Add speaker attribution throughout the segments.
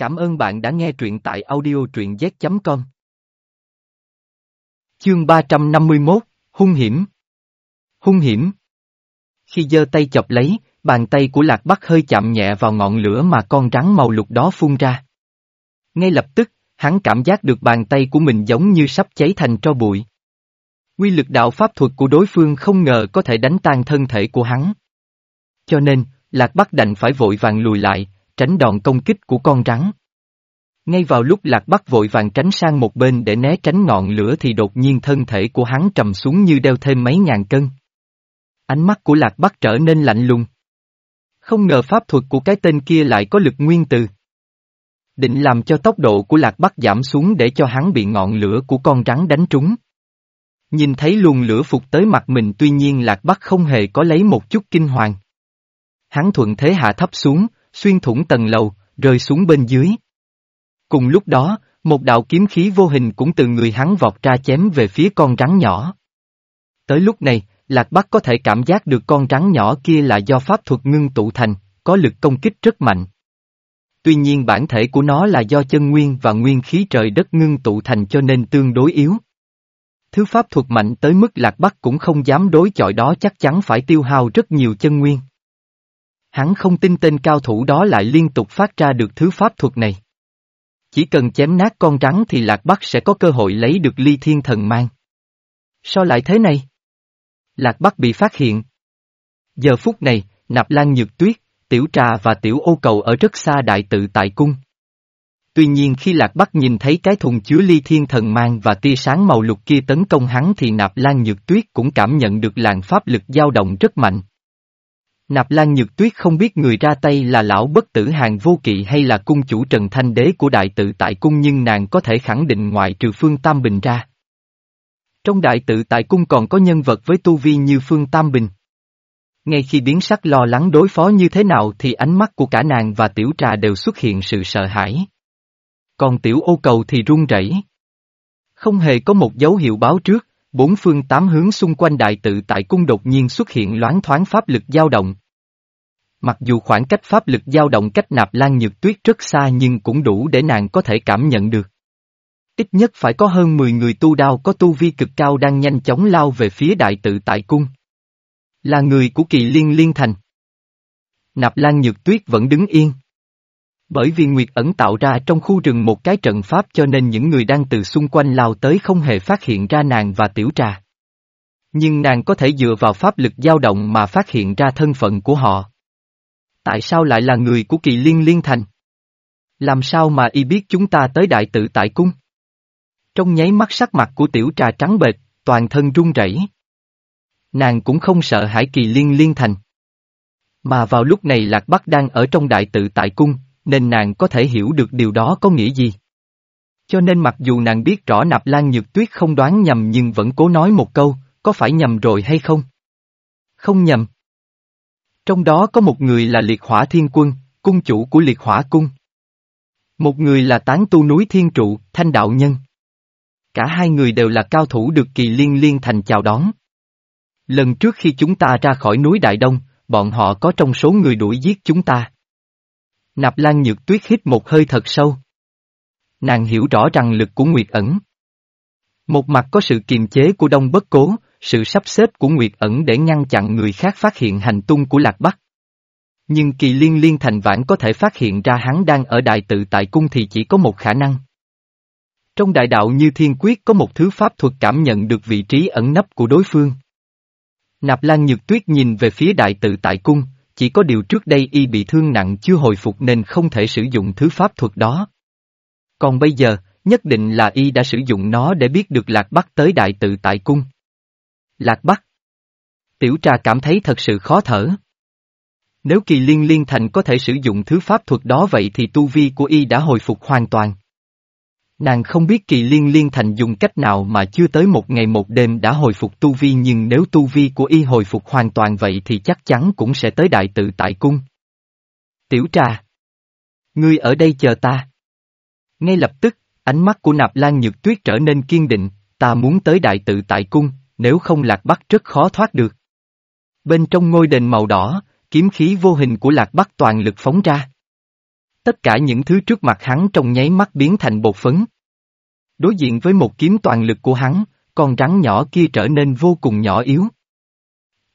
Speaker 1: Cảm ơn bạn đã nghe truyện tại audio truyện z.com. Chương 351, Hung hiểm Hung hiểm Khi giơ tay chọc lấy, bàn tay của Lạc Bắc hơi chạm nhẹ vào ngọn lửa mà con rắn màu lục đó phun ra. Ngay lập tức, hắn cảm giác được bàn tay của mình giống như sắp cháy thành tro bụi. Quy lực đạo pháp thuật của đối phương không ngờ có thể đánh tan thân thể của hắn. Cho nên, Lạc Bắc đành phải vội vàng lùi lại, tránh đòn công kích của con rắn. Ngay vào lúc Lạc Bắc vội vàng tránh sang một bên để né tránh ngọn lửa thì đột nhiên thân thể của hắn trầm xuống như đeo thêm mấy ngàn cân. Ánh mắt của Lạc Bắc trở nên lạnh lùng. Không ngờ pháp thuật của cái tên kia lại có lực nguyên từ. Định làm cho tốc độ của Lạc Bắc giảm xuống để cho hắn bị ngọn lửa của con rắn đánh trúng. Nhìn thấy luồng lửa phục tới mặt mình tuy nhiên Lạc Bắc không hề có lấy một chút kinh hoàng. Hắn thuận thế hạ thấp xuống, xuyên thủng tầng lầu, rơi xuống bên dưới. Cùng lúc đó, một đạo kiếm khí vô hình cũng từ người hắn vọt ra chém về phía con rắn nhỏ. Tới lúc này, Lạc Bắc có thể cảm giác được con rắn nhỏ kia là do pháp thuật ngưng tụ thành, có lực công kích rất mạnh. Tuy nhiên bản thể của nó là do chân nguyên và nguyên khí trời đất ngưng tụ thành cho nên tương đối yếu. Thứ pháp thuật mạnh tới mức Lạc Bắc cũng không dám đối chọi đó chắc chắn phải tiêu hao rất nhiều chân nguyên. Hắn không tin tên cao thủ đó lại liên tục phát ra được thứ pháp thuật này. Chỉ cần chém nát con rắn thì Lạc Bắc sẽ có cơ hội lấy được ly thiên thần mang. Sao lại thế này? Lạc Bắc bị phát hiện. Giờ phút này, Nạp Lan Nhược Tuyết, Tiểu Trà và Tiểu Ô Cầu ở rất xa đại tự tại cung. Tuy nhiên khi Lạc Bắc nhìn thấy cái thùng chứa ly thiên thần mang và tia sáng màu lục kia tấn công hắn thì Nạp Lan Nhược Tuyết cũng cảm nhận được làn pháp lực dao động rất mạnh. Nạp Lan Nhược Tuyết không biết người ra tay là lão bất tử hàng vô kỵ hay là cung chủ Trần Thanh Đế của đại tự tại cung nhưng nàng có thể khẳng định ngoại trừ Phương Tam Bình ra. Trong đại tự tại cung còn có nhân vật với tu vi như Phương Tam Bình. Ngay khi biến sắc lo lắng đối phó như thế nào thì ánh mắt của cả nàng và tiểu trà đều xuất hiện sự sợ hãi. Còn tiểu ô cầu thì run rẩy. Không hề có một dấu hiệu báo trước, bốn phương tám hướng xung quanh đại tự tại cung đột nhiên xuất hiện loáng thoáng pháp lực dao động. Mặc dù khoảng cách pháp lực dao động cách nạp lan nhược tuyết rất xa nhưng cũng đủ để nàng có thể cảm nhận được. Ít nhất phải có hơn 10 người tu đao có tu vi cực cao đang nhanh chóng lao về phía đại tự tại cung. Là người của kỳ liên liên thành. Nạp lan nhược tuyết vẫn đứng yên. Bởi vì Nguyệt ẩn tạo ra trong khu rừng một cái trận pháp cho nên những người đang từ xung quanh lao tới không hề phát hiện ra nàng và tiểu trà. Nhưng nàng có thể dựa vào pháp lực dao động mà phát hiện ra thân phận của họ. Tại sao lại là người của kỳ liên liên thành? Làm sao mà y biết chúng ta tới đại tự tại cung? Trong nháy mắt sắc mặt của tiểu trà trắng bệch, toàn thân run rẩy. Nàng cũng không sợ hãi kỳ liên liên thành. Mà vào lúc này Lạc Bắc đang ở trong đại tự tại cung, nên nàng có thể hiểu được điều đó có nghĩa gì. Cho nên mặc dù nàng biết rõ nạp lan nhược tuyết không đoán nhầm nhưng vẫn cố nói một câu, có phải nhầm rồi hay không? Không nhầm. Trong đó có một người là liệt hỏa thiên quân, cung chủ của liệt hỏa cung. Một người là tán tu núi thiên trụ, thanh đạo nhân. Cả hai người đều là cao thủ được kỳ liên liên thành chào đón. Lần trước khi chúng ta ra khỏi núi Đại Đông, bọn họ có trong số người đuổi giết chúng ta. Nạp Lan Nhược Tuyết hít một hơi thật sâu. Nàng hiểu rõ rằng lực của Nguyệt ẩn. Một mặt có sự kiềm chế của Đông Bất Cố, sự sắp xếp của Nguyệt ẩn để ngăn chặn người khác phát hiện hành tung của Lạc Bắc. Nhưng kỳ liên liên thành vãn có thể phát hiện ra hắn đang ở đại tự tại cung thì chỉ có một khả năng. Trong đại đạo như thiên quyết có một thứ pháp thuật cảm nhận được vị trí ẩn nấp của đối phương. Nạp Lan Nhược Tuyết nhìn về phía đại tự tại cung, chỉ có điều trước đây y bị thương nặng chưa hồi phục nên không thể sử dụng thứ pháp thuật đó. Còn bây giờ, nhất định là y đã sử dụng nó để biết được Lạc Bắc tới đại tự tại cung. Lạc Bắc Tiểu trà cảm thấy thật sự khó thở. Nếu kỳ liên liên thành có thể sử dụng thứ pháp thuật đó vậy thì tu vi của y đã hồi phục hoàn toàn. Nàng không biết kỳ liên liên thành dùng cách nào mà chưa tới một ngày một đêm đã hồi phục tu vi nhưng nếu tu vi của y hồi phục hoàn toàn vậy thì chắc chắn cũng sẽ tới đại tự tại cung. Tiểu trà. Ngươi ở đây chờ ta. Ngay lập tức, ánh mắt của nạp lan nhược tuyết trở nên kiên định, ta muốn tới đại tự tại cung, nếu không lạc bắc rất khó thoát được. Bên trong ngôi đền màu đỏ, kiếm khí vô hình của lạc bắc toàn lực phóng ra. tất cả những thứ trước mặt hắn trong nháy mắt biến thành bột phấn. Đối diện với một kiếm toàn lực của hắn, con rắn nhỏ kia trở nên vô cùng nhỏ yếu.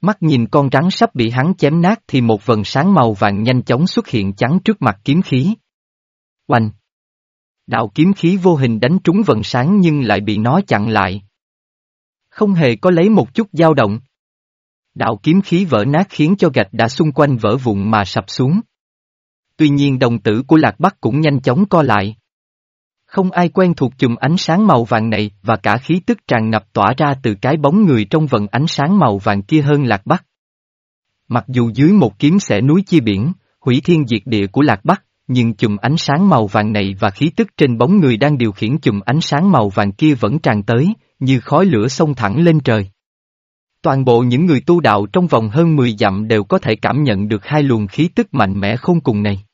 Speaker 1: Mắt nhìn con rắn sắp bị hắn chém nát thì một vần sáng màu vàng nhanh chóng xuất hiện chắn trước mặt kiếm khí. Oanh! Đạo kiếm khí vô hình đánh trúng vần sáng nhưng lại bị nó chặn lại. Không hề có lấy một chút dao động. Đạo kiếm khí vỡ nát khiến cho gạch đã xung quanh vỡ vụn mà sập xuống. Tuy nhiên đồng tử của Lạc Bắc cũng nhanh chóng co lại. Không ai quen thuộc chùm ánh sáng màu vàng này và cả khí tức tràn ngập tỏa ra từ cái bóng người trong vần ánh sáng màu vàng kia hơn Lạc Bắc. Mặc dù dưới một kiếm sẽ núi chia biển, hủy thiên diệt địa của Lạc Bắc, nhưng chùm ánh sáng màu vàng này và khí tức trên bóng người đang điều khiển chùm ánh sáng màu vàng kia vẫn tràn tới, như khói lửa xông thẳng lên trời. Toàn bộ những người tu đạo trong vòng hơn 10 dặm đều có thể cảm nhận được hai luồng khí tức mạnh mẽ không cùng này.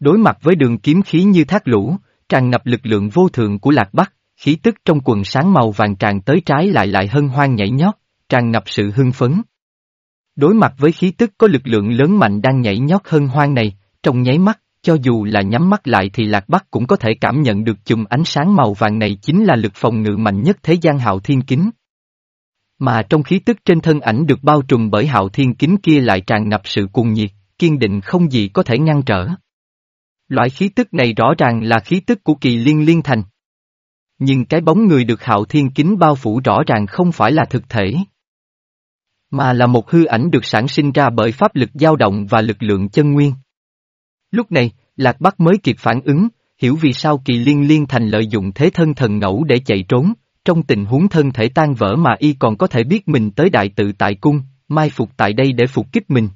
Speaker 1: Đối mặt với đường kiếm khí như thác lũ, tràn ngập lực lượng vô thượng của Lạc Bắc, khí tức trong quần sáng màu vàng tràn tới trái lại lại hân hoan nhảy nhót, tràn ngập sự hưng phấn. Đối mặt với khí tức có lực lượng lớn mạnh đang nhảy nhót hân hoan này, trong nháy mắt, cho dù là nhắm mắt lại thì Lạc Bắc cũng có thể cảm nhận được chùm ánh sáng màu vàng này chính là lực phòng ngự mạnh nhất thế gian hạo thiên kính. Mà trong khí tức trên thân ảnh được bao trùm bởi hạo thiên kính kia lại tràn ngập sự cuồng nhiệt, kiên định không gì có thể ngăn trở. Loại khí tức này rõ ràng là khí tức của kỳ liên liên thành. Nhưng cái bóng người được hạo thiên kính bao phủ rõ ràng không phải là thực thể. Mà là một hư ảnh được sản sinh ra bởi pháp lực dao động và lực lượng chân nguyên. Lúc này, Lạc Bắc mới kịp phản ứng, hiểu vì sao kỳ liên liên thành lợi dụng thế thân thần ngẫu để chạy trốn, trong tình huống thân thể tan vỡ mà y còn có thể biết mình tới đại tự tại cung, mai phục tại đây để phục kích mình.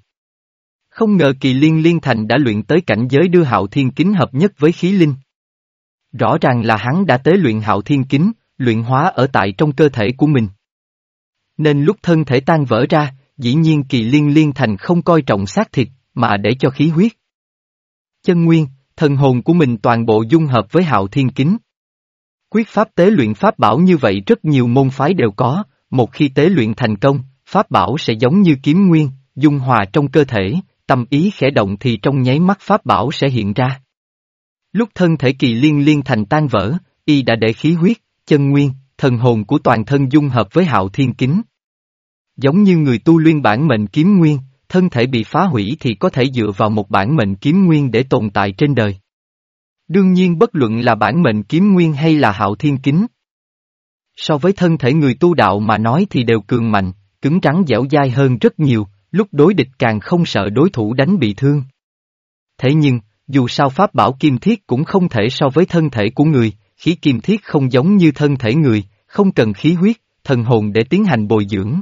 Speaker 1: Không ngờ kỳ liên liên thành đã luyện tới cảnh giới đưa hạo thiên kính hợp nhất với khí linh. Rõ ràng là hắn đã tới luyện hạo thiên kính, luyện hóa ở tại trong cơ thể của mình. Nên lúc thân thể tan vỡ ra, dĩ nhiên kỳ liên liên thành không coi trọng xác thịt, mà để cho khí huyết. Chân nguyên, thần hồn của mình toàn bộ dung hợp với hạo thiên kính. Quyết pháp tế luyện pháp bảo như vậy rất nhiều môn phái đều có, một khi tế luyện thành công, pháp bảo sẽ giống như kiếm nguyên, dung hòa trong cơ thể, tâm ý khẽ động thì trong nháy mắt pháp bảo sẽ hiện ra. Lúc thân thể kỳ liên liên thành tan vỡ, y đã để khí huyết, chân nguyên, thần hồn của toàn thân dung hợp với hạo thiên kính. Giống như người tu luyện bản mệnh kiếm nguyên, thân thể bị phá hủy thì có thể dựa vào một bản mệnh kiếm nguyên để tồn tại trên đời. Đương nhiên bất luận là bản mệnh kiếm nguyên hay là hạo thiên kính. So với thân thể người tu đạo mà nói thì đều cường mạnh, cứng rắn dẻo dai hơn rất nhiều, lúc đối địch càng không sợ đối thủ đánh bị thương. Thế nhưng, dù sao pháp bảo kim thiết cũng không thể so với thân thể của người, khí kim thiết không giống như thân thể người, không cần khí huyết, thần hồn để tiến hành bồi dưỡng.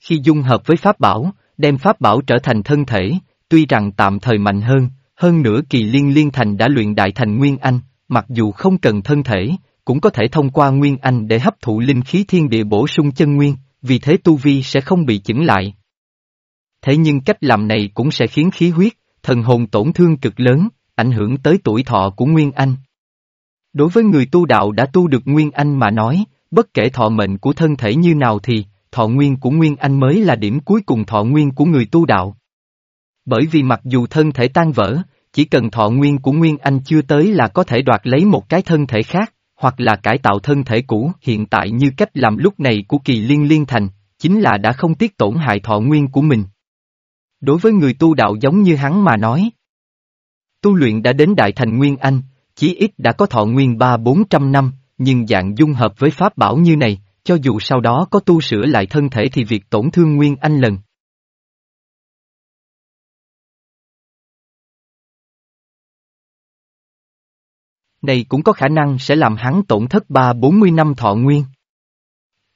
Speaker 1: Khi dung hợp với pháp bảo, đem pháp bảo trở thành thân thể, tuy rằng tạm thời mạnh hơn, hơn nữa kỳ liên liên thành đã luyện đại thành Nguyên Anh, mặc dù không cần thân thể, cũng có thể thông qua Nguyên Anh để hấp thụ linh khí thiên địa bổ sung chân nguyên, vì thế tu vi sẽ không bị chững lại. Thế nhưng cách làm này cũng sẽ khiến khí huyết, thần hồn tổn thương cực lớn, ảnh hưởng tới tuổi thọ của Nguyên Anh. Đối với người tu đạo đã tu được Nguyên Anh mà nói, bất kể thọ mệnh của thân thể như nào thì, thọ nguyên của Nguyên Anh mới là điểm cuối cùng thọ nguyên của người tu đạo. Bởi vì mặc dù thân thể tan vỡ, chỉ cần thọ nguyên của Nguyên Anh chưa tới là có thể đoạt lấy một cái thân thể khác, hoặc là cải tạo thân thể cũ hiện tại như cách làm lúc này của kỳ liên liên thành, chính là đã không tiếc tổn hại thọ nguyên của mình. Đối với người tu đạo giống như hắn mà nói, tu luyện đã đến Đại Thành Nguyên Anh, chí ít đã có thọ nguyên ba bốn trăm năm, nhưng dạng dung hợp với pháp bảo như này, cho dù sau đó có tu sửa lại thân thể thì việc tổn thương Nguyên Anh lần. Này cũng có khả năng sẽ làm hắn tổn thất ba bốn mươi năm thọ nguyên.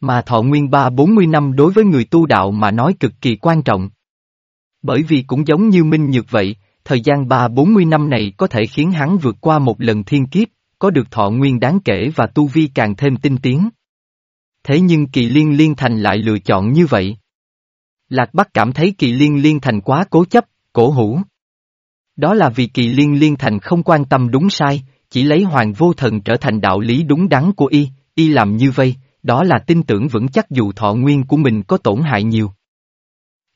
Speaker 1: Mà thọ nguyên ba bốn mươi năm đối với người tu đạo mà nói cực kỳ quan trọng. Bởi vì cũng giống như Minh Nhược vậy, thời gian ba bốn mươi năm này có thể khiến hắn vượt qua một lần thiên kiếp, có được thọ nguyên đáng kể và tu vi càng thêm tinh tiến. Thế nhưng kỳ liên liên thành lại lựa chọn như vậy. Lạc Bắc cảm thấy kỳ liên liên thành quá cố chấp, cổ hủ. Đó là vì kỳ liên liên thành không quan tâm đúng sai, chỉ lấy hoàng vô thần trở thành đạo lý đúng đắn của y, y làm như vậy, đó là tin tưởng vững chắc dù thọ nguyên của mình có tổn hại nhiều.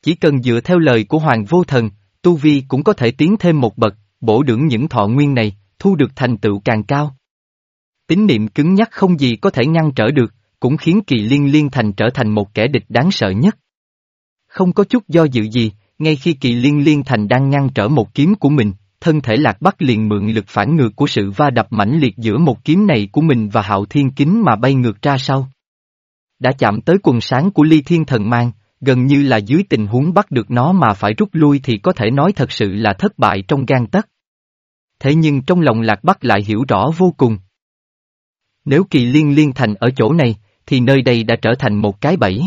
Speaker 1: Chỉ cần dựa theo lời của hoàng vô thần, tu vi cũng có thể tiến thêm một bậc, bổ dưỡng những thọ nguyên này, thu được thành tựu càng cao. Tín niệm cứng nhắc không gì có thể ngăn trở được, cũng khiến kỳ liên liên thành trở thành một kẻ địch đáng sợ nhất. Không có chút do dự gì, ngay khi kỳ liên liên thành đang ngăn trở một kiếm của mình, thân thể lạc bắc liền mượn lực phản ngược của sự va đập mãnh liệt giữa một kiếm này của mình và hạo thiên kính mà bay ngược ra sau. Đã chạm tới quần sáng của ly thiên thần mang, gần như là dưới tình huống bắt được nó mà phải rút lui thì có thể nói thật sự là thất bại trong gan tất. Thế nhưng trong lòng lạc bắc lại hiểu rõ vô cùng. Nếu kỳ liên liên thành ở chỗ này, thì nơi đây đã trở thành một cái bẫy.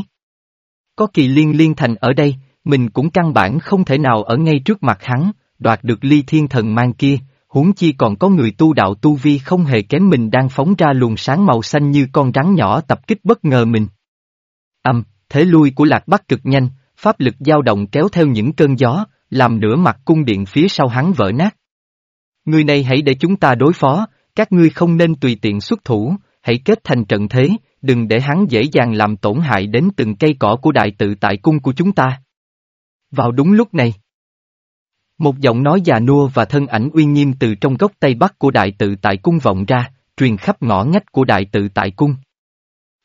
Speaker 1: Có kỳ liên liên thành ở đây, mình cũng căn bản không thể nào ở ngay trước mặt hắn, đoạt được ly thiên thần mang kia, huống chi còn có người tu đạo tu vi không hề kém mình đang phóng ra luồng sáng màu xanh như con rắn nhỏ tập kích bất ngờ mình. Âm, thế lui của lạc bắc cực nhanh, pháp lực dao động kéo theo những cơn gió, làm nửa mặt cung điện phía sau hắn vỡ nát. Người này hãy để chúng ta đối phó, các ngươi không nên tùy tiện xuất thủ, hãy kết thành trận thế, đừng để hắn dễ dàng làm tổn hại đến từng cây cỏ của đại tự tại cung của chúng ta. Vào đúng lúc này, một giọng nói già nua và thân ảnh uy nghiêm từ trong góc tây bắc của đại tự tại cung vọng ra, truyền khắp ngõ ngách của đại tự tại cung.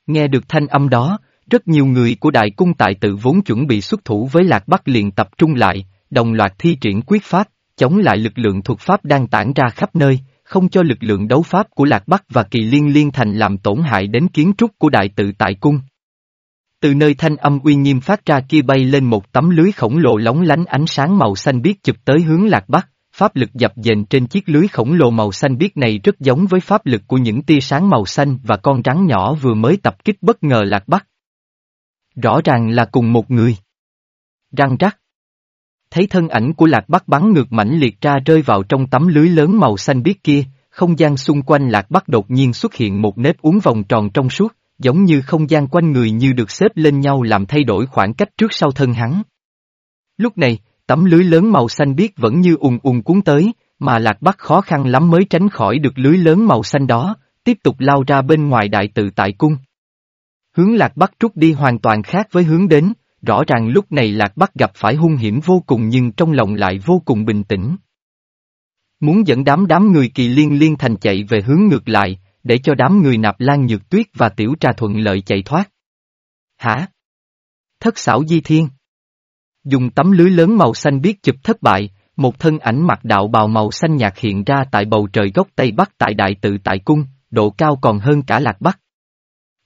Speaker 1: Nghe được thanh âm đó, rất nhiều người của đại cung tại tự vốn chuẩn bị xuất thủ với lạc bắc liền tập trung lại, đồng loạt thi triển quyết pháp, chống lại lực lượng thuộc pháp đang tản ra khắp nơi, không cho lực lượng đấu pháp của lạc bắc và kỳ liên liên thành làm tổn hại đến kiến trúc của đại tự tại cung. Từ nơi thanh âm uy nghiêm phát ra kia bay lên một tấm lưới khổng lồ lóng lánh ánh sáng màu xanh biếc chụp tới hướng lạc bắc, pháp lực dập dềnh trên chiếc lưới khổng lồ màu xanh biếc này rất giống với pháp lực của những tia sáng màu xanh và con rắn nhỏ vừa mới tập kích bất ngờ lạc bắc. Rõ ràng là cùng một người. Răng rắc. Thấy thân ảnh của lạc bắc bắn ngược mãnh liệt ra rơi vào trong tấm lưới lớn màu xanh biếc kia, không gian xung quanh lạc bắc đột nhiên xuất hiện một nếp uốn vòng tròn trong suốt, giống như không gian quanh người như được xếp lên nhau làm thay đổi khoảng cách trước sau thân hắn. Lúc này, tấm lưới lớn màu xanh biếc vẫn như ùn ùn cuốn tới, mà lạc bắc khó khăn lắm mới tránh khỏi được lưới lớn màu xanh đó, tiếp tục lao ra bên ngoài đại tự tại cung. Hướng lạc bắc trút đi hoàn toàn khác với hướng đến, rõ ràng lúc này lạc bắc gặp phải hung hiểm vô cùng nhưng trong lòng lại vô cùng bình tĩnh. Muốn dẫn đám đám người kỳ liên liên thành chạy về hướng ngược lại, để cho đám người nạp lan nhược tuyết và tiểu trà thuận lợi chạy thoát. Hả? Thất xảo di thiên. Dùng tấm lưới lớn màu xanh biết chụp thất bại, một thân ảnh mặc đạo bào màu xanh nhạt hiện ra tại bầu trời góc Tây Bắc tại Đại tự tại cung, độ cao còn hơn cả Lạc Bắc.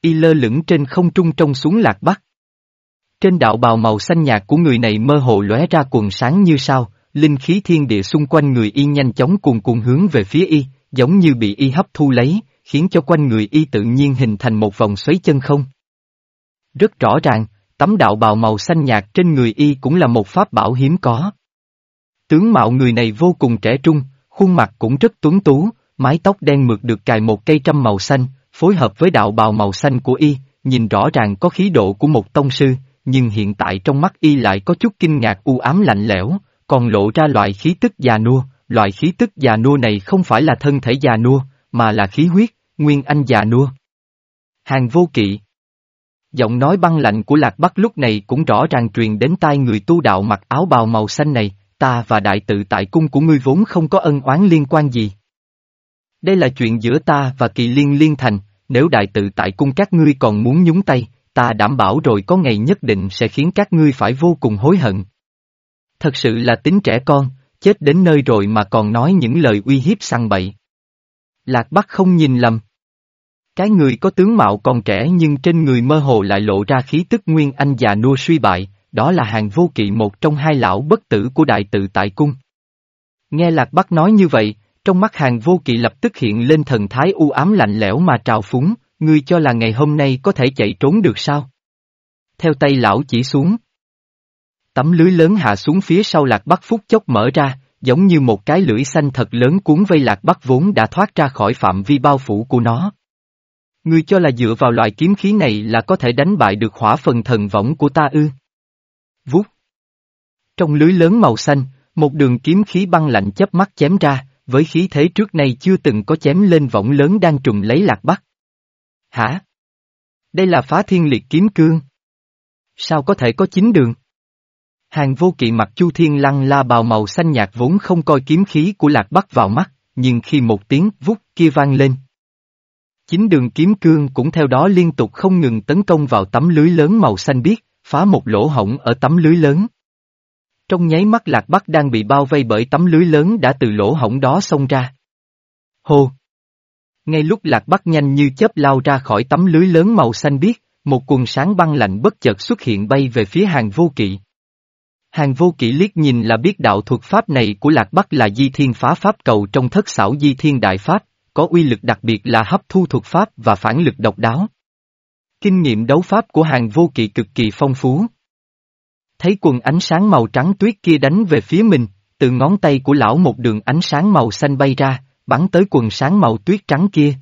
Speaker 1: Y lơ lửng trên không trung trông xuống Lạc Bắc. Trên đạo bào màu xanh nhạt của người này mơ hồ lóe ra quần sáng như sao, linh khí thiên địa xung quanh người y nhanh chóng cuồn cuộn hướng về phía y, giống như bị y hấp thu lấy, khiến cho quanh người y tự nhiên hình thành một vòng xoáy chân không. Rất rõ ràng, tấm đạo bào màu xanh nhạt trên người y cũng là một pháp bảo hiếm có. Tướng mạo người này vô cùng trẻ trung, khuôn mặt cũng rất tuấn tú, mái tóc đen mượt được cài một cây trăm màu xanh, phối hợp với đạo bào màu xanh của y, nhìn rõ ràng có khí độ của một tông sư, nhưng hiện tại trong mắt y lại có chút kinh ngạc u ám lạnh lẽo, còn lộ ra loại khí tức già nua, loại khí tức già nua này không phải là thân thể già nua, mà là khí huyết, Nguyên Anh già nua. Hàng vô kỵ. Giọng nói băng lạnh của Lạc Bắc lúc này cũng rõ ràng truyền đến tai người tu đạo mặc áo bào màu xanh này, ta và đại tự tại cung của ngươi vốn không có ân oán liên quan gì. Đây là chuyện giữa ta và kỳ liên liên thành, nếu đại tự tại cung các ngươi còn muốn nhúng tay, ta đảm bảo rồi có ngày nhất định sẽ khiến các ngươi phải vô cùng hối hận. Thật sự là tính trẻ con, chết đến nơi rồi mà còn nói những lời uy hiếp săn bậy. Lạc Bắc không nhìn lầm. Cái người có tướng mạo còn trẻ nhưng trên người mơ hồ lại lộ ra khí tức nguyên anh già nua suy bại, đó là hàng vô kỵ một trong hai lão bất tử của đại tự tại cung. Nghe Lạc Bắc nói như vậy, trong mắt hàng vô kỵ lập tức hiện lên thần thái u ám lạnh lẽo mà trào phúng, ngươi cho là ngày hôm nay có thể chạy trốn được sao? Theo tay lão chỉ xuống. Tấm lưới lớn hạ xuống phía sau Lạc Bắc phút chốc mở ra, giống như một cái lưỡi xanh thật lớn cuốn vây Lạc Bắc vốn đã thoát ra khỏi phạm vi bao phủ của nó. Ngươi cho là dựa vào loại kiếm khí này là có thể đánh bại được hỏa phần thần võng của ta ư? Vút. Trong lưới lớn màu xanh, một đường kiếm khí băng lạnh chớp mắt chém ra, với khí thế trước nay chưa từng có chém lên võng lớn đang trùm lấy lạc bắc. Hả? Đây là phá thiên liệt kiếm cương. Sao có thể có chín đường? Hàng vô kỵ mặc chu thiên lăng la bào màu xanh nhạt vốn không coi kiếm khí của lạc bắc vào mắt, nhưng khi một tiếng vút kia vang lên. Chính đường kiếm cương cũng theo đó liên tục không ngừng tấn công vào tấm lưới lớn màu xanh biếc, phá một lỗ hổng ở tấm lưới lớn. Trong nháy mắt lạc bắc đang bị bao vây bởi tấm lưới lớn đã từ lỗ hổng đó xông ra. Hô! Ngay lúc lạc bắc nhanh như chớp lao ra khỏi tấm lưới lớn màu xanh biếc, một quần sáng băng lạnh bất chợt xuất hiện bay về phía hàng vô kỵ. Hàng vô kỵ liếc nhìn là biết đạo thuật pháp này của Lạc Bắc là di thiên phá pháp cầu trong thất xảo di thiên đại pháp, có uy lực đặc biệt là hấp thu thuật pháp và phản lực độc đáo. Kinh nghiệm đấu pháp của hàng vô kỵ cực kỳ phong phú. Thấy quần ánh sáng màu trắng tuyết kia đánh về phía mình, từ ngón tay của lão một đường ánh sáng màu xanh bay ra, bắn tới quần sáng màu tuyết trắng kia.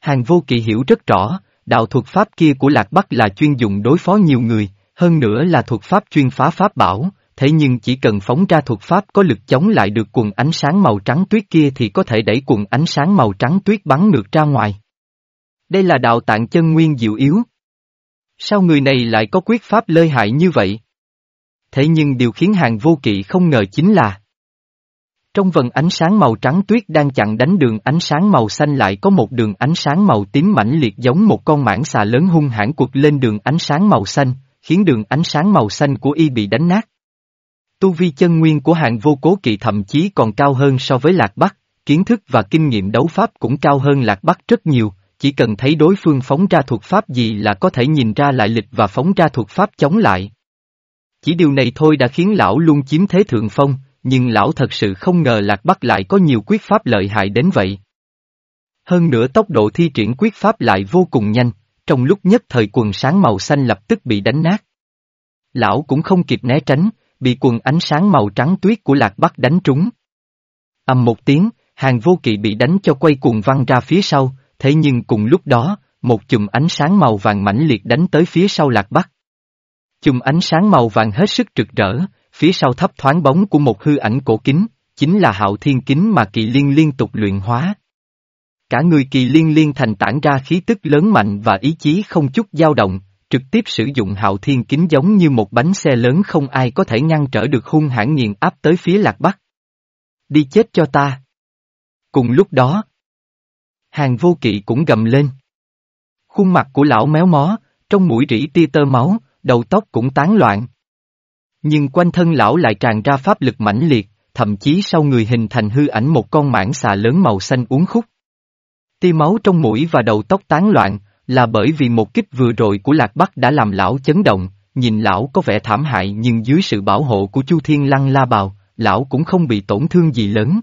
Speaker 1: Hàng vô kỵ hiểu rất rõ, đạo thuật pháp kia của Lạc Bắc là chuyên dụng đối phó nhiều người, hơn nữa là thuật pháp chuyên phá pháp bảo, thế nhưng chỉ cần phóng ra thuật pháp có lực chống lại được quần ánh sáng màu trắng tuyết kia thì có thể đẩy quần ánh sáng màu trắng tuyết bắn ngược ra ngoài. Đây là đạo tạng chân nguyên diệu yếu. Sao người này lại có quyết pháp lơi hại như vậy? Thế nhưng điều khiến hàng vô kỵ không ngờ chính là trong vần ánh sáng màu trắng tuyết đang chặn đánh đường ánh sáng màu xanh lại có một đường ánh sáng màu tím mãnh liệt giống một con mãng xà lớn hung hãn quật lên đường ánh sáng màu xanh, khiến đường ánh sáng màu xanh của y bị đánh nát. Tu vi chân nguyên của hạng vô cố kỵ thậm chí còn cao hơn so với Lạc Bắc, kiến thức và kinh nghiệm đấu pháp cũng cao hơn Lạc Bắc rất nhiều, chỉ cần thấy đối phương phóng ra thuật pháp gì là có thể nhìn ra lại lịch và phóng ra thuật pháp chống lại. Chỉ điều này thôi đã khiến lão luôn chiếm thế thượng phong, nhưng lão thật sự không ngờ Lạc Bắc lại có nhiều quyết pháp lợi hại đến vậy. Hơn nữa tốc độ thi triển quyết pháp lại vô cùng nhanh, trong lúc nhất thời quần sáng màu xanh lập tức bị đánh nát. Lão cũng không kịp né tránh, bị quần ánh sáng màu trắng tuyết của Lạc Bắc đánh trúng. Âm một tiếng, hàng vô kỵ bị đánh cho quay cuồng văng ra phía sau, thế nhưng cùng lúc đó, một chùm ánh sáng màu vàng mãnh liệt đánh tới phía sau Lạc Bắc. Chùm ánh sáng màu vàng hết sức trực rỡ, phía sau thấp thoáng bóng của một hư ảnh cổ kính, chính là hạo thiên kính mà kỳ liên liên tục luyện hóa. Cả người kỳ liên liên thành tản ra khí tức lớn mạnh và ý chí không chút dao động, trực tiếp sử dụng hạo thiên kính giống như một bánh xe lớn không ai có thể ngăn trở được hung hãn nghiền áp tới phía lạc bắc. Đi chết cho ta. Cùng lúc đó, hàng vô kỵ cũng gầm lên. Khuôn mặt của lão méo mó, trong mũi rỉ tia tơ máu, đầu tóc cũng tán loạn. Nhưng quanh thân lão lại tràn ra pháp lực mãnh liệt, thậm chí sau người hình thành hư ảnh một con mãng xà lớn màu xanh uốn khúc. Tia máu trong mũi và đầu tóc tán loạn, là bởi vì một kích vừa rồi của Lạc Bắc đã làm lão chấn động, nhìn lão có vẻ thảm hại nhưng dưới sự bảo hộ của Chu Thiên Lăng La Bào, lão cũng không bị tổn thương gì lớn.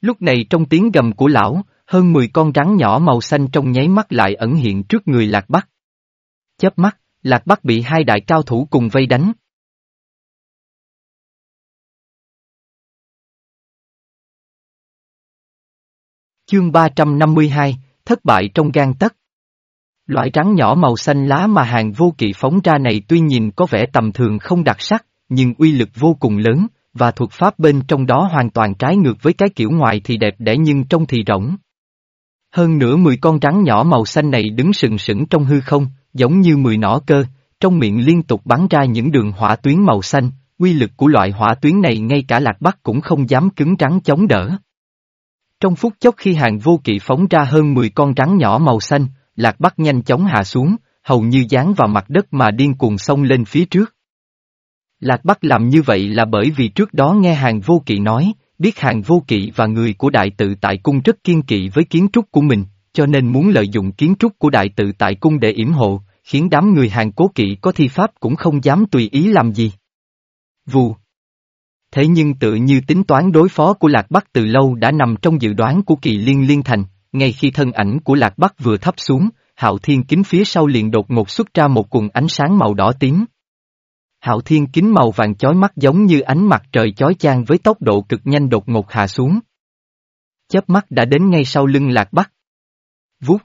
Speaker 1: Lúc này trong tiếng gầm của lão, hơn 10 con rắn nhỏ màu xanh trong nháy mắt lại ẩn hiện trước người Lạc Bắc. Chớp mắt, Lạc Bắc bị hai đại cao thủ cùng vây đánh. Chương 352, thất bại trong gan tất. Loại rắn nhỏ màu xanh lá mà hàng vô kỵ phóng ra này tuy nhìn có vẻ tầm thường không đặc sắc, nhưng uy lực vô cùng lớn, và thuật pháp bên trong đó hoàn toàn trái ngược với cái kiểu ngoài thì đẹp đẽ nhưng trong thì rỗng. Hơn nữa mười con rắn nhỏ màu xanh này đứng sừng sững trong hư không, giống như mười nỏ cơ, trong miệng liên tục bắn ra những đường hỏa tuyến màu xanh, uy lực của loại hỏa tuyến này ngay cả lạc bắc cũng không dám cứng rắn chống đỡ. Trong phút chốc khi hàng vô kỵ phóng ra hơn 10 con rắn nhỏ màu xanh, lạc bắc nhanh chóng hạ xuống, hầu như dán vào mặt đất mà điên cuồng xông lên phía trước. Lạc Bắc làm như vậy là bởi vì trước đó nghe hàng vô kỵ nói, biết hàng vô kỵ và người của đại tự tại cung rất kiên kỵ với kiến trúc của mình, cho nên muốn lợi dụng kiến trúc của đại tự tại cung để yểm hộ, khiến đám người hàng cố kỵ có thi pháp cũng không dám tùy ý làm gì. Vù. Thế nhưng tự như tính toán đối phó của Lạc Bắc từ lâu đã nằm trong dự đoán của kỳ liên liên thành, ngay khi thân ảnh của Lạc Bắc vừa thấp xuống, Hạo Thiên kính phía sau liền đột ngột xuất ra một cuồng ánh sáng màu đỏ tím. Hạo Thiên kính màu vàng chói mắt giống như ánh mặt trời chói chang với tốc độ cực nhanh đột ngột hạ xuống. Chớp mắt đã đến ngay sau lưng Lạc Bắc. Vút.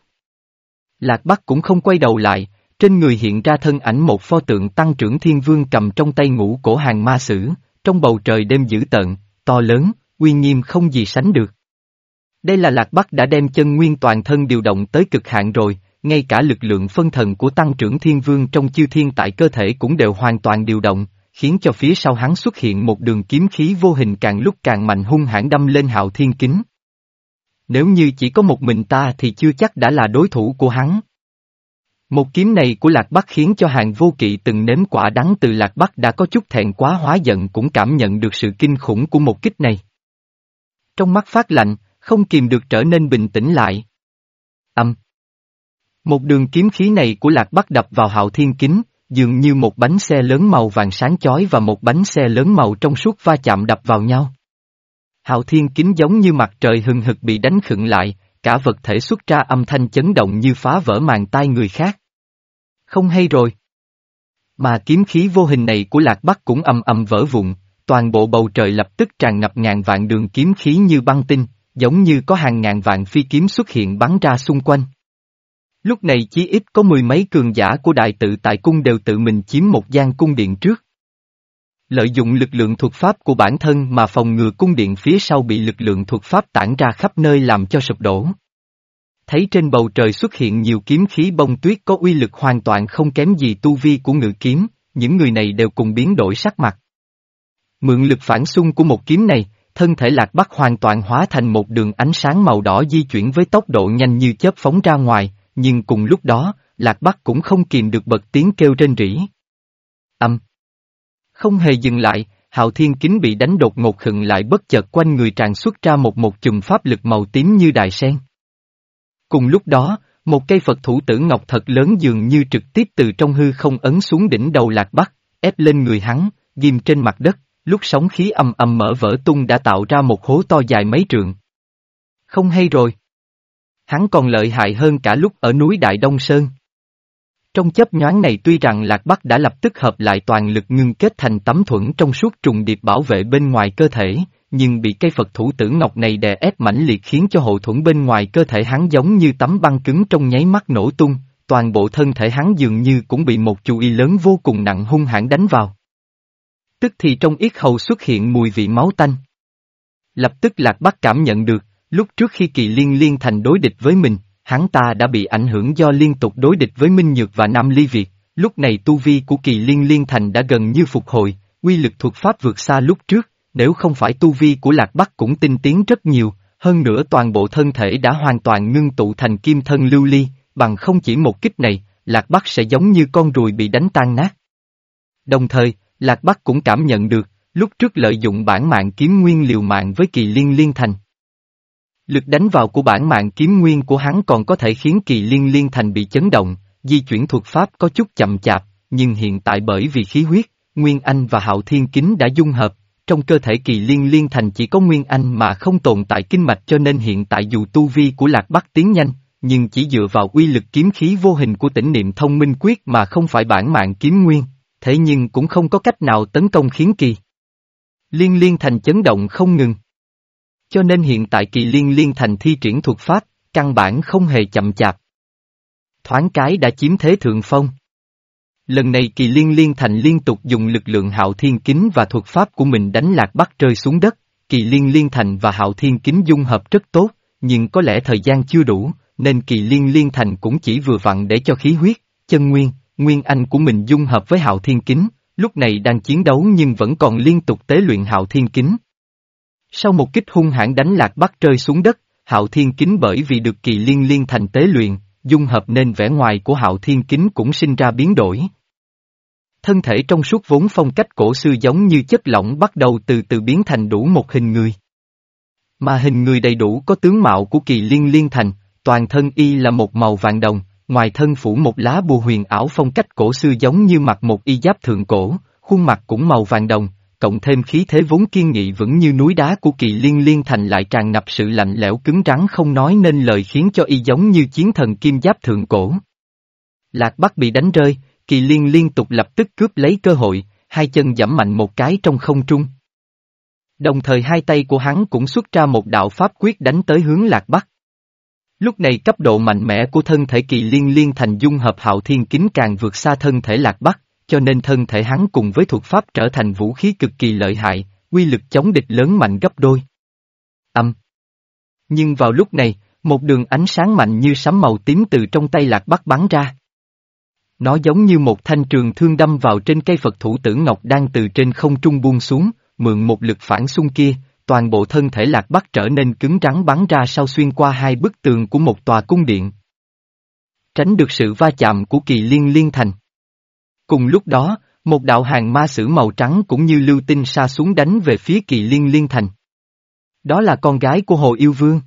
Speaker 1: Lạc Bắc cũng không quay đầu lại, trên người hiện ra thân ảnh một pho tượng tăng trưởng thiên vương cầm trong tay ngũ cổ hàng ma sử, trong bầu trời đêm dữ tợn, to lớn, uy nghiêm không gì sánh được. Đây là Lạc Bắc đã đem chân nguyên toàn thân điều động tới cực hạn rồi, ngay cả lực lượng phân thần của tăng trưởng thiên vương trong chiêu thiên tại cơ thể cũng đều hoàn toàn điều động, khiến cho phía sau hắn xuất hiện một đường kiếm khí vô hình càng lúc càng mạnh hung hãn đâm lên hạo thiên kính. Nếu như chỉ có một mình ta thì chưa chắc đã là đối thủ của hắn. Một kiếm này của Lạc Bắc khiến cho hàng vô kỵ từng nếm quả đắng từ Lạc Bắc đã có chút thẹn quá hóa giận cũng cảm nhận được sự kinh khủng của một kích này. Trong mắt phát lạnh, không kìm được trở nên bình tĩnh lại. Âm. Một đường kiếm khí này của Lạc Bắc đập vào hạo thiên kính, dường như một bánh xe lớn màu vàng sáng chói và một bánh xe lớn màu trong suốt va chạm đập vào nhau. Hạo thiên kính giống như mặt trời hừng hực bị đánh khựng lại, cả vật thể xuất ra âm thanh chấn động như phá vỡ màn tai người khác. Không hay rồi. Mà kiếm khí vô hình này của Lạc Bắc cũng ầm ầm vỡ vụn, toàn bộ bầu trời lập tức tràn ngập ngàn vạn đường kiếm khí như băng tinh, giống như có hàng ngàn vạn phi kiếm xuất hiện bắn ra xung quanh. Lúc này chí ít có mười mấy cường giả của đại tự tại cung đều tự mình chiếm một gian cung điện trước. Lợi dụng lực lượng thuật pháp của bản thân mà phòng ngừa cung điện phía sau bị lực lượng thuật pháp tản ra khắp nơi làm cho sụp đổ. Thấy trên bầu trời xuất hiện nhiều kiếm khí bông tuyết có uy lực hoàn toàn không kém gì tu vi của ngự kiếm, những người này đều cùng biến đổi sắc mặt. Mượn lực phản xung của một kiếm này, thân thể lạc bắc hoàn toàn hóa thành một đường ánh sáng màu đỏ di chuyển với tốc độ nhanh như chớp phóng ra ngoài, nhưng cùng lúc đó, lạc bắc cũng không kìm được bật tiếng kêu trên rỉ. Âm. Không hề dừng lại, hạo thiên kính bị đánh đột ngột khựng lại bất chợt quanh người tràn xuất ra một một chùm pháp lực màu tím như đài sen. Cùng lúc đó, một cây Phật thủ tử ngọc thật lớn dường như trực tiếp từ trong hư không ấn xuống đỉnh đầu lạc bắc, ép lên người hắn, ghim trên mặt đất, lúc sóng khí âm âm mở vỡ tung đã tạo ra một hố to dài mấy trượng. Không hay rồi. Hắn còn lợi hại hơn cả lúc ở núi Đại Đông Sơn. Trong chấp nhoáng này tuy rằng Lạc Bắc đã lập tức hợp lại toàn lực ngưng kết thành tấm thuẫn trong suốt trùng điệp bảo vệ bên ngoài cơ thể, nhưng bị cây Phật thủ tử ngọc này đè ép mãnh liệt khiến cho hộ thuẫn bên ngoài cơ thể hắn giống như tấm băng cứng trong nháy mắt nổ tung, toàn bộ thân thể hắn dường như cũng bị một chú y lớn vô cùng nặng hung hãn đánh vào. Tức thì trong yết hầu xuất hiện mùi vị máu tanh. Lập tức Lạc Bắc cảm nhận được, lúc trước khi kỳ liên liên thành đối địch với mình, hắn ta đã bị ảnh hưởng do liên tục đối địch với Minh Nhược và Nam Ly Việt, lúc này tu vi của kỳ liên liên thành đã gần như phục hồi, quy lực thuật pháp vượt xa lúc trước, nếu không phải tu vi của Lạc Bắc cũng tinh tiến rất nhiều, hơn nữa toàn bộ thân thể đã hoàn toàn ngưng tụ thành kim thân lưu ly, bằng không chỉ một kích này, Lạc Bắc sẽ giống như con ruồi bị đánh tan nát. Đồng thời, Lạc Bắc cũng cảm nhận được, lúc trước lợi dụng bản mạng kiếm nguyên liều mạng với kỳ liên liên thành. Lực đánh vào của bản mạng kiếm nguyên của hắn còn có thể khiến kỳ liên liên thành bị chấn động, di chuyển thuật pháp có chút chậm chạp, nhưng hiện tại bởi vì khí huyết, Nguyên Anh và Hạo Thiên Kính đã dung hợp, trong cơ thể kỳ liên liên thành chỉ có Nguyên Anh mà không tồn tại kinh mạch cho nên hiện tại dù tu vi của Lạc Bắc tiến nhanh, nhưng chỉ dựa vào uy lực kiếm khí vô hình của tỉnh niệm thông minh quyết mà không phải bản mạng kiếm nguyên, thế nhưng cũng không có cách nào tấn công khiến kỳ. Liên liên thành chấn động không ngừng. Cho nên hiện tại kỳ liên liên thành thi triển thuật pháp, căn bản không hề chậm chạp. Thoáng cái đã chiếm thế thượng phong. Lần này kỳ liên liên thành liên tục dùng lực lượng hạo thiên kính và thuật pháp của mình đánh lạc bắc rơi xuống đất, kỳ liên liên thành và hạo thiên kính dung hợp rất tốt, nhưng có lẽ thời gian chưa đủ, nên kỳ liên liên thành cũng chỉ vừa vặn để cho khí huyết, chân nguyên, nguyên anh của mình dung hợp với hạo thiên kính, lúc này đang chiến đấu nhưng vẫn còn liên tục tế luyện hạo thiên kính. Sau một kích hung hãn đánh lạc bắc rơi xuống đất, hạo thiên kính bởi vì được kỳ liên liên thành tế luyện, dung hợp nên vẻ ngoài của hạo thiên kính cũng sinh ra biến đổi. Thân thể trong suốt vốn phong cách cổ xưa giống như chất lỏng bắt đầu từ từ biến thành đủ một hình người. Mà hình người đầy đủ có tướng mạo của kỳ liên liên thành, toàn thân y là một màu vàng đồng, ngoài thân phủ một lá bùa huyền ảo phong cách cổ xưa giống như mặc một y giáp thượng cổ, khuôn mặt cũng màu vàng đồng, cộng thêm khí thế vốn kiên nghị vững như núi đá của kỳ liên liên thành lại tràn ngập sự lạnh lẽo cứng rắn không nói nên lời khiến cho y giống như chiến thần kim giáp thượng cổ. Lạc Bắc bị đánh rơi, kỳ liên liên tục lập tức cướp lấy cơ hội, hai chân giẫm mạnh một cái trong không trung. Đồng thời hai tay của hắn cũng xuất ra một đạo pháp quyết đánh tới hướng Lạc Bắc. Lúc này cấp độ mạnh mẽ của thân thể kỳ liên liên thành dung hợp hạo thiên kính càng vượt xa thân thể Lạc Bắc, cho nên thân thể hắn cùng với thuật pháp trở thành vũ khí cực kỳ lợi hại, quy lực chống địch lớn mạnh gấp đôi. Âm. Nhưng vào lúc này, một đường ánh sáng mạnh như sấm màu tím từ trong tay Lạc Bắc bắn ra. Nó giống như một thanh trường thương đâm vào trên cây Phật thủ tử Ngọc đang từ trên không trung buông xuống, mượn một lực phản xung kia, toàn bộ thân thể lạc bắc trở nên cứng rắn bắn ra sau xuyên qua hai bức tường của một tòa cung điện. Tránh được sự va chạm của kỳ liên liên thành. Cùng lúc đó, một đạo hàng ma sử màu trắng cũng như lưu tinh sa xuống đánh về phía kỳ liên liên thành. Đó là con gái của Hồ Yêu Vương.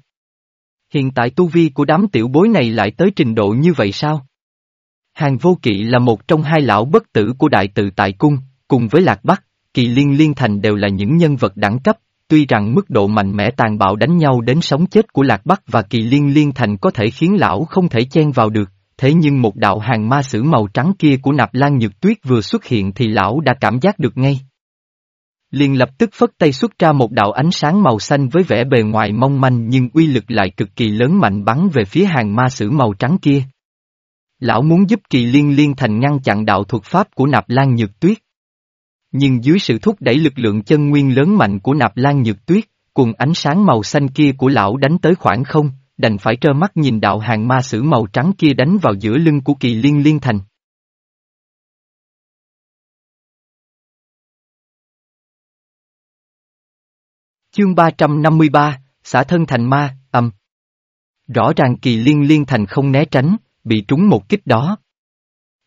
Speaker 1: Hiện tại tu vi của đám tiểu bối này lại tới trình độ như vậy sao? Hàng vô kỵ là một trong hai lão bất tử của đại tự tại cung, cùng với Lạc Bắc, kỳ liên liên thành đều là những nhân vật đẳng cấp, tuy rằng mức độ mạnh mẽ tàn bạo đánh nhau đến sống chết của Lạc Bắc và kỳ liên liên thành có thể khiến lão không thể chen vào được, thế nhưng một đạo hàng ma sử màu trắng kia của nạp lan nhược tuyết vừa xuất hiện thì lão đã cảm giác được ngay. Liền lập tức phất tay xuất ra một đạo ánh sáng màu xanh với vẻ bề ngoài mong manh nhưng uy lực lại cực kỳ lớn mạnh bắn về phía hàng ma sử màu trắng kia. Lão muốn giúp kỳ liên liên thành ngăn chặn đạo thuật pháp của nạp lan nhược tuyết. Nhưng dưới sự thúc đẩy lực lượng chân nguyên lớn mạnh của nạp lan nhược tuyết, cùng ánh sáng màu xanh kia của lão đánh tới khoảng không, đành phải trơ mắt nhìn đạo hàng ma sử màu trắng kia đánh vào giữa lưng của kỳ liên liên thành. Chương 353, xã thân thành ma, âm. Rõ ràng kỳ liên liên thành không né tránh, bị trúng một kích đó.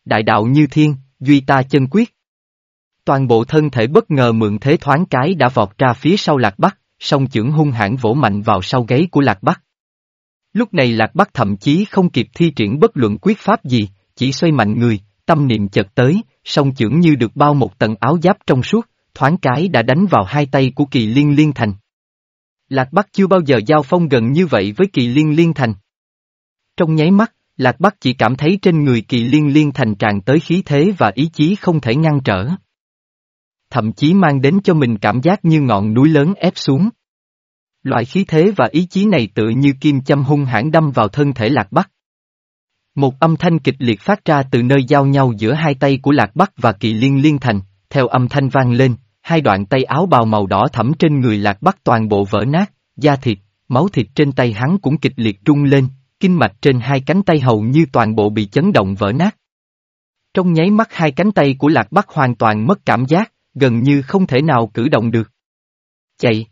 Speaker 1: Đại đạo như thiên, duy ta chân quyết. Toàn bộ thân thể bất ngờ mượn thế thoáng cái đã vọt ra phía sau lạc bắc, song chưởng hung hãn vỗ mạnh vào sau gáy của lạc bắc. Lúc này lạc bắc thậm chí không kịp thi triển bất luận quyết pháp gì, chỉ xoay mạnh người, tâm niệm chợt tới, song chưởng như được bao một tầng áo giáp trong suốt, thoáng cái đã đánh vào hai tay của kỳ liên liên thành. Lạc Bắc chưa bao giờ giao phong gần như vậy với kỳ liên liên thành. Trong nháy mắt, Lạc Bắc chỉ cảm thấy trên người kỳ liên liên thành tràn tới khí thế và ý chí không thể ngăn trở. Thậm chí mang đến cho mình cảm giác như ngọn núi lớn ép xuống. Loại khí thế và ý chí này tự như kim châm hung hãn đâm vào thân thể Lạc Bắc. Một âm thanh kịch liệt phát ra từ nơi giao nhau giữa hai tay của Lạc Bắc và kỳ liên liên thành, theo âm thanh vang lên, hai đoạn tay áo bào màu đỏ thẫm trên người Lạc Bắc toàn bộ vỡ nát, da thịt, máu thịt trên tay hắn cũng kịch liệt trung lên, kinh mạch trên hai cánh tay hầu như toàn bộ bị chấn động vỡ nát. Trong nháy mắt hai cánh tay của Lạc Bắc hoàn toàn mất cảm giác, gần như không thể nào cử động được. Chạy!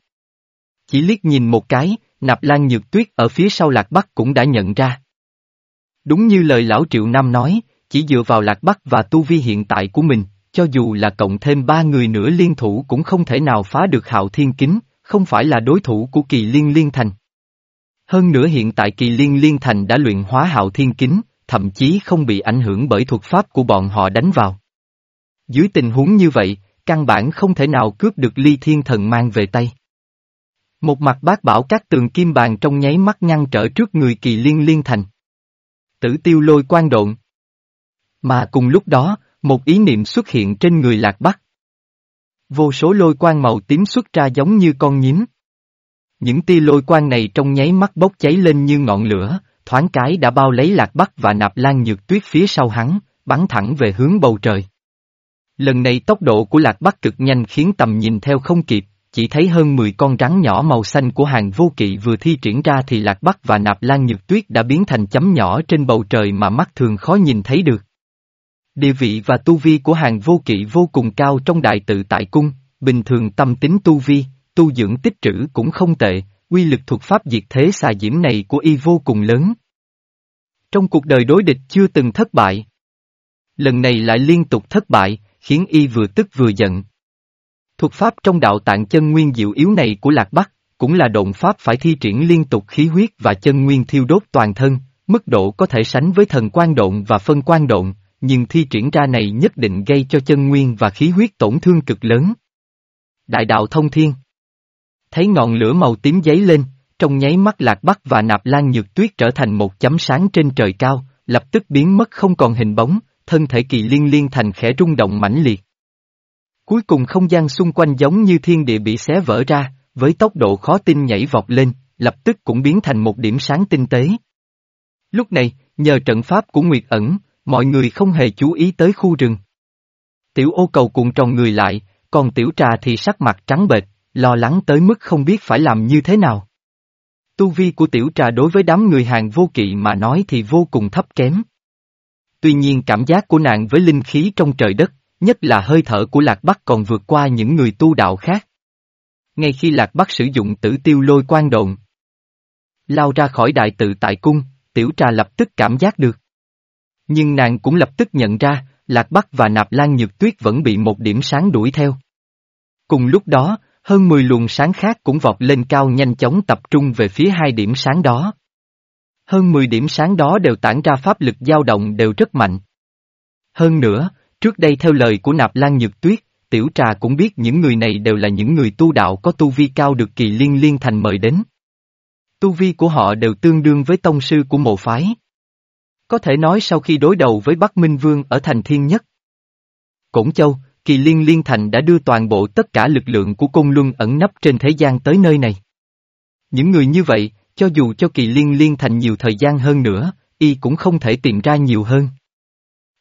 Speaker 1: Chỉ liếc nhìn một cái, nạp lan nhược tuyết ở phía sau Lạc Bắc cũng đã nhận ra. Đúng như lời lão Triệu Nam nói, chỉ dựa vào Lạc Bắc và tu vi hiện tại của mình, cho dù là cộng thêm ba người nữa liên thủ cũng không thể nào phá được hạo thiên kính, không phải là đối thủ của kỳ liên liên thành. Hơn nữa hiện tại kỳ liên liên thành đã luyện hóa hạo thiên kính, thậm chí không bị ảnh hưởng bởi thuật pháp của bọn họ đánh vào. Dưới tình huống như vậy, căn bản không thể nào cướp được ly thiên thần mang về tay. Một mặt bác bảo các tường kim bàn trong nháy mắt ngăn trở trước người kỳ liên liên thành. Tử tiêu lôi quan độn. Mà cùng lúc đó, một ý niệm xuất hiện trên người lạc bắc. Vô số lôi quan màu tím xuất ra giống như con nhím. Những tia lôi quang này trong nháy mắt bốc cháy lên như ngọn lửa, thoáng cái đã bao lấy lạc bắc và nạp lan nhược tuyết phía sau hắn, bắn thẳng về hướng bầu trời. Lần này tốc độ của lạc bắc cực nhanh khiến tầm nhìn theo không kịp, chỉ thấy hơn 10 con rắn nhỏ màu xanh của hàng vô kỵ vừa thi triển ra thì lạc bắc và nạp lan nhược tuyết đã biến thành chấm nhỏ trên bầu trời mà mắt thường khó nhìn thấy được. Địa vị và tu vi của hàng vô kỵ vô cùng cao trong đại tự tại cung, bình thường tâm tính tu vi, tu dưỡng tích trữ cũng không tệ, quy lực thuật pháp diệt thế xà diễm này của y vô cùng lớn. Trong cuộc đời đối địch chưa từng thất bại. Lần này lại liên tục thất bại, khiến y vừa tức vừa giận. Thuật pháp trong đạo tạng chân nguyên diệu yếu này của Lạc Bắc, cũng là động pháp phải thi triển liên tục khí huyết và chân nguyên thiêu đốt toàn thân, mức độ có thể sánh với thần quan động và phân quan động, nhưng thi triển ra này nhất định gây cho chân nguyên và khí huyết tổn thương cực lớn. Đại đạo thông thiên Thấy ngọn lửa màu tím giấy lên, trong nháy mắt lạc bắc và nạp lan nhược tuyết trở thành một chấm sáng trên trời cao, lập tức biến mất không còn hình bóng, thân thể kỳ liên liên thành khẽ rung động mãnh liệt. Cuối cùng không gian xung quanh giống như thiên địa bị xé vỡ ra, với tốc độ khó tin nhảy vọt lên, lập tức cũng biến thành một điểm sáng tinh tế. Lúc này, nhờ trận pháp của Nguyệt ẩn, mọi người không hề chú ý tới khu rừng. Tiểu ô cầu cuộn tròn người lại, còn tiểu trà thì sắc mặt trắng bệch, lo lắng tới mức không biết phải làm như thế nào. Tu vi của tiểu trà đối với đám người hàng vô kỵ mà nói thì vô cùng thấp kém. Tuy nhiên cảm giác của nàng với linh khí trong trời đất, nhất là hơi thở của Lạc Bắc còn vượt qua những người tu đạo khác. Ngay khi Lạc Bắc sử dụng tử tiêu lôi quan độn, lao ra khỏi đại tự tại cung, tiểu trà lập tức cảm giác được. Nhưng nàng cũng lập tức nhận ra, Lạc Bắc và Nạp Lan Nhược Tuyết vẫn bị một điểm sáng đuổi theo. Cùng lúc đó, hơn 10 luồng sáng khác cũng vọt lên cao nhanh chóng tập trung về phía hai điểm sáng đó. Hơn 10 điểm sáng đó đều tản ra pháp lực dao động đều rất mạnh. Hơn nữa, trước đây theo lời của Nạp Lan Nhược Tuyết, Tiểu Trà cũng biết những người này đều là những người tu đạo có tu vi cao được kỳ liên liên thành mời đến. Tu vi của họ đều tương đương với tông sư của mộ phái. Có thể nói sau khi đối đầu với Bắc Minh Vương ở thành thiên nhất. Cổng Châu, Kỳ Liên Liên Thành đã đưa toàn bộ tất cả lực lượng của công Luân ẩn nấp trên thế gian tới nơi này. Những người như vậy, cho dù cho Kỳ Liên Liên Thành nhiều thời gian hơn nữa, y cũng không thể tìm ra nhiều hơn.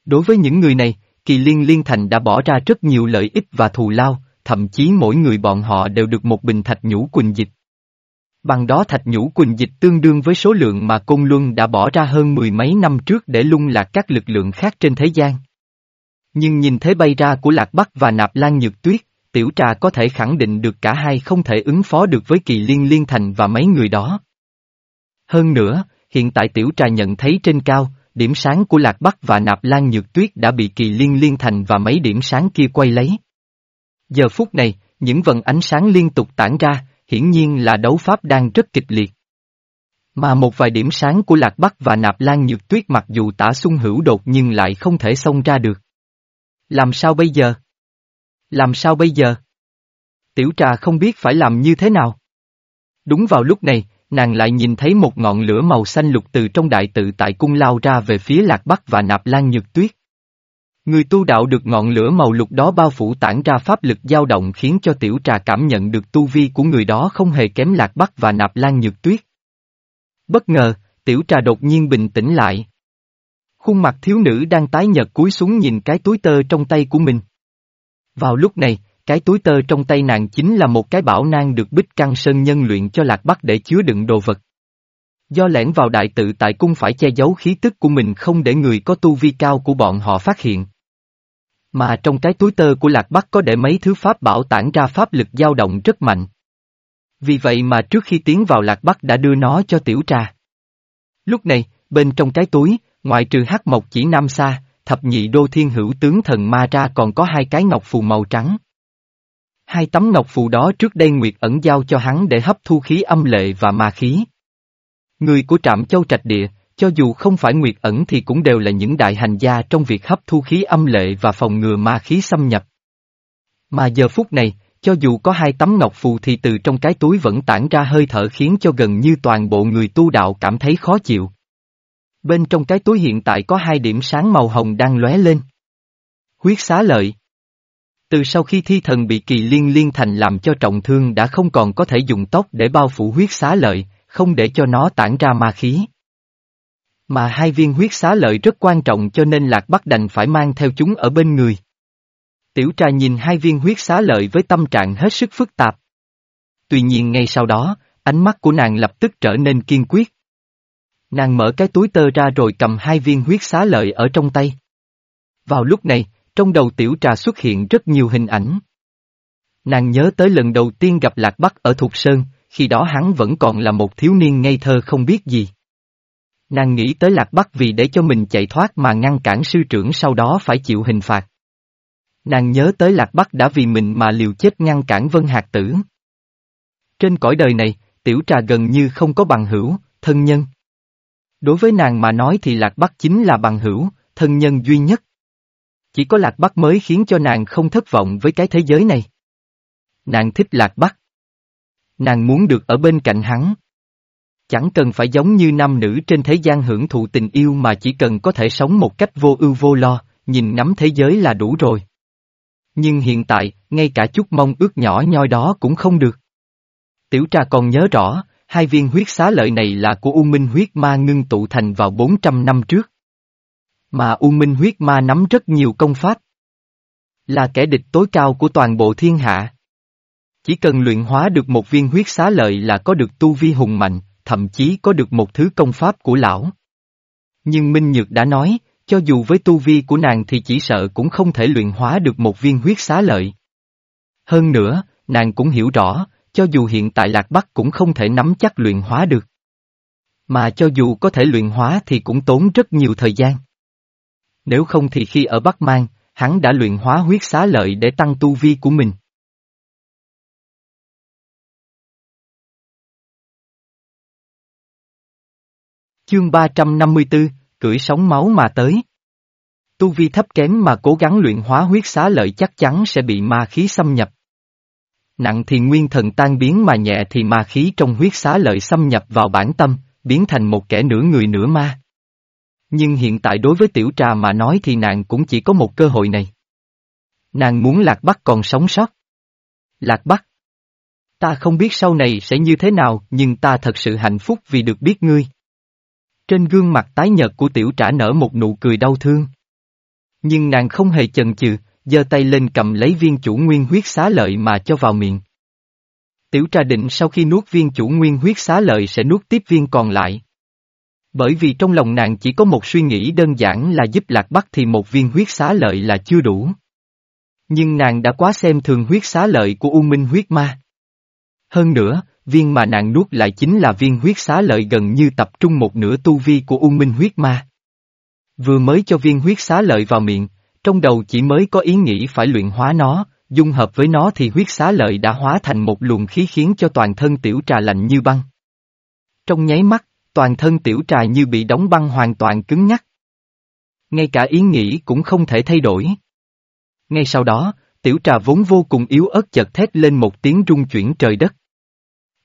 Speaker 1: Đối với những người này, Kỳ Liên Liên Thành đã bỏ ra rất nhiều lợi ích và thù lao, thậm chí mỗi người bọn họ đều được một bình thạch nhũ quỳnh dịch. Bằng đó thạch nhũ quỳnh dịch tương đương với số lượng mà Côn Luân đã bỏ ra hơn mười mấy năm trước để lung lạc các lực lượng khác trên thế gian. Nhưng nhìn thế bay ra của Lạc Bắc và Nạp Lan Nhược Tuyết, Tiểu Trà có thể khẳng định được cả hai không thể ứng phó được với kỳ liên liên thành và mấy người đó. Hơn nữa, hiện tại Tiểu Trà nhận thấy trên cao, điểm sáng của Lạc Bắc và Nạp Lan Nhược Tuyết đã bị kỳ liên liên thành và mấy điểm sáng kia quay lấy. Giờ phút này, những vần ánh sáng liên tục tản ra, hiển nhiên là đấu pháp đang rất kịch liệt. Mà một vài điểm sáng của Lạc Bắc và Nạp Lan Nhược Tuyết mặc dù tả xung hữu đột nhưng lại không thể xông ra được. Làm sao bây giờ? Làm sao bây giờ? Tiểu trà không biết phải làm như thế nào. Đúng vào lúc này, nàng lại nhìn thấy một ngọn lửa màu xanh lục từ trong đại tự tại cung lao ra về phía lạc bắc và nạp lan nhược tuyết. Người tu đạo được ngọn lửa màu lục đó bao phủ tản ra pháp lực dao động khiến cho tiểu trà cảm nhận được tu vi của người đó không hề kém lạc bắc và nạp lan nhược tuyết. Bất ngờ, tiểu trà đột nhiên bình tĩnh lại. Khuôn mặt thiếu nữ đang tái nhợt cúi xuống nhìn cái túi tơ trong tay của mình. Vào lúc này, cái túi tơ trong tay nàng chính là một cái bảo nang được bích căng sơn nhân luyện cho lạc bắc để chứa đựng đồ vật. Do lẻn vào đại tự tại cung phải che giấu khí tức của mình không để người có tu vi cao của bọn họ phát hiện. Mà trong cái túi tơ của lạc bắc có để mấy thứ pháp bảo tản ra pháp lực dao động rất mạnh. Vì vậy mà trước khi tiến vào lạc bắc đã đưa nó cho tiểu trà. Lúc này, bên trong cái túi, ngoại trừ hắc mộc chỉ nam xa, thập nhị đô thiên hữu tướng thần ma ra còn có hai cái ngọc phù màu trắng. Hai tấm ngọc phù đó trước đây Nguyệt ẩn giao cho hắn để hấp thu khí âm lệ và ma khí. Người của trạm châu trạch địa, cho dù không phải Nguyệt ẩn thì cũng đều là những đại hành gia trong việc hấp thu khí âm lệ và phòng ngừa ma khí xâm nhập. Mà giờ phút này, cho dù có hai tấm ngọc phù thì từ trong cái túi vẫn tản ra hơi thở khiến cho gần như toàn bộ người tu đạo cảm thấy khó chịu. Bên trong cái túi hiện tại có hai điểm sáng màu hồng đang lóe lên. Huyết xá lợi từ sau khi thi thần bị kỳ liên liên thành làm cho trọng thương đã không còn có thể dùng tóc để bao phủ huyết xá lợi, không để cho nó tản ra ma khí. Mà hai viên huyết xá lợi rất quan trọng cho nên Lạc Bắc đành phải mang theo chúng ở bên người. Tiểu trà nhìn hai viên huyết xá lợi với tâm trạng hết sức phức tạp. Tuy nhiên ngay sau đó, ánh mắt của nàng lập tức trở nên kiên quyết. Nàng mở cái túi tơ ra rồi cầm hai viên huyết xá lợi ở trong tay. Vào lúc này, trong đầu tiểu trà xuất hiện rất nhiều hình ảnh. Nàng nhớ tới lần đầu tiên gặp Lạc Bắc ở Thục Sơn, khi đó hắn vẫn còn là một thiếu niên ngây thơ không biết gì. Nàng nghĩ tới Lạc Bắc vì để cho mình chạy thoát mà ngăn cản sư trưởng sau đó phải chịu hình phạt. Nàng nhớ tới Lạc Bắc đã vì mình mà liều chết ngăn cản Vân Hạc Tử. Trên cõi đời này, tiểu trà gần như không có bằng hữu, thân nhân. Đối với nàng mà nói thì Lạc Bắc chính là bằng hữu, thân nhân duy nhất. Chỉ có Lạc Bắc mới khiến cho nàng không thất vọng với cái thế giới này. Nàng thích Lạc Bắc. Nàng muốn được ở bên cạnh hắn. Chẳng cần phải giống như nam nữ trên thế gian hưởng thụ tình yêu mà chỉ cần có thể sống một cách vô ưu vô lo, nhìn nắm thế giới là đủ rồi. Nhưng hiện tại, ngay cả chút mong ước nhỏ nhoi đó cũng không được. Tiểu trà còn nhớ rõ, hai viên huyết xá lợi này là của U Minh huyết ma ngưng tụ thành vào 400 năm trước. Mà U Minh huyết ma nắm rất nhiều công pháp. Là kẻ địch tối cao của toàn bộ thiên hạ. Chỉ cần luyện hóa được một viên huyết xá lợi là có được tu vi hùng mạnh, thậm chí có được một thứ công pháp của lão. Nhưng Minh Nhược đã nói, cho dù với tu vi của nàng thì chỉ sợ cũng không thể luyện hóa được một viên huyết xá lợi. Hơn nữa, nàng cũng hiểu rõ, cho dù hiện tại Lạc Bắc cũng không thể nắm chắc luyện hóa được. Mà cho dù có thể luyện hóa thì cũng tốn rất nhiều thời gian. Nếu không thì khi ở Bắc Mang, hắn đã luyện hóa huyết xá lợi để tăng tu vi của mình. Chương 354, cưỡi sóng máu mà tới. Tu vi thấp kém mà cố gắng luyện hóa huyết xá lợi chắc chắn sẽ bị ma khí xâm nhập. Nặng thì nguyên thần tan biến mà nhẹ thì ma khí trong huyết xá lợi xâm nhập vào bản tâm, biến thành một kẻ nửa người nửa ma. Nhưng hiện tại đối với tiểu trà mà nói thì nàng cũng chỉ có một cơ hội này. Nàng muốn Lạc Bắc còn sống sót. Lạc Bắc. Ta không biết sau này sẽ như thế nào nhưng ta thật sự hạnh phúc vì được biết ngươi. Trên gương mặt tái nhợt của tiểu trả nở một nụ cười đau thương. Nhưng nàng không hề chần chừ, giơ tay lên cầm lấy viên chủ nguyên huyết xá lợi mà cho vào miệng. Tiểu trà định sau khi nuốt viên chủ nguyên huyết xá lợi sẽ nuốt tiếp viên còn lại. Bởi vì trong lòng nàng chỉ có một suy nghĩ đơn giản là giúp lạc bắc thì một viên huyết xá lợi là chưa đủ. Nhưng nàng đã quá xem thường huyết xá lợi của U Minh huyết ma. Hơn nữa, viên mà nàng nuốt lại chính là viên huyết xá lợi gần như tập trung một nửa tu vi của U Minh huyết ma. Vừa mới cho viên huyết xá lợi vào miệng, trong đầu chỉ mới có ý nghĩ phải luyện hóa nó, dung hợp với nó thì huyết xá lợi đã hóa thành một luồng khí khiến cho toàn thân tiểu trà lạnh như băng. Trong nháy mắt, toàn thân tiểu trà như bị đóng băng hoàn toàn cứng nhắc. Ngay cả ý nghĩ cũng không thể thay đổi. Ngay sau đó, tiểu trà vốn vô cùng yếu ớt chợt thét lên một tiếng rung chuyển trời đất.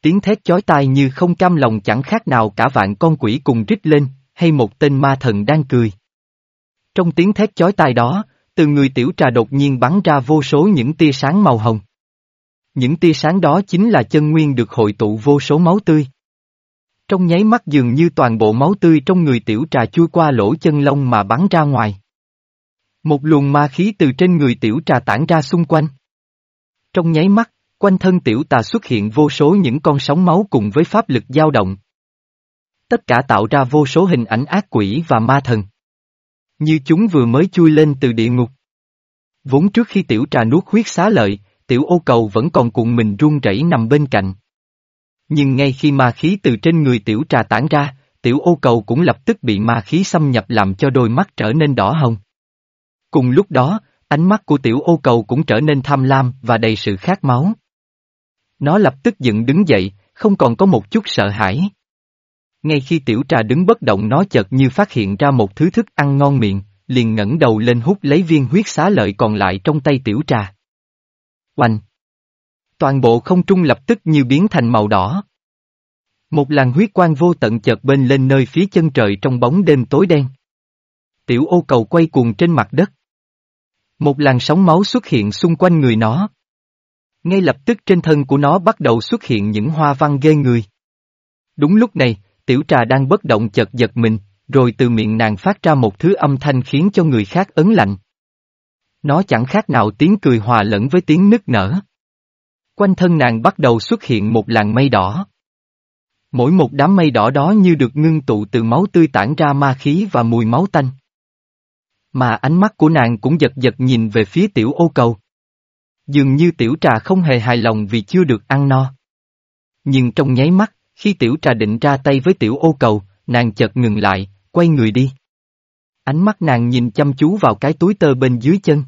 Speaker 1: Tiếng thét chói tai như không cam lòng chẳng khác nào cả vạn con quỷ cùng rít lên, hay một tên ma thần đang cười. Trong tiếng thét chói tai đó, từ người tiểu trà đột nhiên bắn ra vô số những tia sáng màu hồng. Những tia sáng đó chính là chân nguyên được hội tụ vô số máu tươi. Trong nháy mắt dường như toàn bộ máu tươi trong người tiểu trà chui qua lỗ chân lông mà bắn ra ngoài. Một luồng ma khí từ trên người tiểu trà tản ra xung quanh. Trong nháy mắt, quanh thân tiểu tà xuất hiện vô số những con sóng máu cùng với pháp lực dao động. Tất cả tạo ra vô số hình ảnh ác quỷ và ma thần. Như chúng vừa mới chui lên từ địa ngục. Vốn trước khi tiểu trà nuốt huyết xá lợi, tiểu ô cầu vẫn còn cuộn mình run rẩy nằm bên cạnh. Nhưng ngay khi ma khí từ trên người tiểu trà tản ra, tiểu ô cầu cũng lập tức bị ma khí xâm nhập làm cho đôi mắt trở nên đỏ hồng. Cùng lúc đó, ánh mắt của tiểu ô cầu cũng trở nên tham lam và đầy sự khát máu. Nó lập tức dựng đứng dậy, không còn có một chút sợ hãi. Ngay khi tiểu trà đứng bất động nó chợt như phát hiện ra một thứ thức ăn ngon miệng, liền ngẩng đầu lên hút lấy viên huyết xá lợi còn lại trong tay tiểu trà. Oanh! Toàn bộ không trung lập tức như biến thành màu đỏ. Một làn huyết quang vô tận chợt bên lên nơi phía chân trời trong bóng đêm tối đen. Tiểu ô cầu quay cuồng trên mặt đất. Một làn sóng máu xuất hiện xung quanh người nó. Ngay lập tức trên thân của nó bắt đầu xuất hiện những hoa văn ghê người. Đúng lúc này, tiểu trà đang bất động chợt giật mình, rồi từ miệng nàng phát ra một thứ âm thanh khiến cho người khác ấn lạnh. Nó chẳng khác nào tiếng cười hòa lẫn với tiếng nức nở. Quanh thân nàng bắt đầu xuất hiện một làn mây đỏ. Mỗi một đám mây đỏ đó như được ngưng tụ từ máu tươi tản ra ma khí và mùi máu tanh. Mà ánh mắt của nàng cũng giật giật nhìn về phía tiểu ô cầu. Dường như tiểu trà không hề hài lòng vì chưa được ăn no. Nhưng trong nháy mắt, khi tiểu trà định ra tay với tiểu ô cầu, nàng chợt ngừng lại, quay người đi. Ánh mắt nàng nhìn chăm chú vào cái túi tơ bên dưới chân.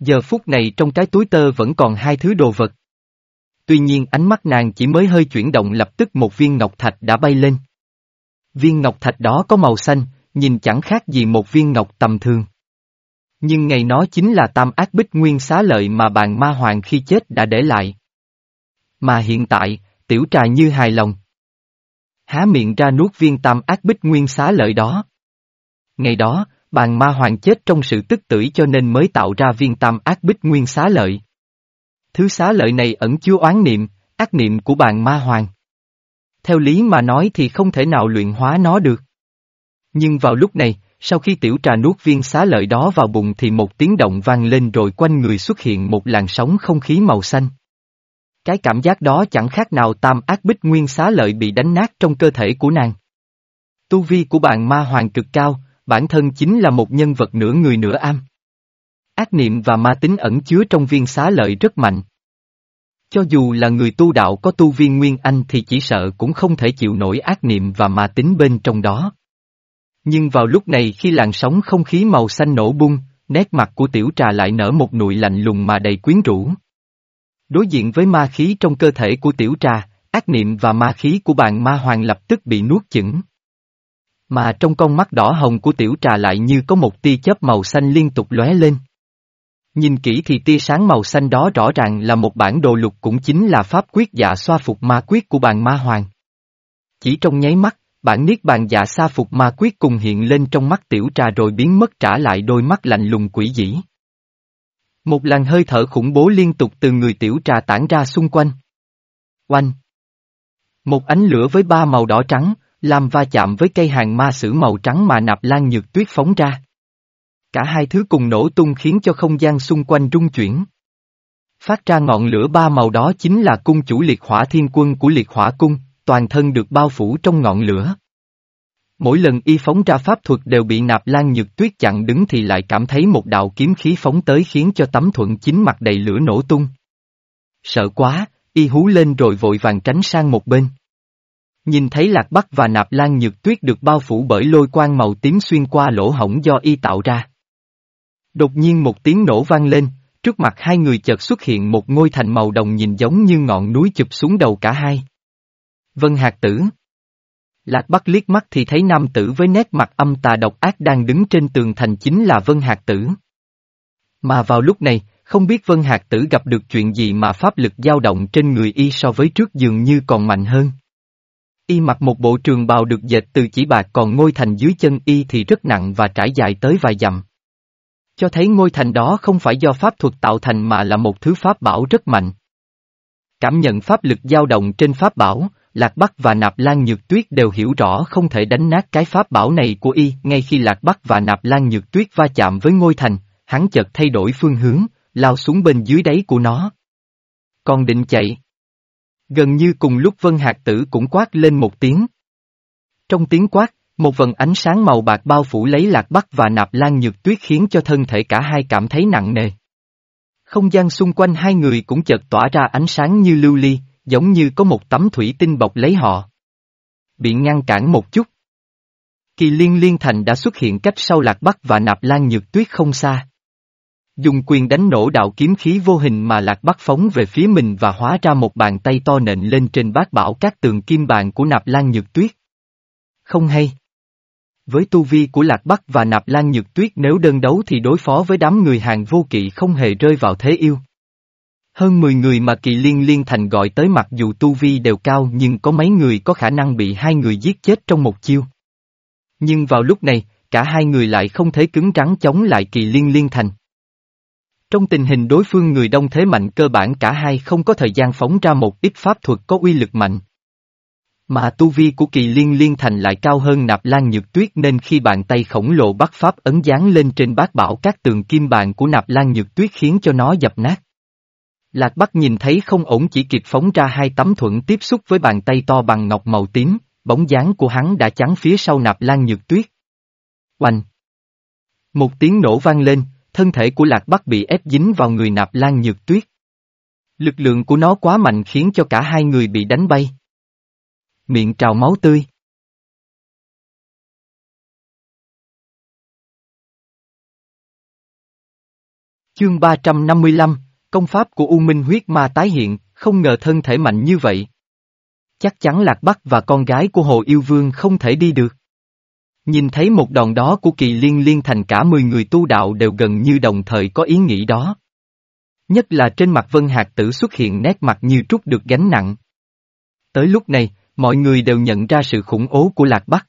Speaker 1: Giờ phút này trong cái túi tơ vẫn còn hai thứ đồ vật. Tuy nhiên ánh mắt nàng chỉ mới hơi chuyển động lập tức một viên ngọc thạch đã bay lên. Viên ngọc thạch đó có màu xanh, nhìn chẳng khác gì một viên ngọc tầm thường. Nhưng ngày nó chính là tam ác bích nguyên xá lợi mà bàn ma hoàng khi chết đã để lại. Mà hiện tại, tiểu trà như hài lòng. Há miệng ra nuốt viên tam ác bích nguyên xá lợi đó. Ngày đó, bàn ma hoàng chết trong sự tức tử cho nên mới tạo ra viên tam ác bích nguyên xá lợi. Thứ xá lợi này ẩn chứa oán niệm, ác niệm của bàn ma hoàng. Theo lý mà nói thì không thể nào luyện hóa nó được. Nhưng vào lúc này, sau khi tiểu trà nuốt viên xá lợi đó vào bụng thì một tiếng động vang lên rồi quanh người xuất hiện một làn sóng không khí màu xanh. Cái cảm giác đó chẳng khác nào tam ác bích nguyên xá lợi bị đánh nát trong cơ thể của nàng. Tu vi của bạn ma hoàng cực cao, bản thân chính là một nhân vật nửa người nửa am. Ác niệm và ma tính ẩn chứa trong viên xá lợi rất mạnh. Cho dù là người tu đạo có tu viên Nguyên Anh thì chỉ sợ cũng không thể chịu nổi ác niệm và ma tính bên trong đó. Nhưng vào lúc này khi làn sóng không khí màu xanh nổ bung, nét mặt của tiểu trà lại nở một nụi lạnh lùng mà đầy quyến rũ. Đối diện với ma khí trong cơ thể của tiểu trà, ác niệm và ma khí của bạn ma hoàng lập tức bị nuốt chửng. Mà trong con mắt đỏ hồng của tiểu trà lại như có một tia chớp màu xanh liên tục lóe lên. Nhìn kỹ thì tia sáng màu xanh đó rõ ràng là một bản đồ lục cũng chính là pháp quyết dạ xoa phục ma quyết của bàn ma hoàng. Chỉ trong nháy mắt, bản niết bàn dạ xa phục ma quyết cùng hiện lên trong mắt tiểu trà rồi biến mất trả lại đôi mắt lạnh lùng quỷ dĩ. Một làn hơi thở khủng bố liên tục từ người tiểu trà tản ra xung quanh. Oanh! Một ánh lửa với ba màu đỏ trắng, làm va chạm với cây hàng ma sử màu trắng mà nạp lan nhược tuyết phóng ra. Cả hai thứ cùng nổ tung khiến cho không gian xung quanh rung chuyển. Phát ra ngọn lửa ba màu đó chính là cung chủ liệt hỏa thiên quân của liệt hỏa cung, toàn thân được bao phủ trong ngọn lửa. Mỗi lần y phóng ra pháp thuật đều bị nạp lan nhược tuyết chặn đứng thì lại cảm thấy một đạo kiếm khí phóng tới khiến cho tấm thuận chính mặt đầy lửa nổ tung. Sợ quá, y hú lên rồi vội vàng tránh sang một bên. Nhìn thấy lạc bắc và nạp lan nhược tuyết được bao phủ bởi lôi quang màu tím xuyên qua lỗ hổng do y tạo ra. Đột nhiên một tiếng nổ vang lên, trước mặt hai người chợt xuất hiện một ngôi thành màu đồng nhìn giống như ngọn núi chụp xuống đầu cả hai. Vân Hạc Tử Lạc Bắc liếc mắt thì thấy nam tử với nét mặt âm tà độc ác đang đứng trên tường thành chính là Vân Hạc Tử. Mà vào lúc này, không biết Vân Hạc Tử gặp được chuyện gì mà pháp lực dao động trên người y so với trước dường như còn mạnh hơn. Y mặc một bộ trường bào được dệt từ chỉ bạc còn ngôi thành dưới chân y thì rất nặng và trải dài tới vài dặm. Cho thấy ngôi thành đó không phải do pháp thuật tạo thành mà là một thứ pháp bảo rất mạnh. Cảm nhận pháp lực dao động trên pháp bảo, Lạc Bắc và Nạp Lan Nhược Tuyết đều hiểu rõ không thể đánh nát cái pháp bảo này của y, ngay khi Lạc Bắc và Nạp Lan Nhược Tuyết va chạm với ngôi thành, hắn chợt thay đổi phương hướng, lao xuống bên dưới đáy của nó. Còn định chạy. Gần như cùng lúc Vân Hạc Tử cũng quát lên một tiếng. Trong tiếng quát, một vần ánh sáng màu bạc bao phủ lấy Lạc Bắc và Nạp Lan Nhược Tuyết khiến cho thân thể cả hai cảm thấy nặng nề. Không gian xung quanh hai người cũng chợt tỏa ra ánh sáng như lưu ly, giống như có một tấm thủy tinh bọc lấy họ. Bị ngăn cản một chút. Kỳ liên liên thành đã xuất hiện cách sau lạc bắc và nạp lan nhược tuyết không xa. Dùng quyền đánh nổ đạo kiếm khí vô hình mà lạc bắc phóng về phía mình và hóa ra một bàn tay to nện lên trên bát bảo các tường kim bàn của nạp lan nhược tuyết. Không hay. Với tu vi của Lạc Bắc và Nạp Lan Nhược Tuyết nếu đơn đấu thì đối phó với đám người hàng vô kỵ không hề rơi vào thế yêu. Hơn 10 người mà kỳ liên liên thành gọi tới mặc dù tu vi đều cao nhưng có mấy người có khả năng bị hai người giết chết trong một chiêu. Nhưng vào lúc này, cả hai người lại không thể cứng rắn chống lại kỳ liên liên thành. Trong tình hình đối phương người đông thế mạnh cơ bản cả hai không có thời gian phóng ra một ít pháp thuật có uy lực mạnh. Mà tu vi của kỳ liên liên thành lại cao hơn nạp lan nhược tuyết nên khi bàn tay khổng lồ bắt pháp ấn dán lên trên bát bảo các tường kim bàn của nạp lan nhược tuyết khiến cho nó dập nát. Lạc Bắc nhìn thấy không ổn chỉ kịp phóng ra hai tấm thuận tiếp xúc với bàn tay to bằng ngọc màu tím, bóng dáng của hắn đã chắn phía sau nạp lan nhược tuyết. Oanh! Một tiếng nổ vang lên, thân thể của Lạc Bắc bị ép dính vào người nạp lan nhược tuyết. Lực lượng của nó quá mạnh khiến cho cả hai người bị đánh bay. Miệng trào máu tươi. Chương 355, Công pháp của U Minh huyết ma tái hiện, không ngờ thân thể mạnh như vậy. Chắc chắn Lạc Bắc và con gái của Hồ Yêu Vương không thể đi được. Nhìn thấy một đòn đó của kỳ liên liên thành cả 10 người tu đạo đều gần như đồng thời có ý nghĩ đó. Nhất là trên mặt Vân Hạc Tử xuất hiện nét mặt như trút được gánh nặng. Tới lúc này, mọi người đều nhận ra sự khủng ố của Lạc Bắc.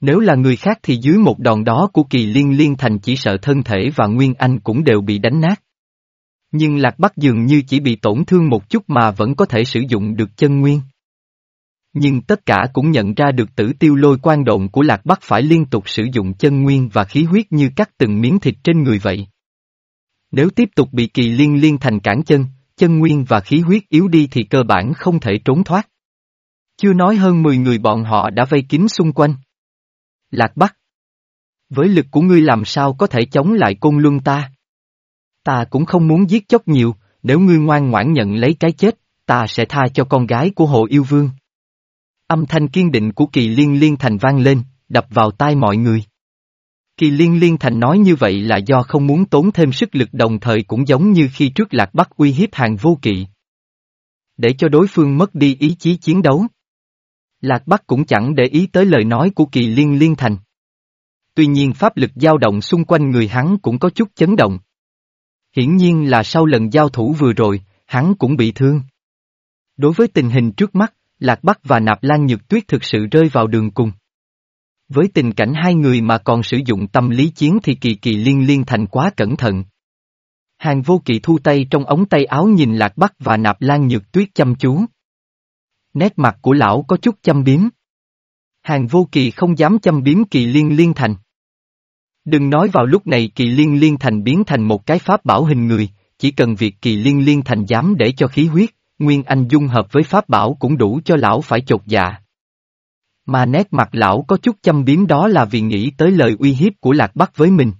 Speaker 1: Nếu là người khác thì dưới một đòn đó của kỳ liên liên thành chỉ sợ thân thể và Nguyên Anh cũng đều bị đánh nát. Nhưng Lạc Bắc dường như chỉ bị tổn thương một chút mà vẫn có thể sử dụng được chân nguyên. Nhưng tất cả cũng nhận ra được tử tiêu lôi quan động của Lạc Bắc phải liên tục sử dụng chân nguyên và khí huyết như cắt từng miếng thịt trên người vậy. Nếu tiếp tục bị kỳ liên liên thành cản chân, chân nguyên và khí huyết yếu đi thì cơ bản không thể trốn thoát. Chưa nói hơn 10 người bọn họ đã vây kín xung quanh. Lạc Bắc Với lực của ngươi làm sao có thể chống lại côn luân ta? Ta cũng không muốn giết chóc nhiều, nếu ngươi ngoan ngoãn nhận lấy cái chết, ta sẽ tha cho con gái của hồ yêu vương. Âm thanh kiên định của kỳ liên liên thành vang lên, đập vào tai mọi người. Kỳ liên liên thành nói như vậy là do không muốn tốn thêm sức lực đồng thời cũng giống như khi trước lạc bắc uy hiếp hàng vô kỵ. Để cho đối phương mất đi ý chí chiến đấu. Lạc Bắc cũng chẳng để ý tới lời nói của kỳ liên liên thành. Tuy nhiên pháp lực dao động xung quanh người hắn cũng có chút chấn động. Hiển nhiên là sau lần giao thủ vừa rồi, hắn cũng bị thương. Đối với tình hình trước mắt, Lạc Bắc và Nạp Lan Nhược Tuyết thực sự rơi vào đường cùng. Với tình cảnh hai người mà còn sử dụng tâm lý chiến thì kỳ kỳ liên liên thành quá cẩn thận. Hàng vô kỵ thu tay trong ống tay áo nhìn Lạc Bắc và Nạp Lan Nhược Tuyết chăm chú. Nét mặt của lão có chút chăm biếm. Hàng vô kỳ không dám chăm biếm kỳ liên liên thành. Đừng nói vào lúc này kỳ liên liên thành biến thành một cái pháp bảo hình người, chỉ cần việc kỳ liên liên thành dám để cho khí huyết, nguyên anh dung hợp với pháp bảo cũng đủ cho lão phải chột dạ. Mà nét mặt lão có chút chăm biếm đó là vì nghĩ tới lời uy hiếp của Lạc Bắc với mình.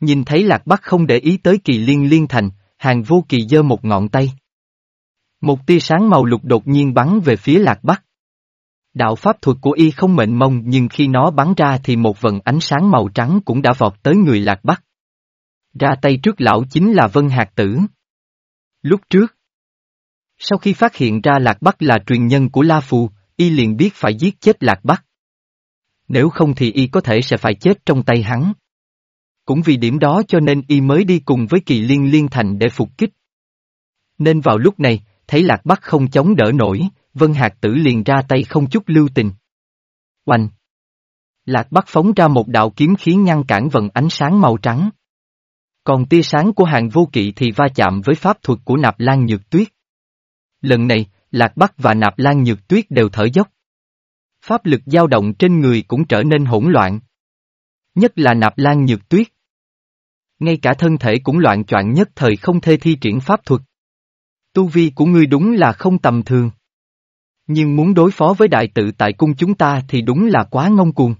Speaker 1: Nhìn thấy Lạc Bắc không để ý tới kỳ liên liên thành, hàng vô kỳ giơ một ngọn tay. Một tia sáng màu lục đột nhiên bắn về phía Lạc Bắc. Đạo pháp thuật của y không mệnh mông nhưng khi nó bắn ra thì một vần ánh sáng màu trắng cũng đã vọt tới người Lạc Bắc. Ra tay trước lão chính là Vân Hạc Tử. Lúc trước, sau khi phát hiện ra Lạc Bắc là truyền nhân của La Phù, y liền biết phải giết chết Lạc Bắc. Nếu không thì y có thể sẽ phải chết trong tay hắn. Cũng vì điểm đó cho nên y mới đi cùng với kỳ liên liên thành để phục kích. Nên vào lúc này, thấy Lạc Bắc không chống đỡ nổi, Vân Hạc Tử liền ra tay không chút lưu tình. Oanh! Lạc Bắc phóng ra một đạo kiếm khí ngăn cản vận ánh sáng màu trắng. Còn tia sáng của hàng vô kỵ thì va chạm với pháp thuật của nạp lan nhược tuyết. Lần này, Lạc Bắc và nạp lan nhược tuyết đều thở dốc. Pháp lực dao động trên người cũng trở nên hỗn loạn. Nhất là nạp lan nhược tuyết. Ngay cả thân thể cũng loạn choạng nhất thời không thể thi triển pháp thuật. Tu vi của ngươi đúng là không tầm thường. Nhưng muốn đối phó với đại tự tại cung chúng ta thì đúng là quá ngông cuồng.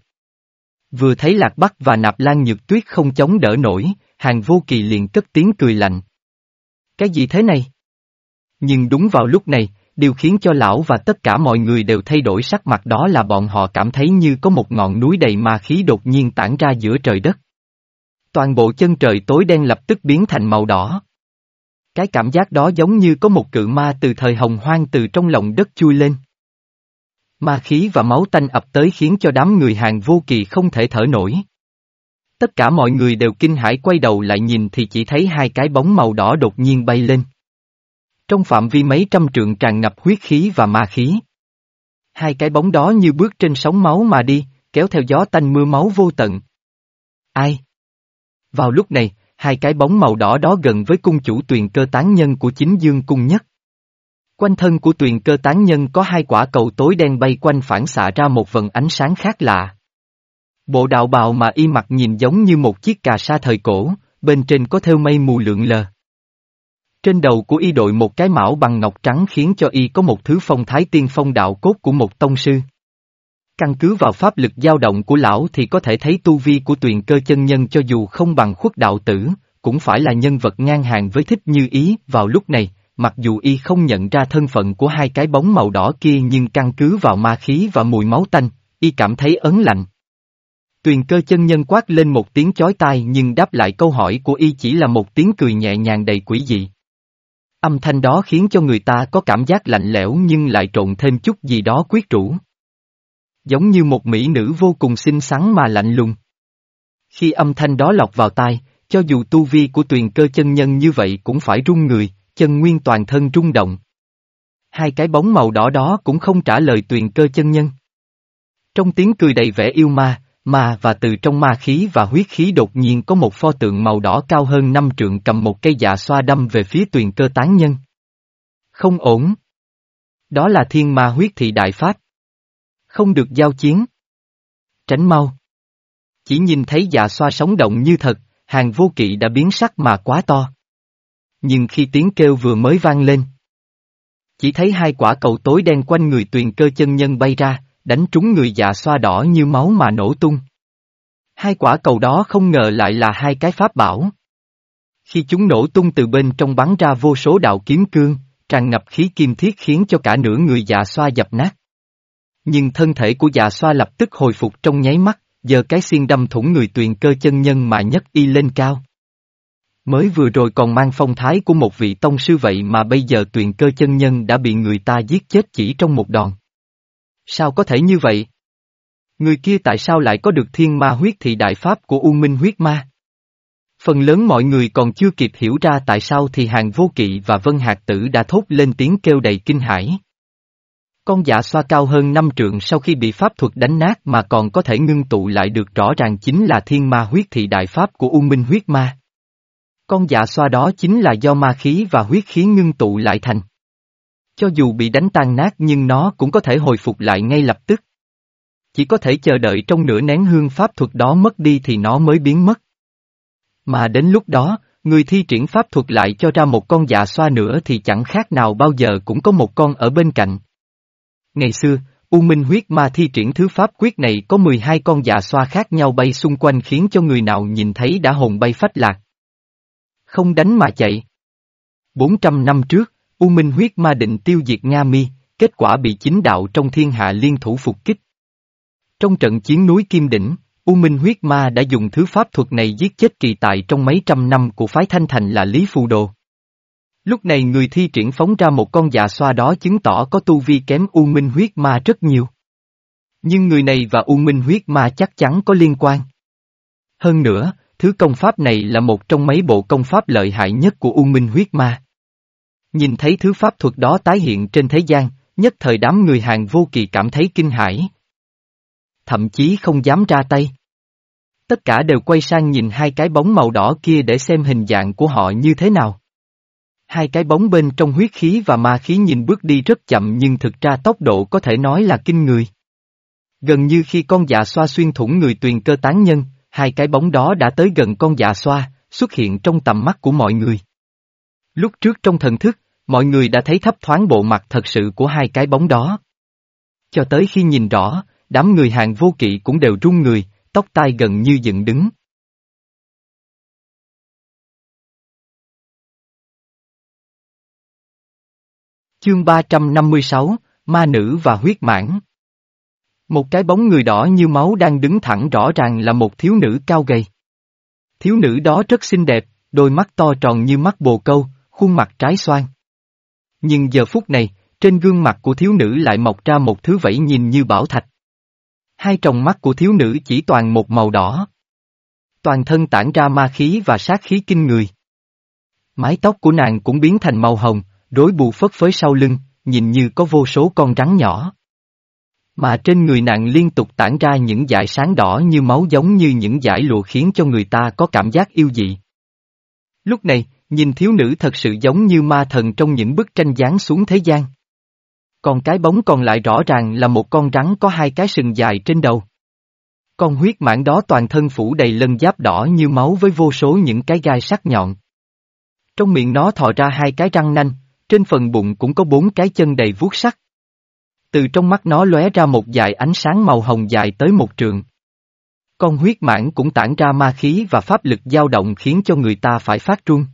Speaker 1: Vừa thấy Lạc Bắc và Nạp Lan Nhược Tuyết không chống đỡ nổi, hàng vô kỳ liền cất tiếng cười lạnh. Cái gì thế này? Nhưng đúng vào lúc này, điều khiến cho lão và tất cả mọi người đều thay đổi sắc mặt đó là bọn họ cảm thấy như có một ngọn núi đầy ma khí đột nhiên tản ra giữa trời đất. Toàn bộ chân trời tối đen lập tức biến thành màu đỏ. Cái cảm giác đó giống như có một cự ma từ thời hồng hoang từ trong lòng đất chui lên. Ma khí và máu tanh ập tới khiến cho đám người hàng vô kỳ không thể thở nổi. Tất cả mọi người đều kinh hãi quay đầu lại nhìn thì chỉ thấy hai cái bóng màu đỏ đột nhiên bay lên. Trong phạm vi mấy trăm trượng tràn ngập huyết khí và ma khí. Hai cái bóng đó như bước trên sóng máu mà đi, kéo theo gió tanh mưa máu vô tận. Ai? Vào lúc này, hai cái bóng màu đỏ đó gần với cung chủ tuyền cơ tán nhân của chính dương cung nhất. Quanh thân của tuyền cơ tán nhân có hai quả cầu tối đen bay quanh phản xạ ra một vần ánh sáng khác lạ. Bộ đạo bào mà y mặc nhìn giống như một chiếc cà sa thời cổ, bên trên có thêu mây mù lượn lờ. Trên đầu của y đội một cái mão bằng ngọc trắng khiến cho y có một thứ phong thái tiên phong đạo cốt của một tông sư. Căn cứ vào pháp lực dao động của lão thì có thể thấy tu vi của tuyền cơ chân nhân cho dù không bằng khuất đạo tử, cũng phải là nhân vật ngang hàng với thích như ý vào lúc này, mặc dù y không nhận ra thân phận của hai cái bóng màu đỏ kia nhưng căn cứ vào ma khí và mùi máu tanh, y cảm thấy ấn lạnh. Tuyền cơ chân nhân quát lên một tiếng chói tai nhưng đáp lại câu hỏi của y chỉ là một tiếng cười nhẹ nhàng đầy quỷ dị. Âm thanh đó khiến cho người ta có cảm giác lạnh lẽo nhưng lại trộn thêm chút gì đó quyết rũ. Giống như một mỹ nữ vô cùng xinh xắn mà lạnh lùng. Khi âm thanh đó lọc vào tai, cho dù tu vi của tuyền cơ chân nhân như vậy cũng phải rung người, chân nguyên toàn thân rung động. Hai cái bóng màu đỏ đó cũng không trả lời tuyền cơ chân nhân. Trong tiếng cười đầy vẻ yêu ma, ma và từ trong ma khí và huyết khí đột nhiên có một pho tượng màu đỏ cao hơn năm trượng cầm một cây dạ xoa đâm về phía tuyền cơ tán nhân. Không ổn. Đó là thiên ma huyết thị đại pháp. Không được giao chiến. Tránh mau. Chỉ nhìn thấy dạ xoa sống động như thật, hàng vô kỵ đã biến sắc mà quá to. Nhưng khi tiếng kêu vừa mới vang lên, chỉ thấy hai quả cầu tối đen quanh người tuyền cơ chân nhân bay ra, đánh trúng người dạ xoa đỏ như máu mà nổ tung. Hai quả cầu đó không ngờ lại là hai cái pháp bảo. Khi chúng nổ tung từ bên trong bắn ra vô số đạo kiếm cương, tràn ngập khí kim thiết khiến cho cả nửa người dạ xoa dập nát. Nhưng thân thể của dạ xoa lập tức hồi phục trong nháy mắt, giờ cái xiên đâm thủng người tuyền cơ chân nhân mà nhất y lên cao. Mới vừa rồi còn mang phong thái của một vị tông sư vậy mà bây giờ tuyền cơ chân nhân đã bị người ta giết chết chỉ trong một đòn. Sao có thể như vậy? Người kia tại sao lại có được thiên ma huyết thị đại pháp của U Minh huyết ma? Phần lớn mọi người còn chưa kịp hiểu ra tại sao thì hàng vô kỵ và vân hạt tử đã thốt lên tiếng kêu đầy kinh hãi. Con dạ xoa cao hơn năm trượng sau khi bị pháp thuật đánh nát mà còn có thể ngưng tụ lại được rõ ràng chính là thiên ma huyết thị đại pháp của U Minh huyết ma. Con dạ xoa đó chính là do ma khí và huyết khí ngưng tụ lại thành. Cho dù bị đánh tan nát nhưng nó cũng có thể hồi phục lại ngay lập tức. Chỉ có thể chờ đợi trong nửa nén hương pháp thuật đó mất đi thì nó mới biến mất. Mà đến lúc đó, người thi triển pháp thuật lại cho ra một con dạ xoa nữa thì chẳng khác nào bao giờ cũng có một con ở bên cạnh. Ngày xưa, U Minh huyết ma thi triển thứ pháp quyết này có 12 con dạ xoa khác nhau bay xung quanh khiến cho người nào nhìn thấy đã hồn bay phách lạc. Không đánh mà chạy. 400 năm trước, U Minh huyết ma định tiêu diệt Nga Mi, kết quả bị chính đạo trong thiên hạ liên thủ phục kích. Trong trận chiến núi Kim Đỉnh, U Minh huyết ma đã dùng thứ pháp thuật này giết chết kỳ tại trong mấy trăm năm của phái Thanh Thành là Lý Phù Đồ. Lúc này người thi triển phóng ra một con dạ xoa đó chứng tỏ có tu vi kém U Minh huyết ma rất nhiều. Nhưng người này và U Minh huyết ma chắc chắn có liên quan. Hơn nữa, thứ công pháp này là một trong mấy bộ công pháp lợi hại nhất của U Minh huyết ma. Nhìn thấy thứ pháp thuật đó tái hiện trên thế gian, nhất thời đám người hàng vô kỳ cảm thấy kinh hãi. Thậm chí không dám ra tay. Tất cả đều quay sang nhìn hai cái bóng màu đỏ kia để xem hình dạng của họ như thế nào. Hai cái bóng bên trong huyết khí và ma khí nhìn bước đi rất chậm nhưng thực ra tốc độ có thể nói là kinh người. Gần như khi con dạ xoa xuyên thủng người tuyền cơ tán nhân, hai cái bóng đó đã tới gần con dạ xoa, xuất hiện trong tầm mắt của mọi người. Lúc trước trong thần thức, mọi người đã thấy thấp thoáng bộ mặt thật sự của hai cái bóng đó. Cho tới khi nhìn rõ, đám người hàng vô kỵ cũng đều run người, tóc tai gần như dựng đứng. Chương 356, Ma Nữ và Huyết Mãn Một cái bóng người đỏ như máu đang đứng thẳng rõ ràng là một thiếu nữ cao gầy. Thiếu nữ đó rất xinh đẹp, đôi mắt to tròn như mắt bồ câu, khuôn mặt trái xoan. Nhưng giờ phút này, trên gương mặt của thiếu nữ lại mọc ra một thứ vẫy nhìn như bảo thạch. Hai tròng mắt của thiếu nữ chỉ toàn một màu đỏ. Toàn thân tản ra ma khí và sát khí kinh người. Mái tóc của nàng cũng biến thành màu hồng, rối bù phất phới sau lưng, nhìn như có vô số con rắn nhỏ. Mà trên người nàng liên tục tản ra những dải sáng đỏ như máu giống như những dải lụa khiến cho người ta có cảm giác yêu dị. Lúc này, nhìn thiếu nữ thật sự giống như ma thần trong những bức tranh dán xuống thế gian. Còn cái bóng còn lại rõ ràng là một con rắn có hai cái sừng dài trên đầu. Con huyết mãn đó toàn thân phủ đầy lân giáp đỏ như máu với vô số những cái gai sắc nhọn. Trong miệng nó thò ra hai cái răng nanh, trên phần bụng cũng có bốn cái chân đầy vuốt sắc. Từ trong mắt nó lóe ra một dải ánh sáng màu hồng dài tới một trường. Con huyết mãn cũng tản ra ma khí và pháp lực dao động khiến cho người ta phải phát run.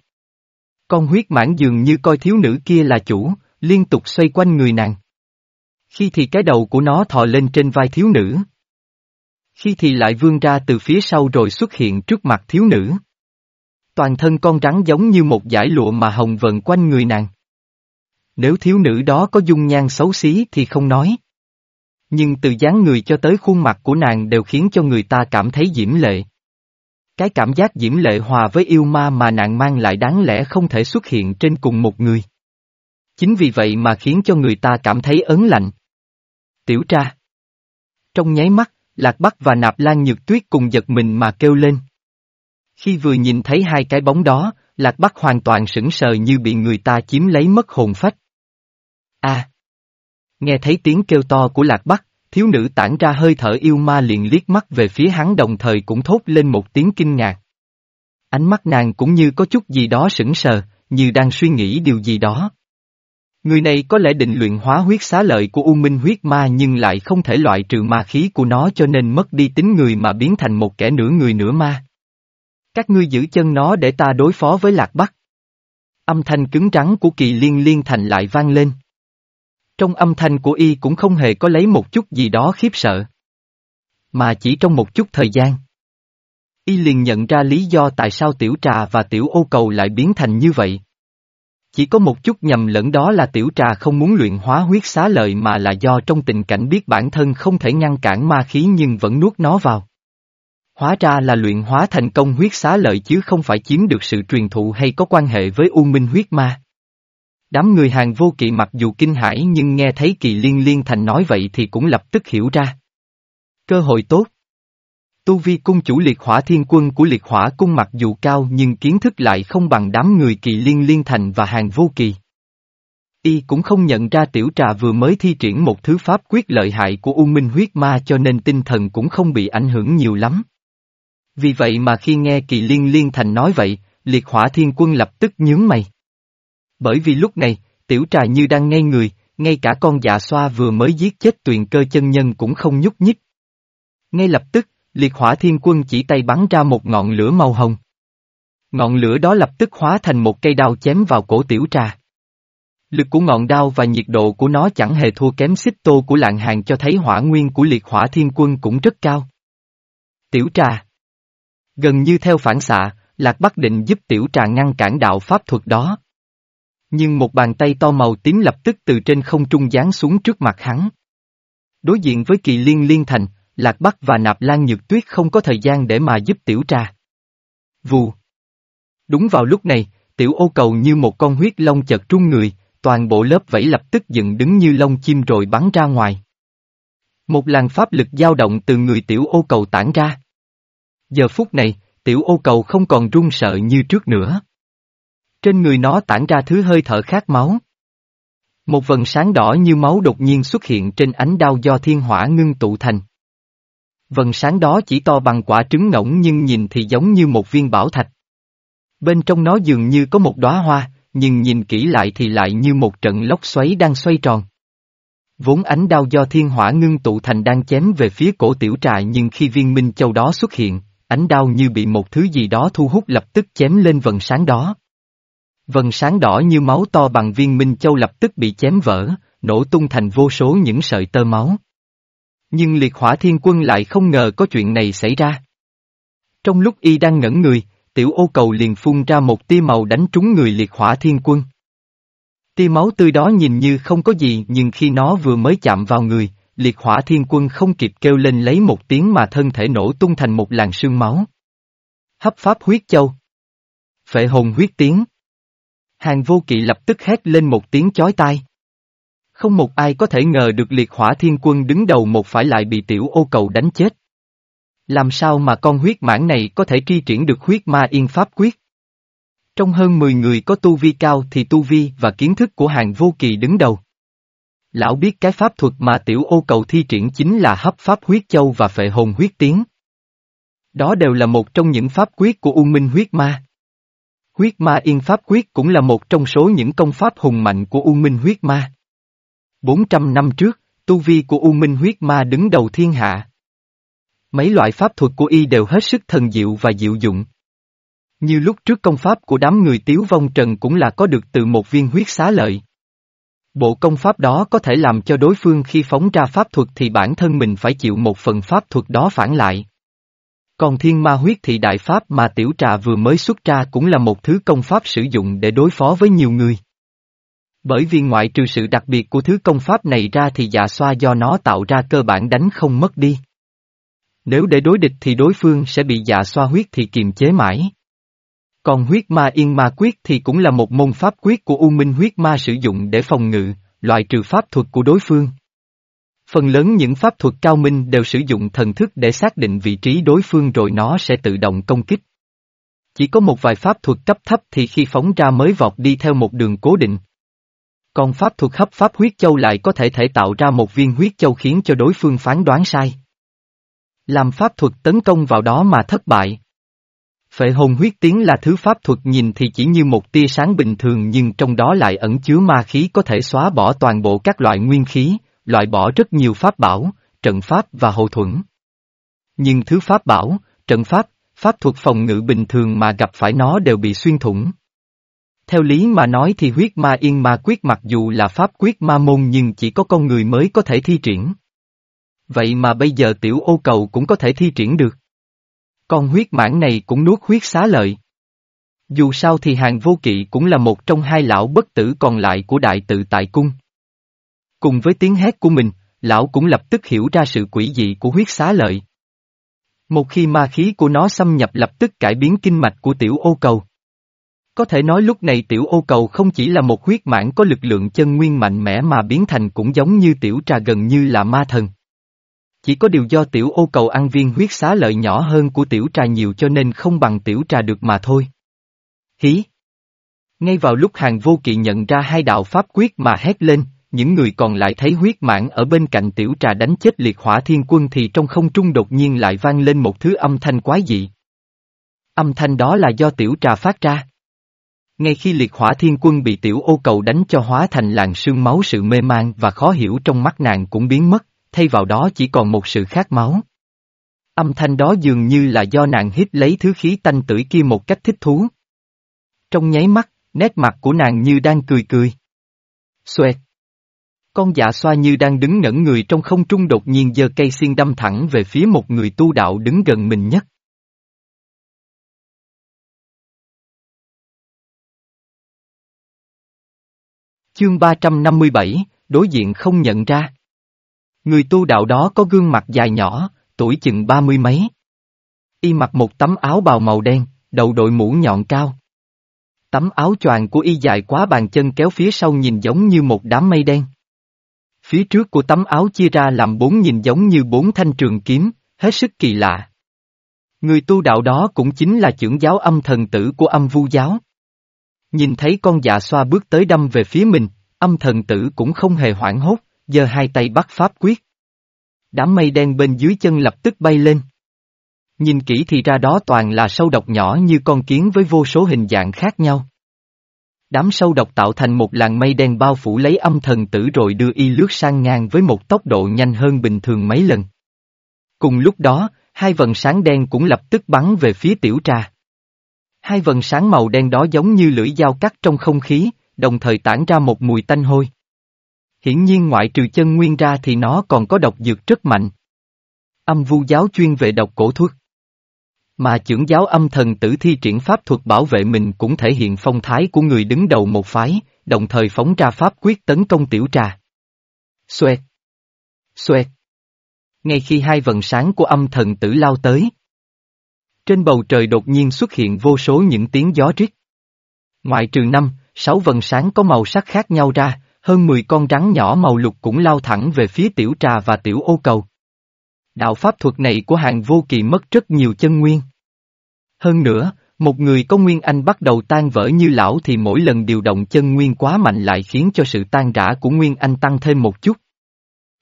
Speaker 1: Con huyết mãn dường như coi thiếu nữ kia là chủ, liên tục xoay quanh người nàng. Khi thì cái đầu của nó thò lên trên vai thiếu nữ. Khi thì lại vươn ra từ phía sau rồi xuất hiện trước mặt thiếu nữ. Toàn thân con rắn giống như một dải lụa mà hồng vần quanh người nàng. Nếu thiếu nữ đó có dung nhan xấu xí thì không nói. Nhưng từ dáng người cho tới khuôn mặt của nàng đều khiến cho người ta cảm thấy diễm lệ. Cái cảm giác diễm lệ hòa với yêu ma mà nàng mang lại đáng lẽ không thể xuất hiện trên cùng một người. Chính vì vậy mà khiến cho người ta cảm thấy ớn lạnh. Tiểu tra. Trong nháy mắt, Lạc Bắc và Nạp Lan Nhược Tuyết cùng giật mình mà kêu lên. Khi vừa nhìn thấy hai cái bóng đó, Lạc Bắc hoàn toàn sững sờ như bị người ta chiếm lấy mất hồn phách. A. Nghe thấy tiếng kêu to của Lạc Bắc, thiếu nữ tản ra hơi thở yêu ma liền liếc mắt về phía hắn đồng thời cũng thốt lên một tiếng kinh ngạc. Ánh mắt nàng cũng như có chút gì đó sững sờ, như đang suy nghĩ điều gì đó. Người này có lẽ định luyện hóa huyết xá lợi của U Minh huyết ma nhưng lại không thể loại trừ ma khí của nó cho nên mất đi tính người mà biến thành một kẻ nửa người nửa ma. Các ngươi giữ chân nó để ta đối phó với Lạc Bắc. Âm thanh cứng trắng của kỳ liên liên thành lại vang lên. Trong âm thanh của y cũng không hề có lấy một chút gì đó khiếp sợ. Mà chỉ trong một chút thời gian. Y liền nhận ra lý do tại sao tiểu trà và tiểu ô cầu lại biến thành như vậy. Chỉ có một chút nhầm lẫn đó là tiểu trà không muốn luyện hóa huyết xá lợi mà là do trong tình cảnh biết bản thân không thể ngăn cản ma khí nhưng vẫn nuốt nó vào. Hóa ra là luyện hóa thành công huyết xá lợi chứ không phải chiếm được sự truyền thụ hay có quan hệ với U Minh huyết ma. Đám người hàng vô kỵ mặc dù kinh hãi nhưng nghe thấy kỳ liên liên thành nói vậy thì cũng lập tức hiểu ra. Cơ hội tốt. Tu vi cung chủ liệt hỏa thiên quân của liệt hỏa cung mặc dù cao nhưng kiến thức lại không bằng đám người kỳ liên liên thành và hàng vô kỳ. Y cũng không nhận ra tiểu trà vừa mới thi triển một thứ pháp quyết lợi hại của U Minh huyết ma cho nên tinh thần cũng không bị ảnh hưởng nhiều lắm. Vì vậy mà khi nghe kỳ liên liên thành nói vậy, liệt hỏa thiên quân lập tức nhướng mày. Bởi vì lúc này, tiểu trà như đang ngây người, ngay cả con dạ xoa vừa mới giết chết tuyền cơ chân nhân cũng không nhúc nhích. Ngay lập tức, liệt hỏa thiên quân chỉ tay bắn ra một ngọn lửa màu hồng. Ngọn lửa đó lập tức hóa thành một cây đao chém vào cổ tiểu trà. Lực của ngọn đao và nhiệt độ của nó chẳng hề thua kém xích tô của lạng hàng cho thấy hỏa nguyên của liệt hỏa thiên quân cũng rất cao. Tiểu trà Gần như theo phản xạ, Lạc Bắc định giúp tiểu trà ngăn cản đạo pháp thuật đó. Nhưng một bàn tay to màu tím lập tức từ trên không trung giáng xuống trước mặt hắn. Đối diện với kỳ liên liên thành, Lạc Bắc và Nạp Lan Nhược Tuyết không có thời gian để mà giúp tiểu tra. Vù. Đúng vào lúc này, tiểu ô cầu như một con huyết long chật trung người, toàn bộ lớp vẫy lập tức dựng đứng như lông chim rồi bắn ra ngoài. Một làn pháp lực dao động từ người tiểu ô cầu tản ra. Giờ phút này, tiểu ô cầu không còn run sợ như trước nữa. Trên người nó tản ra thứ hơi thở khát máu. Một vần sáng đỏ như máu đột nhiên xuất hiện trên ánh đao do thiên hỏa ngưng tụ thành. Vần sáng đó chỉ to bằng quả trứng ngỗng nhưng nhìn thì giống như một viên bảo thạch. Bên trong nó dường như có một đóa hoa, nhưng nhìn kỹ lại thì lại như một trận lốc xoáy đang xoay tròn. Vốn ánh đao do thiên hỏa ngưng tụ thành đang chém về phía cổ tiểu trại nhưng khi viên minh châu đó xuất hiện, ánh đao như bị một thứ gì đó thu hút lập tức chém lên vần sáng đó. Vần sáng đỏ như máu to bằng viên minh châu lập tức bị chém vỡ, nổ tung thành vô số những sợi tơ máu. Nhưng liệt hỏa thiên quân lại không ngờ có chuyện này xảy ra. Trong lúc y đang ngẩn người, tiểu ô cầu liền phun ra một tia màu đánh trúng người liệt hỏa thiên quân. Tia máu tươi đó nhìn như không có gì nhưng khi nó vừa mới chạm vào người, liệt hỏa thiên quân không kịp kêu lên lấy một tiếng mà thân thể nổ tung thành một làn sương máu. Hấp pháp huyết châu. Phệ hồn huyết tiếng. Hàng vô kỵ lập tức hét lên một tiếng chói tai. Không một ai có thể ngờ được liệt hỏa thiên quân đứng đầu một phải lại bị tiểu ô cầu đánh chết. Làm sao mà con huyết mãn này có thể tri triển được huyết ma yên pháp quyết? Trong hơn 10 người có tu vi cao thì tu vi và kiến thức của hàng vô kỳ đứng đầu. Lão biết cái pháp thuật mà tiểu ô cầu thi triển chính là hấp pháp huyết châu và phệ hồn huyết tiến. Đó đều là một trong những pháp quyết của U Minh huyết ma. Huyết ma yên pháp quyết cũng là một trong số những công pháp hùng mạnh của U Minh huyết ma. 400 năm trước, tu vi của U Minh huyết ma đứng đầu thiên hạ. Mấy loại pháp thuật của y đều hết sức thần diệu và diệu dụng. Như lúc trước công pháp của đám người tiếu vong trần cũng là có được từ một viên huyết xá lợi. Bộ công pháp đó có thể làm cho đối phương khi phóng ra pháp thuật thì bản thân mình phải chịu một phần pháp thuật đó phản lại. Còn thiên ma huyết thị đại pháp mà tiểu trà vừa mới xuất ra cũng là một thứ công pháp sử dụng để đối phó với nhiều người. Bởi vì ngoại trừ sự đặc biệt của thứ công pháp này ra thì dạ xoa do nó tạo ra cơ bản đánh không mất đi. Nếu để đối địch thì đối phương sẽ bị dạ xoa huyết thì kiềm chế mãi. Còn huyết ma yên ma quyết thì cũng là một môn pháp quyết của U Minh huyết ma sử dụng để phòng ngự, loại trừ pháp thuật của đối phương. Phần lớn những pháp thuật cao minh đều sử dụng thần thức để xác định vị trí đối phương rồi nó sẽ tự động công kích. Chỉ có một vài pháp thuật cấp thấp thì khi phóng ra mới vọt đi theo một đường cố định. Còn pháp thuật hấp pháp huyết châu lại có thể thể tạo ra một viên huyết châu khiến cho đối phương phán đoán sai. Làm pháp thuật tấn công vào đó mà thất bại. Phệ hồn huyết tiến là thứ pháp thuật nhìn thì chỉ như một tia sáng bình thường nhưng trong đó lại ẩn chứa ma khí có thể xóa bỏ toàn bộ các loại nguyên khí, loại bỏ rất nhiều pháp bảo, trận pháp và hậu thuẫn. Nhưng thứ pháp bảo, trận pháp, pháp thuật phòng ngự bình thường mà gặp phải nó đều bị xuyên thủng. Theo lý mà nói thì huyết ma yên ma quyết mặc dù là pháp quyết ma môn nhưng chỉ có con người mới có thể thi triển. Vậy mà bây giờ tiểu ô cầu cũng có thể thi triển được. Con huyết mãn này cũng nuốt huyết xá lợi. Dù sao thì hàng vô kỵ cũng là một trong hai lão bất tử còn lại của đại tự tại cung. Cùng với tiếng hét của mình, lão cũng lập tức hiểu ra sự quỷ dị của huyết xá lợi. Một khi ma khí của nó xâm nhập lập tức cải biến kinh mạch của tiểu ô cầu. Có thể nói lúc này tiểu ô cầu không chỉ là một huyết mãn có lực lượng chân nguyên mạnh mẽ mà biến thành cũng giống như tiểu trà gần như là ma thần. Chỉ có điều do tiểu ô cầu ăn viên huyết xá lợi nhỏ hơn của tiểu trà nhiều cho nên không bằng tiểu trà được mà thôi. Hí! Ngay vào lúc hàng vô kỵ nhận ra hai đạo pháp quyết mà hét lên, những người còn lại thấy huyết mãn ở bên cạnh tiểu trà đánh chết liệt hỏa thiên quân thì trong không trung đột nhiên lại vang lên một thứ âm thanh quái dị. Âm thanh đó là do tiểu trà phát ra. Ngay khi liệt hỏa thiên quân bị tiểu ô cầu đánh cho hóa thành làn sương máu sự mê man và khó hiểu trong mắt nàng cũng biến mất, thay vào đó chỉ còn một sự khát máu. Âm thanh đó dường như là do nàng hít lấy thứ khí tanh tưởi kia một cách thích thú. Trong nháy mắt, nét mặt của nàng như đang cười cười. Xoẹt. Con dạ xoa như đang đứng ngẩn người trong không trung đột nhiên giơ cây xiên đâm thẳng về phía một người tu đạo đứng gần mình nhất. Chương 357, đối diện không nhận ra. Người tu đạo đó có gương mặt dài nhỏ, tuổi chừng ba mươi mấy. Y mặc một tấm áo bào màu đen, đầu đội mũ nhọn cao. Tấm áo choàng của y dài quá bàn chân kéo phía sau nhìn giống như một đám mây đen. Phía trước của tấm áo chia ra làm bốn nhìn giống như bốn thanh trường kiếm, hết sức kỳ lạ. Người tu đạo đó cũng chính là trưởng giáo âm thần tử của âm vu giáo. Nhìn thấy con dạ xoa bước tới đâm về phía mình, âm thần tử cũng không hề hoảng hốt, giơ hai tay bắt pháp quyết. Đám mây đen bên dưới chân lập tức bay lên. Nhìn kỹ thì ra đó toàn là sâu độc nhỏ như con kiến với vô số hình dạng khác nhau. Đám sâu độc tạo thành một làn mây đen bao phủ lấy âm thần tử rồi đưa y lướt sang ngang với một tốc độ nhanh hơn bình thường mấy lần. Cùng lúc đó, hai vần sáng đen cũng lập tức bắn về phía tiểu trà. Hai vần sáng màu đen đó giống như lưỡi dao cắt trong không khí, đồng thời tản ra một mùi tanh hôi. Hiển nhiên ngoại trừ chân nguyên ra thì nó còn có độc dược rất mạnh. Âm vu giáo chuyên về độc cổ thuốc. Mà trưởng giáo âm thần tử thi triển pháp thuật bảo vệ mình cũng thể hiện phong thái của người đứng đầu một phái, đồng thời phóng ra pháp quyết tấn công tiểu trà. Xoẹt! Xoẹt! Ngay khi hai vần sáng của âm thần tử lao tới. Trên bầu trời đột nhiên xuất hiện vô số những tiếng gió rít. Ngoại trừ năm, sáu vần sáng có màu sắc khác nhau ra, hơn 10 con rắn nhỏ màu lục cũng lao thẳng về phía tiểu trà và tiểu ô cầu. Đạo pháp thuật này của hàng vô kỳ mất rất nhiều chân nguyên. Hơn nữa, một người có nguyên anh bắt đầu tan vỡ như lão thì mỗi lần điều động chân nguyên quá mạnh lại khiến cho sự tan rã của nguyên anh tăng thêm một chút.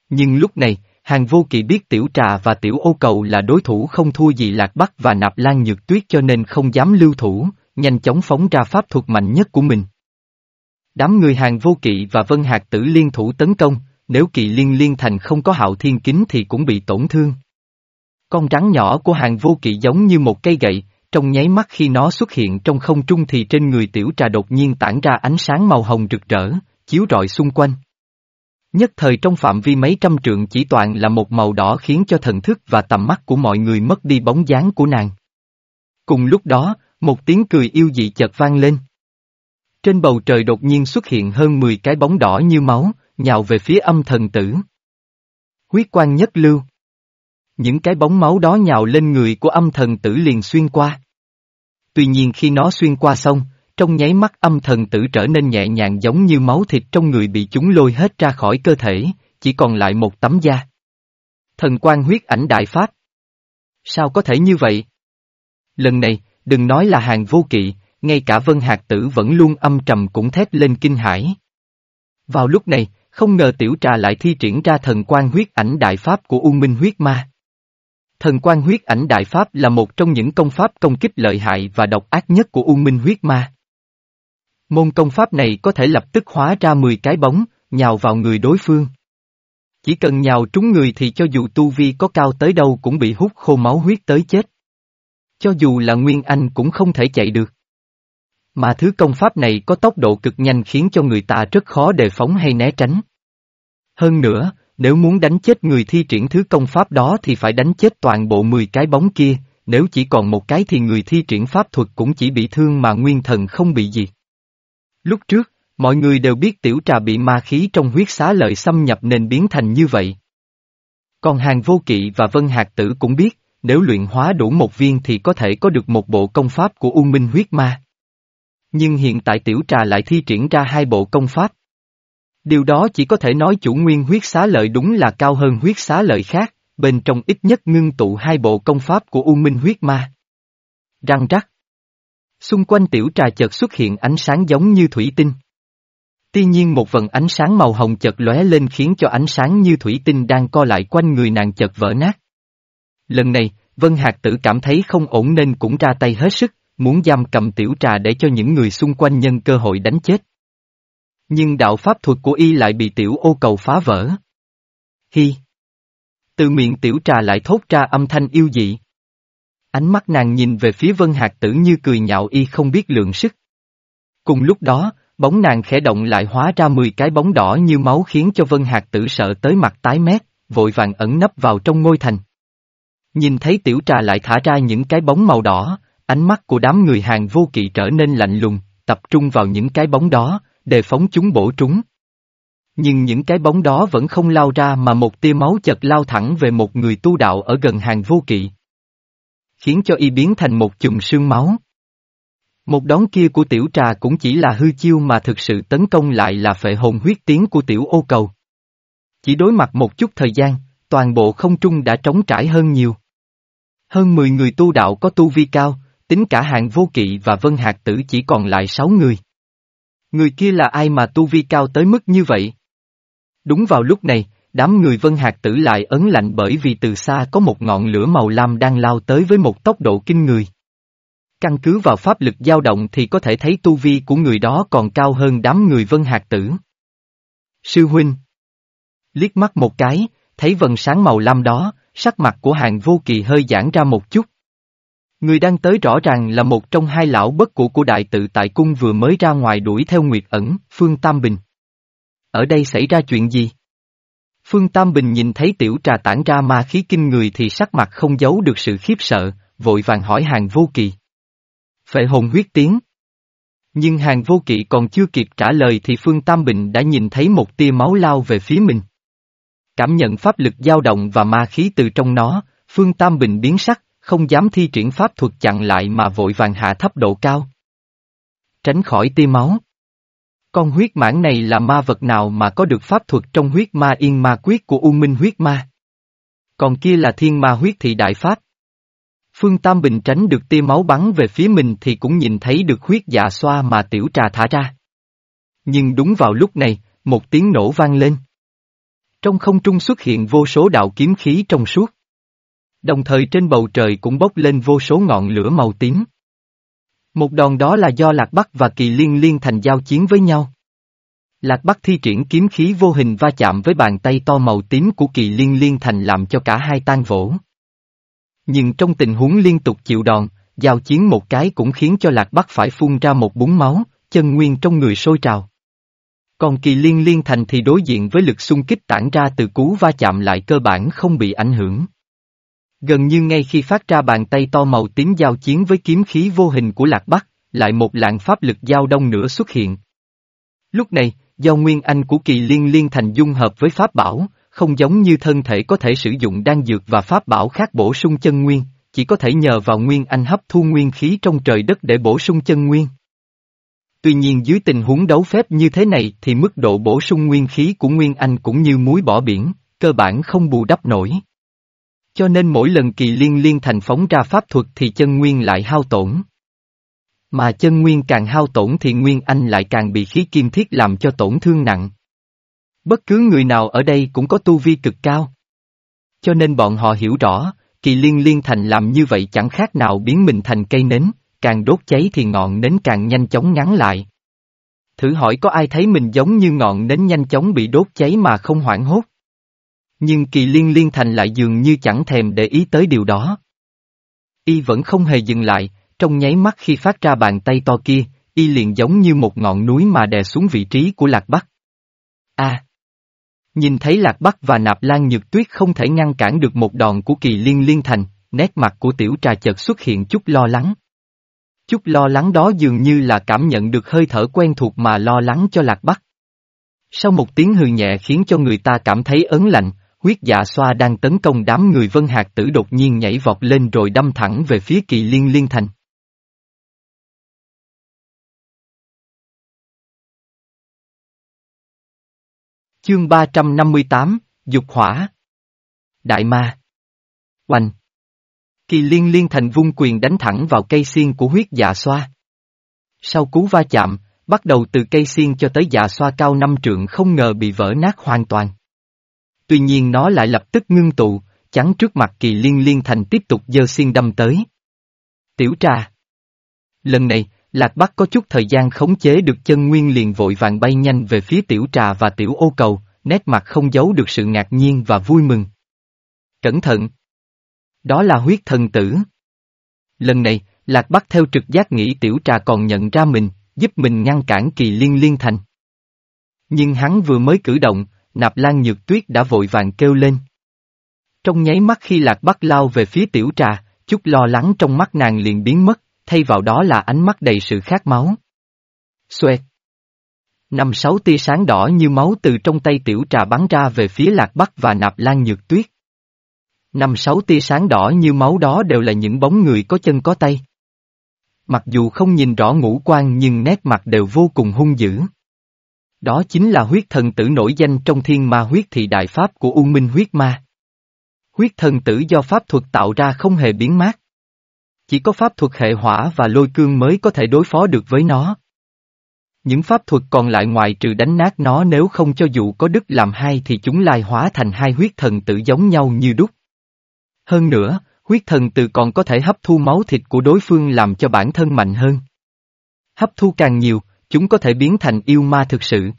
Speaker 1: Nhưng lúc này, hàng vô kỳ biết tiểu trà và tiểu ô cầu là đối thủ không thua gì lạc bắc và nạp lan nhược tuyết cho nên không dám lưu thủ, nhanh chóng phóng ra pháp thuật mạnh nhất của mình. Đám người hàng vô kỵ và vân hạt tử liên thủ tấn công, nếu kỳ liên liên thành không có hạo thiên kính thì cũng bị tổn thương. Con rắn nhỏ của hàng vô kỵ giống như một cây gậy, trong nháy mắt khi nó xuất hiện trong không trung thì trên người tiểu trà đột nhiên tản ra ánh sáng màu hồng rực rỡ, chiếu rọi xung quanh. Nhất thời trong phạm vi mấy trăm trượng chỉ toàn là một màu đỏ khiến cho thần thức và tầm mắt của mọi người mất đi bóng dáng của nàng. Cùng lúc đó, một tiếng cười yêu dị chợt vang lên. Trên bầu trời đột nhiên xuất hiện hơn 10 cái bóng đỏ như máu, nhào về phía âm thần tử. Huyết quang nhất lưu. Những cái bóng máu đó nhào lên người của âm thần tử liền xuyên qua. Tuy nhiên khi nó xuyên qua xong, trong nháy mắt âm thần tử trở nên nhẹ nhàng giống như máu thịt trong người bị chúng lôi hết ra khỏi cơ thể, chỉ còn lại một tấm da. Thần quan huyết ảnh đại pháp. Sao có thể như vậy? Lần này, đừng nói là hàng vô kỵ, ngay cả vân hạt tử vẫn luôn âm trầm cũng thét lên kinh hãi. Vào lúc này, không ngờ tiểu trà lại thi triển ra thần quan huyết ảnh đại pháp của U Minh huyết ma. Thần quan huyết ảnh đại pháp là một trong những công pháp công kích lợi hại và độc ác nhất của U Minh huyết ma. Môn công pháp này có thể lập tức hóa ra 10 cái bóng, nhào vào người đối phương. Chỉ cần nhào trúng người thì cho dù tu vi có cao tới đâu cũng bị hút khô máu huyết tới chết. Cho dù là Nguyên Anh cũng không thể chạy được. Mà thứ công pháp này có tốc độ cực nhanh khiến cho người ta rất khó đề phóng hay né tránh. Hơn nữa, nếu muốn đánh chết người thi triển thứ công pháp đó thì phải đánh chết toàn bộ 10 cái bóng kia, nếu chỉ còn một cái thì người thi triển pháp thuật cũng chỉ bị thương mà nguyên thần không bị gì. Lúc trước, mọi người đều biết tiểu trà bị ma khí trong huyết xá lợi xâm nhập nên biến thành như vậy. Còn hàng vô kỵ và vân hạt tử cũng biết, nếu luyện hóa đủ một viên thì có thể có được một bộ công pháp của U Minh huyết ma. Nhưng hiện tại tiểu trà lại thi triển ra hai bộ công pháp. Điều đó chỉ có thể nói chủ nguyên huyết xá lợi đúng là cao hơn huyết xá lợi khác, bên trong ít nhất ngưng tụ hai bộ công pháp của U Minh huyết ma. Răng rắc. Xung quanh tiểu trà chợt xuất hiện ánh sáng giống như thủy tinh. Tuy nhiên một vần ánh sáng màu hồng chợt lóe lên khiến cho ánh sáng như thủy tinh đang co lại quanh người nàng chợt vỡ nát. Lần này, Vân Hạc Tử cảm thấy không ổn nên cũng ra tay hết sức, muốn giam cầm tiểu trà để cho những người xung quanh nhân cơ hội đánh chết. Nhưng đạo pháp thuật của y lại bị tiểu ô cầu phá vỡ. Hi! Từ miệng tiểu trà lại thốt ra âm thanh yêu dị. Ánh mắt nàng nhìn về phía Vân hạt Tử như cười nhạo y không biết lượng sức. Cùng lúc đó, bóng nàng khẽ động lại hóa ra 10 cái bóng đỏ như máu khiến cho Vân hạt Tử sợ tới mặt tái mét, vội vàng ẩn nấp vào trong ngôi thành. Nhìn thấy tiểu trà lại thả ra những cái bóng màu đỏ, ánh mắt của đám người hàng vô kỵ trở nên lạnh lùng, tập trung vào những cái bóng đó, đề phóng chúng bổ trúng. Nhưng những cái bóng đó vẫn không lao ra mà một tia máu chật lao thẳng về một người tu đạo ở gần hàng vô kỵ. Khiến cho y biến thành một chùm sương máu. Một đón kia của tiểu trà cũng chỉ là hư chiêu mà thực sự tấn công lại là phệ hồn huyết tiếng của tiểu ô cầu. Chỉ đối mặt một chút thời gian, toàn bộ không trung đã trống trải hơn nhiều. Hơn 10 người tu đạo có tu vi cao, tính cả hạng vô kỵ và vân hạt tử chỉ còn lại sáu người. Người kia là ai mà tu vi cao tới mức như vậy? Đúng vào lúc này, đám người vân hạt tử lại ấn lạnh bởi vì từ xa có một ngọn lửa màu lam đang lao tới với một tốc độ kinh người. Căn cứ vào pháp lực dao động thì có thể thấy tu vi của người đó còn cao hơn đám người vân hạt tử. Sư huynh Liếc mắt một cái, thấy vần sáng màu lam đó, sắc mặt của hàng vô kỳ hơi giãn ra một chút. Người đang tới rõ ràng là một trong hai lão bất cụ của đại tự tại cung vừa mới ra ngoài đuổi theo Nguyệt ẩn, Phương Tam Bình. Ở đây xảy ra chuyện gì? Phương Tam Bình nhìn thấy tiểu trà tản ra ma khí kinh người thì sắc mặt không giấu được sự khiếp sợ, vội vàng hỏi hàng vô kỳ. Phệ hồn huyết tiếng. Nhưng hàng vô kỵ còn chưa kịp trả lời thì Phương Tam Bình đã nhìn thấy một tia máu lao về phía mình. Cảm nhận pháp lực dao động và ma khí từ trong nó, Phương Tam Bình biến sắc, không dám thi triển pháp thuật chặn lại mà vội vàng hạ thấp độ cao. Tránh khỏi tia máu. Con huyết mãn này là ma vật nào mà có được pháp thuật trong huyết ma yên ma quyết của U Minh huyết ma? Còn kia là thiên ma huyết thị đại pháp. Phương Tam Bình tránh được tia máu bắn về phía mình thì cũng nhìn thấy được huyết dạ xoa mà tiểu trà thả ra. Nhưng đúng vào lúc này, một tiếng nổ vang lên. Trong không trung xuất hiện vô số đạo kiếm khí trong suốt. Đồng thời trên bầu trời cũng bốc lên vô số ngọn lửa màu tím. Một đòn đó là do Lạc Bắc và Kỳ Liên liên thành giao chiến với nhau. Lạc Bắc thi triển kiếm khí vô hình va chạm với bàn tay to màu tím của Kỳ Liên liên thành làm cho cả hai tan vỗ. Nhưng trong tình huống liên tục chịu đòn, giao chiến một cái cũng khiến cho Lạc Bắc phải phun ra một búng máu, chân nguyên trong người sôi trào. Còn kỳ liên liên thành thì đối diện với lực xung kích tản ra từ cú va chạm lại cơ bản không bị ảnh hưởng. Gần như ngay khi phát ra bàn tay to màu tím giao chiến với kiếm khí vô hình của Lạc Bắc, lại một lạng pháp lực giao đông nữa xuất hiện. Lúc này, do Nguyên Anh của kỳ liên liên thành dung hợp với Pháp Bảo, không giống như thân thể có thể sử dụng đan dược và Pháp Bảo khác bổ sung chân nguyên, chỉ có thể nhờ vào Nguyên Anh hấp thu nguyên khí trong trời đất để bổ sung chân nguyên. Tuy nhiên dưới tình huống đấu phép như thế này thì mức độ bổ sung nguyên khí của Nguyên Anh cũng như muối bỏ biển, cơ bản không bù đắp nổi. Cho nên mỗi lần kỳ liên liên thành phóng ra pháp thuật thì chân nguyên lại hao tổn. Mà chân nguyên càng hao tổn thì Nguyên Anh lại càng bị khí kim thiết làm cho tổn thương nặng. Bất cứ người nào ở đây cũng có tu vi cực cao. Cho nên bọn họ hiểu rõ, kỳ liên liên thành làm như vậy chẳng khác nào biến mình thành cây nến, càng đốt cháy thì ngọn nến càng nhanh chóng ngắn lại. Thử hỏi có ai thấy mình giống như ngọn nến nhanh chóng bị đốt cháy mà không hoảng hốt. Nhưng kỳ liên liên thành lại dường như chẳng thèm để ý tới điều đó. Y vẫn không hề dừng lại, trong nháy mắt khi phát ra bàn tay to kia, y liền giống như một ngọn núi mà đè xuống vị trí của Lạc Bắc. A. Nhìn thấy Lạc Bắc và Nạp Lan Nhược Tuyết không thể ngăn cản được một đòn của kỳ liên liên thành, nét mặt của tiểu trà chợt xuất hiện chút lo lắng. Chút lo lắng đó dường như là cảm nhận được hơi thở quen thuộc mà lo lắng cho Lạc Bắc. Sau một tiếng hừ nhẹ khiến cho người ta cảm thấy ớn lạnh, Quyết dạ xoa đang tấn công đám người vân hạt tử đột nhiên nhảy vọt lên rồi đâm thẳng về phía kỳ liên liên thành. Chương 358, Dục Hỏa Đại Ma Oanh Kỳ liên liên thành vung quyền đánh thẳng vào cây xiên của huyết dạ xoa. Sau cú va chạm, bắt đầu từ cây xiên cho tới dạ xoa cao năm trượng không ngờ bị vỡ nát hoàn toàn. Tuy nhiên nó lại lập tức ngưng tụ, chắn trước mặt kỳ liên liên thành tiếp tục dơ xiên đâm tới. Tiểu trà Lần này, Lạc Bắc có chút thời gian khống chế được chân nguyên liền vội vàng bay nhanh về phía tiểu trà và tiểu ô cầu, nét mặt không giấu được sự ngạc nhiên và vui mừng. Cẩn thận! Đó là huyết thần tử. Lần này, Lạc Bắc theo trực giác nghĩ tiểu trà còn nhận ra mình, giúp mình ngăn cản kỳ liên liên thành. Nhưng hắn vừa mới cử động, nạp lan nhược tuyết đã vội vàng kêu lên. Trong nháy mắt khi Lạc Bắc lao về phía tiểu trà, chút lo lắng trong mắt nàng liền biến mất, thay vào đó là ánh mắt đầy sự khát máu. Xoẹt. Năm sáu tia sáng đỏ như máu từ trong tay tiểu trà bắn ra về phía Lạc Bắc và nạp lan nhược tuyết. Năm sáu tia sáng đỏ như máu đó đều là những bóng người có chân có tay. Mặc dù không nhìn rõ ngũ quan nhưng nét mặt đều vô cùng hung dữ. Đó chính là huyết thần tử nổi danh trong thiên ma huyết thị đại pháp của U Minh huyết ma. Huyết thần tử do pháp thuật tạo ra không hề biến mát. Chỉ có pháp thuật hệ hỏa và lôi cương mới có thể đối phó được với nó. Những pháp thuật còn lại ngoài trừ đánh nát nó nếu không cho dù có đức làm hai thì chúng lai hóa thành hai huyết thần tử giống nhau như đúc. Hơn nữa, huyết thần tử còn có thể hấp thu máu thịt của đối phương làm cho bản thân mạnh hơn. Hấp thu càng nhiều, chúng có thể biến thành yêu ma thực sự.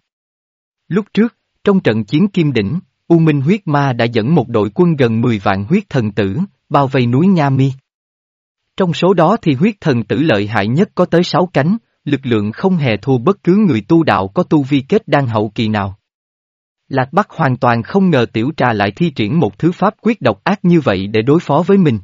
Speaker 1: Lúc trước, trong trận chiến Kim Đỉnh, U Minh huyết ma đã dẫn một đội quân gần 10 vạn huyết thần tử, bao vây núi Nha Mi. Trong số đó thì huyết thần tử lợi hại nhất có tới 6 cánh, lực lượng không hề thua bất cứ người tu đạo có tu vi kết đan hậu kỳ nào. Lạc Bắc hoàn toàn không ngờ tiểu trà lại thi triển một thứ pháp quyết độc ác như vậy để đối phó với mình.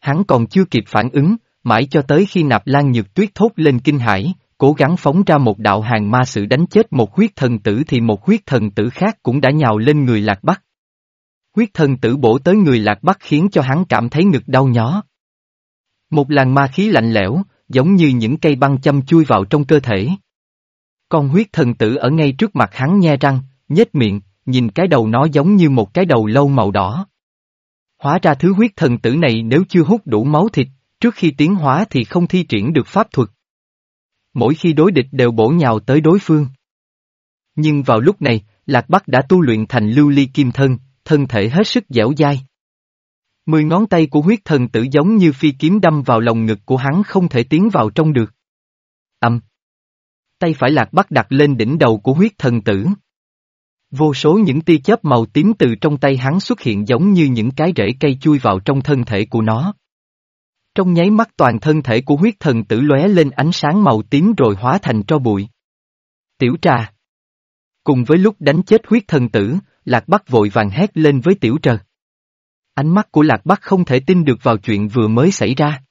Speaker 1: Hắn còn chưa kịp phản ứng, mãi cho tới khi nạp lan nhược tuyết thốt lên kinh hải, cố gắng phóng ra một đạo hàng ma sự đánh chết một huyết thần tử thì một huyết thần tử khác cũng đã nhào lên người Lạc Bắc. Huyết thần tử bổ tới người Lạc Bắc khiến cho hắn cảm thấy ngực đau nhó. Một làn ma khí lạnh lẽo, giống như những cây băng châm chui vào trong cơ thể. Con huyết thần tử ở ngay trước mặt hắn nhe răng, nhếch miệng, nhìn cái đầu nó giống như một cái đầu lâu màu đỏ. Hóa ra thứ huyết thần tử này nếu chưa hút đủ máu thịt, trước khi tiến hóa thì không thi triển được pháp thuật. Mỗi khi đối địch đều bổ nhào tới đối phương. Nhưng vào lúc này, Lạc Bắc đã tu luyện thành lưu ly kim thân, thân thể hết sức dẻo dai. Mười ngón tay của huyết thần tử giống như phi kiếm đâm vào lồng ngực của hắn không thể tiến vào trong được. Âm. Tay phải Lạc Bắc đặt lên đỉnh đầu của huyết thần tử. Vô số những tia chớp màu tím từ trong tay hắn xuất hiện giống như những cái rễ cây chui vào trong thân thể của nó. Trong nháy mắt toàn thân thể của huyết thần tử lóe lên ánh sáng màu tím rồi hóa thành tro bụi. Tiểu trà. Cùng với lúc đánh chết huyết thần tử, Lạc Bắc vội vàng hét lên với tiểu trờ. Ánh mắt của Lạc Bắc không thể tin được vào chuyện vừa mới xảy ra.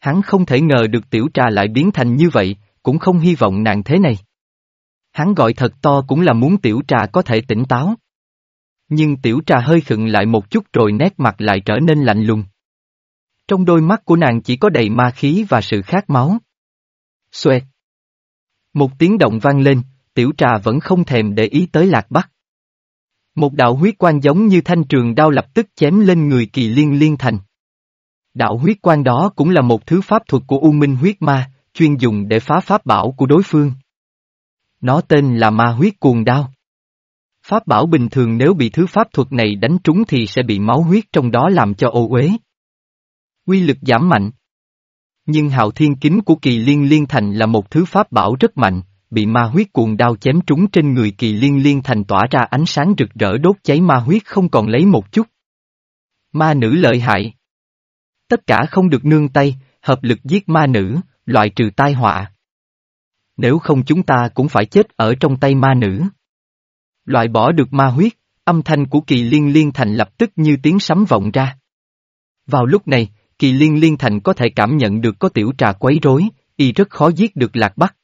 Speaker 1: Hắn không thể ngờ được tiểu trà lại biến thành như vậy, cũng không hy vọng nàng thế này. Hắn gọi thật to cũng là muốn tiểu trà có thể tỉnh táo. Nhưng tiểu trà hơi khựng lại một chút rồi nét mặt lại trở nên lạnh lùng. Trong đôi mắt của nàng chỉ có đầy ma khí và sự khát máu. Xoẹt. Một tiếng động vang lên, tiểu trà vẫn không thèm để ý tới lạc bắc. Một đạo huyết quang giống như thanh trường đao lập tức chém lên người kỳ liên liên thành. Đạo huyết quang đó cũng là một thứ pháp thuật của U Minh huyết ma, chuyên dùng để phá pháp bảo của đối phương. Nó tên là ma huyết cuồng đao. Pháp bảo bình thường nếu bị thứ pháp thuật này đánh trúng thì sẽ bị máu huyết trong đó làm cho ô uế. Quy lực giảm mạnh. Nhưng hạo thiên kính của kỳ liên liên thành là một thứ pháp bảo rất mạnh, bị ma huyết cuồng đao chém trúng trên người kỳ liên liên thành tỏa ra ánh sáng rực rỡ đốt cháy ma huyết không còn lấy một chút. Ma nữ lợi hại. Tất cả không được nương tay, hợp lực giết ma nữ, loại trừ tai họa. Nếu không chúng ta cũng phải chết ở trong tay ma nữ. Loại bỏ được ma huyết, âm thanh của kỳ liên liên thành lập tức như tiếng sấm vọng ra. Vào lúc này, kỳ liên liên thành có thể cảm nhận được có tiểu trà quấy rối, y rất khó giết được lạc bắc.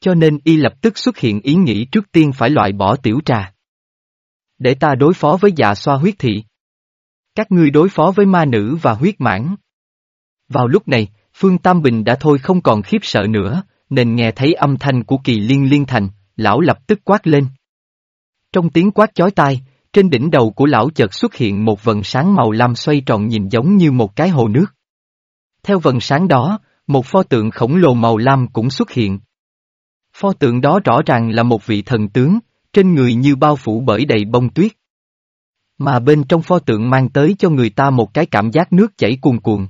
Speaker 1: Cho nên y lập tức xuất hiện ý nghĩ trước tiên phải loại bỏ tiểu trà. Để ta đối phó với dạ xoa huyết thị. Các ngươi đối phó với ma nữ và huyết mãn. Vào lúc này, Phương Tam Bình đã thôi không còn khiếp sợ nữa, nên nghe thấy âm thanh của kỳ liên liên thành, lão lập tức quát lên. Trong tiếng quát chói tai, trên đỉnh đầu của lão chợt xuất hiện một vần sáng màu lam xoay tròn nhìn giống như một cái hồ nước. Theo vần sáng đó, một pho tượng khổng lồ màu lam cũng xuất hiện. Pho tượng đó rõ ràng là một vị thần tướng, trên người như bao phủ bởi đầy bông tuyết. Mà bên trong pho tượng mang tới cho người ta một cái cảm giác nước chảy cuồn cuộn.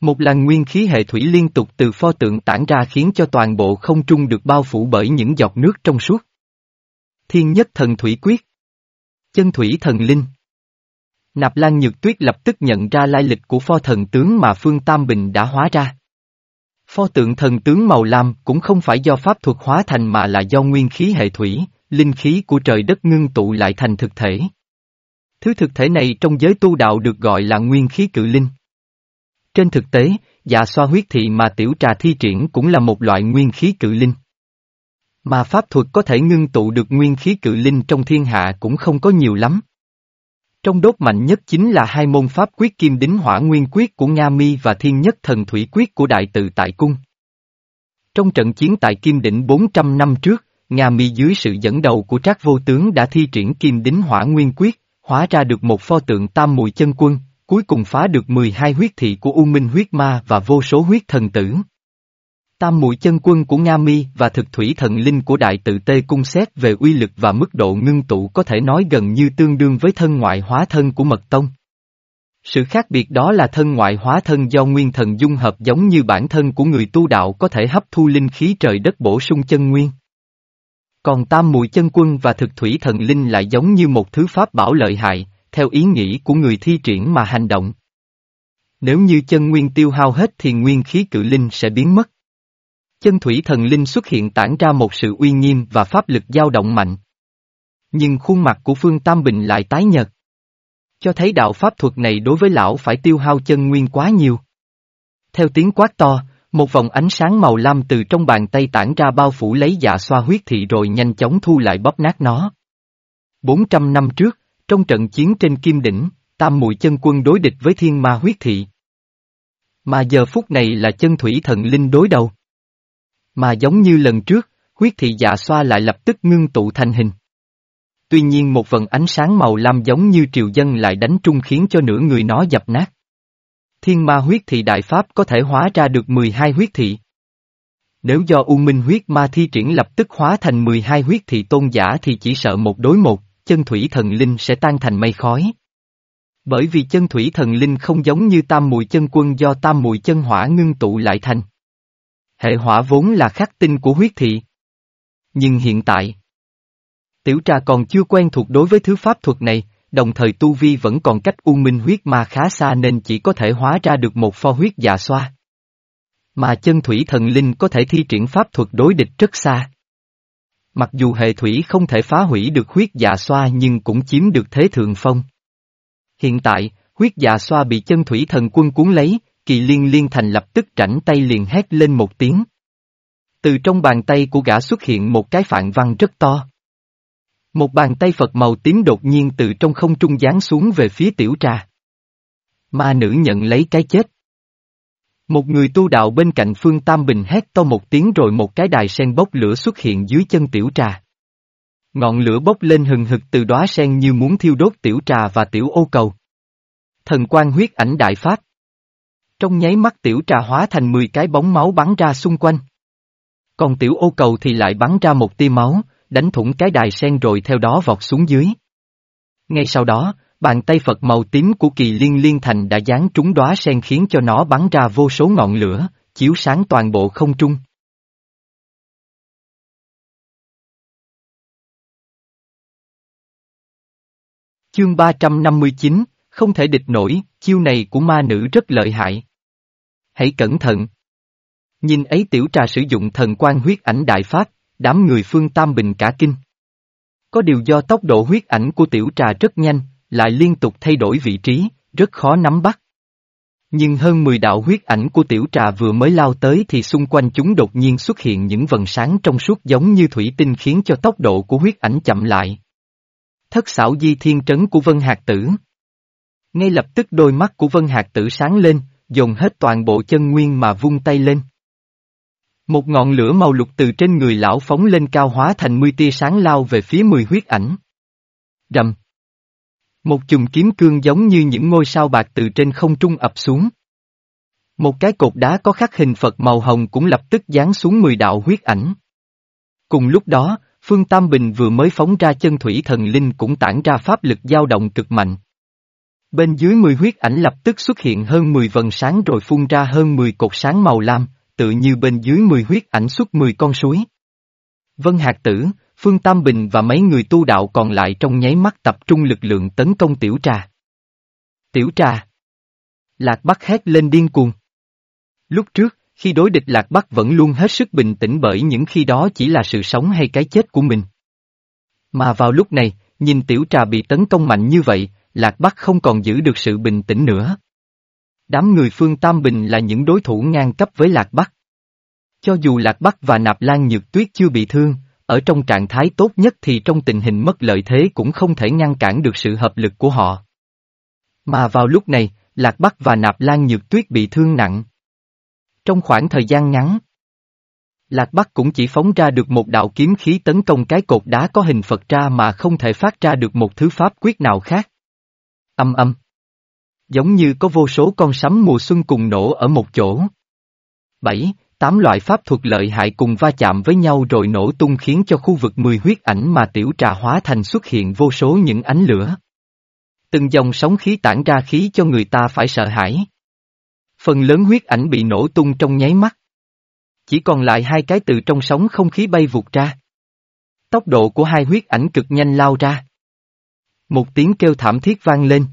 Speaker 1: Một làn nguyên khí hệ thủy liên tục từ pho tượng tản ra khiến cho toàn bộ không trung được bao phủ bởi những giọt nước trong suốt. Thiên nhất thần thủy quyết. Chân thủy thần linh. Nạp Lan Nhược Tuyết lập tức nhận ra lai lịch của pho thần tướng mà Phương Tam Bình đã hóa ra. Pho tượng thần tướng màu lam cũng không phải do pháp thuật hóa thành mà là do nguyên khí hệ thủy, linh khí của trời đất ngưng tụ lại thành thực thể. Thứ thực thể này trong giới tu đạo được gọi là nguyên khí cự linh. Trên thực tế, dạ xoa huyết thị mà tiểu trà thi triển cũng là một loại nguyên khí cự linh. Mà pháp thuật có thể ngưng tụ được nguyên khí cự linh trong thiên hạ cũng không có nhiều lắm. Trong đốt mạnh nhất chính là hai môn pháp quyết kim đính hỏa nguyên quyết của Nga Mi và thiên nhất thần thủy quyết của Đại tự tại cung. Trong trận chiến tại Kim Đỉnh 400 năm trước, Nga Mi dưới sự dẫn đầu của Trác Vô Tướng đã thi triển kim đính hỏa nguyên quyết, hóa ra được một pho tượng tam mùi chân quân, cuối cùng phá được 12 huyết thị của U Minh huyết ma và vô số huyết thần tử. Tam mũi chân quân của Nga Mi và thực thủy thần linh của Đại tự Tê Cung xét về uy lực và mức độ ngưng tụ có thể nói gần như tương đương với thân ngoại hóa thân của Mật Tông. Sự khác biệt đó là thân ngoại hóa thân do nguyên thần dung hợp giống như bản thân của người tu đạo có thể hấp thu linh khí trời đất bổ sung chân nguyên. Còn tam mùi chân quân và thực thủy thần linh lại giống như một thứ pháp bảo lợi hại, theo ý nghĩ của người thi triển mà hành động. Nếu như chân nguyên tiêu hao hết thì nguyên khí cự linh sẽ biến mất. Chân thủy thần linh xuất hiện tản ra một sự uy nghiêm và pháp lực dao động mạnh. Nhưng khuôn mặt của Phương Tam Bình lại tái nhợt. Cho thấy đạo pháp thuật này đối với lão phải tiêu hao chân nguyên quá nhiều. Theo tiếng quát to, một vòng ánh sáng màu lam từ trong bàn tay tản ra bao phủ lấy dạ xoa huyết thị rồi nhanh chóng thu lại bóp nát nó. 400 năm trước, trong trận chiến trên Kim Đỉnh, Tam Mùi chân quân đối địch với thiên ma huyết thị. Mà giờ phút này là chân thủy thần linh đối đầu. Mà giống như lần trước, huyết thị dạ xoa lại lập tức ngưng tụ thành hình. Tuy nhiên một vần ánh sáng màu lam giống như triều dân lại đánh trung khiến cho nửa người nó dập nát. Thiên ma huyết thị đại pháp có thể hóa ra được 12 huyết thị. Nếu do U Minh huyết ma thi triển lập tức hóa thành 12 huyết thị tôn giả thì chỉ sợ một đối một, chân thủy thần linh sẽ tan thành mây khói. Bởi vì chân thủy thần linh không giống như tam mùi chân quân do tam mùi chân hỏa ngưng tụ lại thành. Hệ hỏa vốn là khắc tinh của huyết thị. Nhưng hiện tại, tiểu trà còn chưa quen thuộc đối với thứ pháp thuật này, đồng thời tu vi vẫn còn cách u minh huyết ma khá xa nên chỉ có thể hóa ra được một pho huyết dạ xoa. Mà chân thủy thần linh có thể thi triển pháp thuật đối địch rất xa. Mặc dù hệ thủy không thể phá hủy được huyết dạ xoa nhưng cũng chiếm được thế thượng phong. Hiện tại, huyết dạ xoa bị chân thủy thần quân cuốn lấy, kỳ liên liên thành lập tức rảnh tay liền hét lên một tiếng. Từ trong bàn tay của gã xuất hiện một cái phạn văn rất to. Một bàn tay Phật màu tím đột nhiên từ trong không trung giáng xuống về phía tiểu trà. Ma nữ nhận lấy cái chết. Một người tu đạo bên cạnh Phương Tam Bình hét to một tiếng rồi một cái đài sen bốc lửa xuất hiện dưới chân tiểu trà. Ngọn lửa bốc lên hừng hực từ đóa sen như muốn thiêu đốt tiểu trà và tiểu ô cầu. Thần quan huyết ảnh đại phát. Trong nháy mắt tiểu trà hóa thành 10 cái bóng máu bắn ra xung quanh. Còn tiểu ô cầu thì lại bắn ra một tia máu, đánh thủng cái đài sen rồi theo đó vọt xuống dưới. Ngay sau đó, bàn tay Phật màu tím của kỳ liên liên thành đã dán trúng đóa sen khiến cho nó bắn ra vô số ngọn lửa, chiếu sáng toàn bộ không trung. Chương 359, không thể địch nổi, chiêu này của ma nữ rất lợi hại. Hãy cẩn thận. Nhìn ấy tiểu trà sử dụng thần quan huyết ảnh đại phát đám người phương tam bình cả kinh. Có điều do tốc độ huyết ảnh của tiểu trà rất nhanh, lại liên tục thay đổi vị trí, rất khó nắm bắt. Nhưng hơn 10 đạo huyết ảnh của tiểu trà vừa mới lao tới thì xung quanh chúng đột nhiên xuất hiện những vần sáng trong suốt giống như thủy tinh khiến cho tốc độ của huyết ảnh chậm lại. Thất xảo di thiên trấn của Vân Hạc Tử Ngay lập tức đôi mắt của Vân Hạc Tử sáng lên, dồn hết toàn bộ chân nguyên mà vung tay lên. Một ngọn lửa màu lục từ trên người lão phóng lên cao hóa thành mươi tia sáng lao về phía mười huyết ảnh. Rầm. Một chùm kiếm cương giống như những ngôi sao bạc từ trên không trung ập xuống. Một cái cột đá có khắc hình Phật màu hồng cũng lập tức giáng xuống mười đạo huyết ảnh. Cùng lúc đó, Phương Tam Bình vừa mới phóng ra chân thủy thần linh cũng tản ra pháp lực dao động cực mạnh. Bên dưới mười huyết ảnh lập tức xuất hiện hơn mười vần sáng rồi phun ra hơn mười cột sáng màu lam, tự như bên dưới mười huyết ảnh xuất mười con suối. Vân Hạc Tử, Phương Tam Bình và mấy người tu đạo còn lại trong nháy mắt tập trung lực lượng tấn công tiểu trà. Tiểu trà. Lạc Bắc hét lên điên cuồng. Lúc trước, khi đối địch Lạc Bắc vẫn luôn hết sức bình tĩnh bởi những khi đó chỉ là sự sống hay cái chết của mình. Mà vào lúc này, nhìn tiểu trà bị tấn công mạnh như vậy, Lạc Bắc không còn giữ được sự bình tĩnh nữa. Đám người phương Tam Bình là những đối thủ ngang cấp với Lạc Bắc. Cho dù Lạc Bắc và Nạp Lan Nhược Tuyết chưa bị thương, ở trong trạng thái tốt nhất thì trong tình hình mất lợi thế cũng không thể ngăn cản được sự hợp lực của họ. Mà vào lúc này, Lạc Bắc và Nạp Lan Nhược Tuyết bị thương nặng. Trong khoảng thời gian ngắn, Lạc Bắc cũng chỉ phóng ra được một đạo kiếm khí tấn công cái cột đá có hình Phật ra mà không thể phát ra được một thứ pháp quyết nào khác. Âm âm. Giống như có vô số con sấm mùa xuân cùng nổ ở một chỗ. Bảy, Tám loại pháp thuật lợi hại cùng va chạm với nhau rồi nổ tung khiến cho khu vực mười huyết ảnh mà tiểu trà hóa thành xuất hiện vô số những ánh lửa. Từng dòng sóng khí tản ra khí cho người ta phải sợ hãi. Phần lớn huyết ảnh bị nổ tung trong nháy mắt. Chỉ còn lại hai cái từ trong sóng không khí bay vụt ra. Tốc độ của hai huyết ảnh cực nhanh lao ra. Một tiếng kêu thảm thiết vang lên.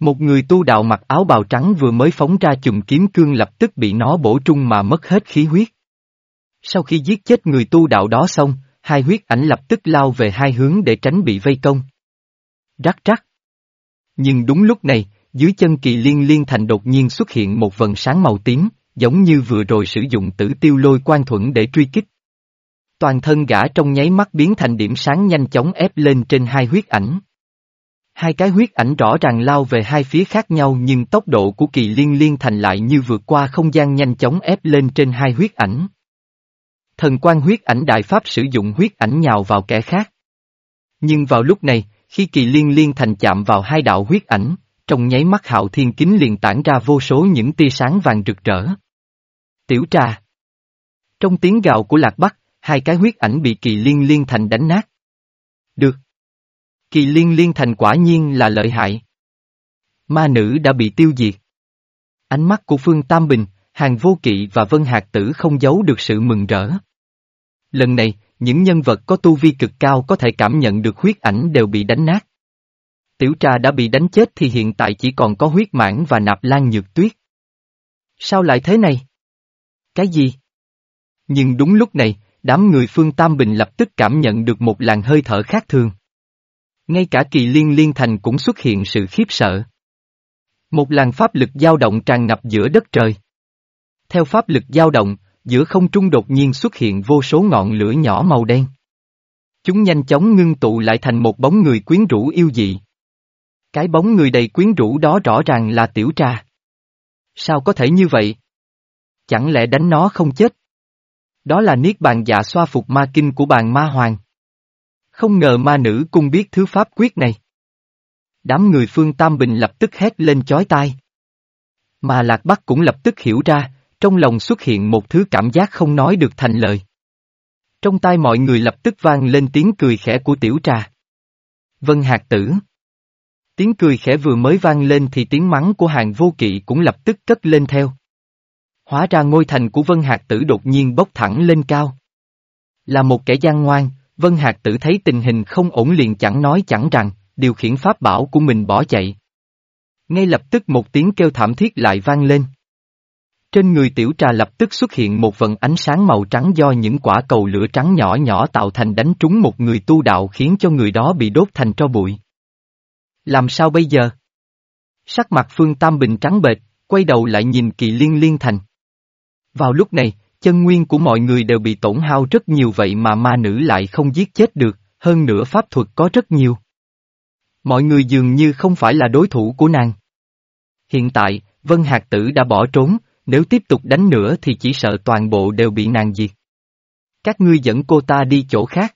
Speaker 1: Một người tu đạo mặc áo bào trắng vừa mới phóng ra chùm kiếm cương lập tức bị nó bổ trung mà mất hết khí huyết. Sau khi giết chết người tu đạo đó xong, hai huyết ảnh lập tức lao về hai hướng để tránh bị vây công. Rắc rắc. Nhưng đúng lúc này, dưới chân kỳ liên liên thành đột nhiên xuất hiện một vần sáng màu tím, giống như vừa rồi sử dụng tử tiêu lôi quan thuẫn để truy kích. Toàn thân gã trong nháy mắt biến thành điểm sáng nhanh chóng ép lên trên hai huyết ảnh. Hai cái huyết ảnh rõ ràng lao về hai phía khác nhau nhưng tốc độ của kỳ liên liên thành lại như vượt qua không gian nhanh chóng ép lên trên hai huyết ảnh. Thần quan huyết ảnh đại pháp sử dụng huyết ảnh nhào vào kẻ khác. Nhưng vào lúc này, khi kỳ liên liên thành chạm vào hai đạo huyết ảnh, trong nháy mắt hạo thiên kính liền tản ra vô số những tia sáng vàng rực rỡ. Tiểu trà. Trong tiếng gạo của lạc bắc, hai cái huyết ảnh bị kỳ liên liên thành đánh nát. Được. Kỳ liên liên thành quả nhiên là lợi hại. Ma nữ đã bị tiêu diệt. Ánh mắt của Phương Tam Bình, Hàng Vô Kỵ và Vân Hạc Tử không giấu được sự mừng rỡ. Lần này, những nhân vật có tu vi cực cao có thể cảm nhận được huyết ảnh đều bị đánh nát. Tiểu trà đã bị đánh chết thì hiện tại chỉ còn có huyết mãn và nạp lan nhược tuyết. Sao lại thế này? Cái gì? Nhưng đúng lúc này, đám người phương Tam Bình lập tức cảm nhận được một làn hơi thở khác thường. Ngay cả kỳ liên liên thành cũng xuất hiện sự khiếp sợ. Một làn pháp lực dao động tràn ngập giữa đất trời. Theo pháp lực dao động, giữa không trung đột nhiên xuất hiện vô số ngọn lửa nhỏ màu đen. Chúng nhanh chóng ngưng tụ lại thành một bóng người quyến rũ yêu dị. Cái bóng người đầy quyến rũ đó rõ ràng là tiểu trà. Sao có thể như vậy? Chẳng lẽ đánh nó không chết? Đó là niết bàn dạ xoa phục ma kinh của bàn ma hoàng. Không ngờ ma nữ cung biết thứ pháp quyết này. Đám người phương Tam Bình lập tức hét lên chói tai. Mà Lạc Bắc cũng lập tức hiểu ra, trong lòng xuất hiện một thứ cảm giác không nói được thành lời. Trong tai mọi người lập tức vang lên tiếng cười khẽ của tiểu trà. Vân Hạc Tử. Tiếng cười khẽ vừa mới vang lên thì tiếng mắng của hàng vô kỵ cũng lập tức cất lên theo. Hóa ra ngôi thành của Vân Hạc Tử đột nhiên bốc thẳng lên cao. Là một kẻ gian ngoan, Vân Hạc Tử thấy tình hình không ổn liền chẳng nói chẳng rằng, điều khiển pháp bảo của mình bỏ chạy. Ngay lập tức một tiếng kêu thảm thiết lại vang lên. Trên người tiểu trà lập tức xuất hiện một vần ánh sáng màu trắng do những quả cầu lửa trắng nhỏ nhỏ tạo thành đánh trúng một người tu đạo khiến cho người đó bị đốt thành tro bụi. Làm sao bây giờ? Sắc mặt Phương Tam Bình trắng bệch, quay đầu lại nhìn kỳ liên liên thành. Vào lúc này, chân nguyên của mọi người đều bị tổn hao rất nhiều vậy mà ma nữ lại không giết chết được, hơn nữa pháp thuật có rất nhiều. Mọi người dường như không phải là đối thủ của nàng. Hiện tại, Vân Hạc Tử đã bỏ trốn, nếu tiếp tục đánh nữa thì chỉ sợ toàn bộ đều bị nàng diệt. Các ngươi dẫn cô ta đi chỗ khác.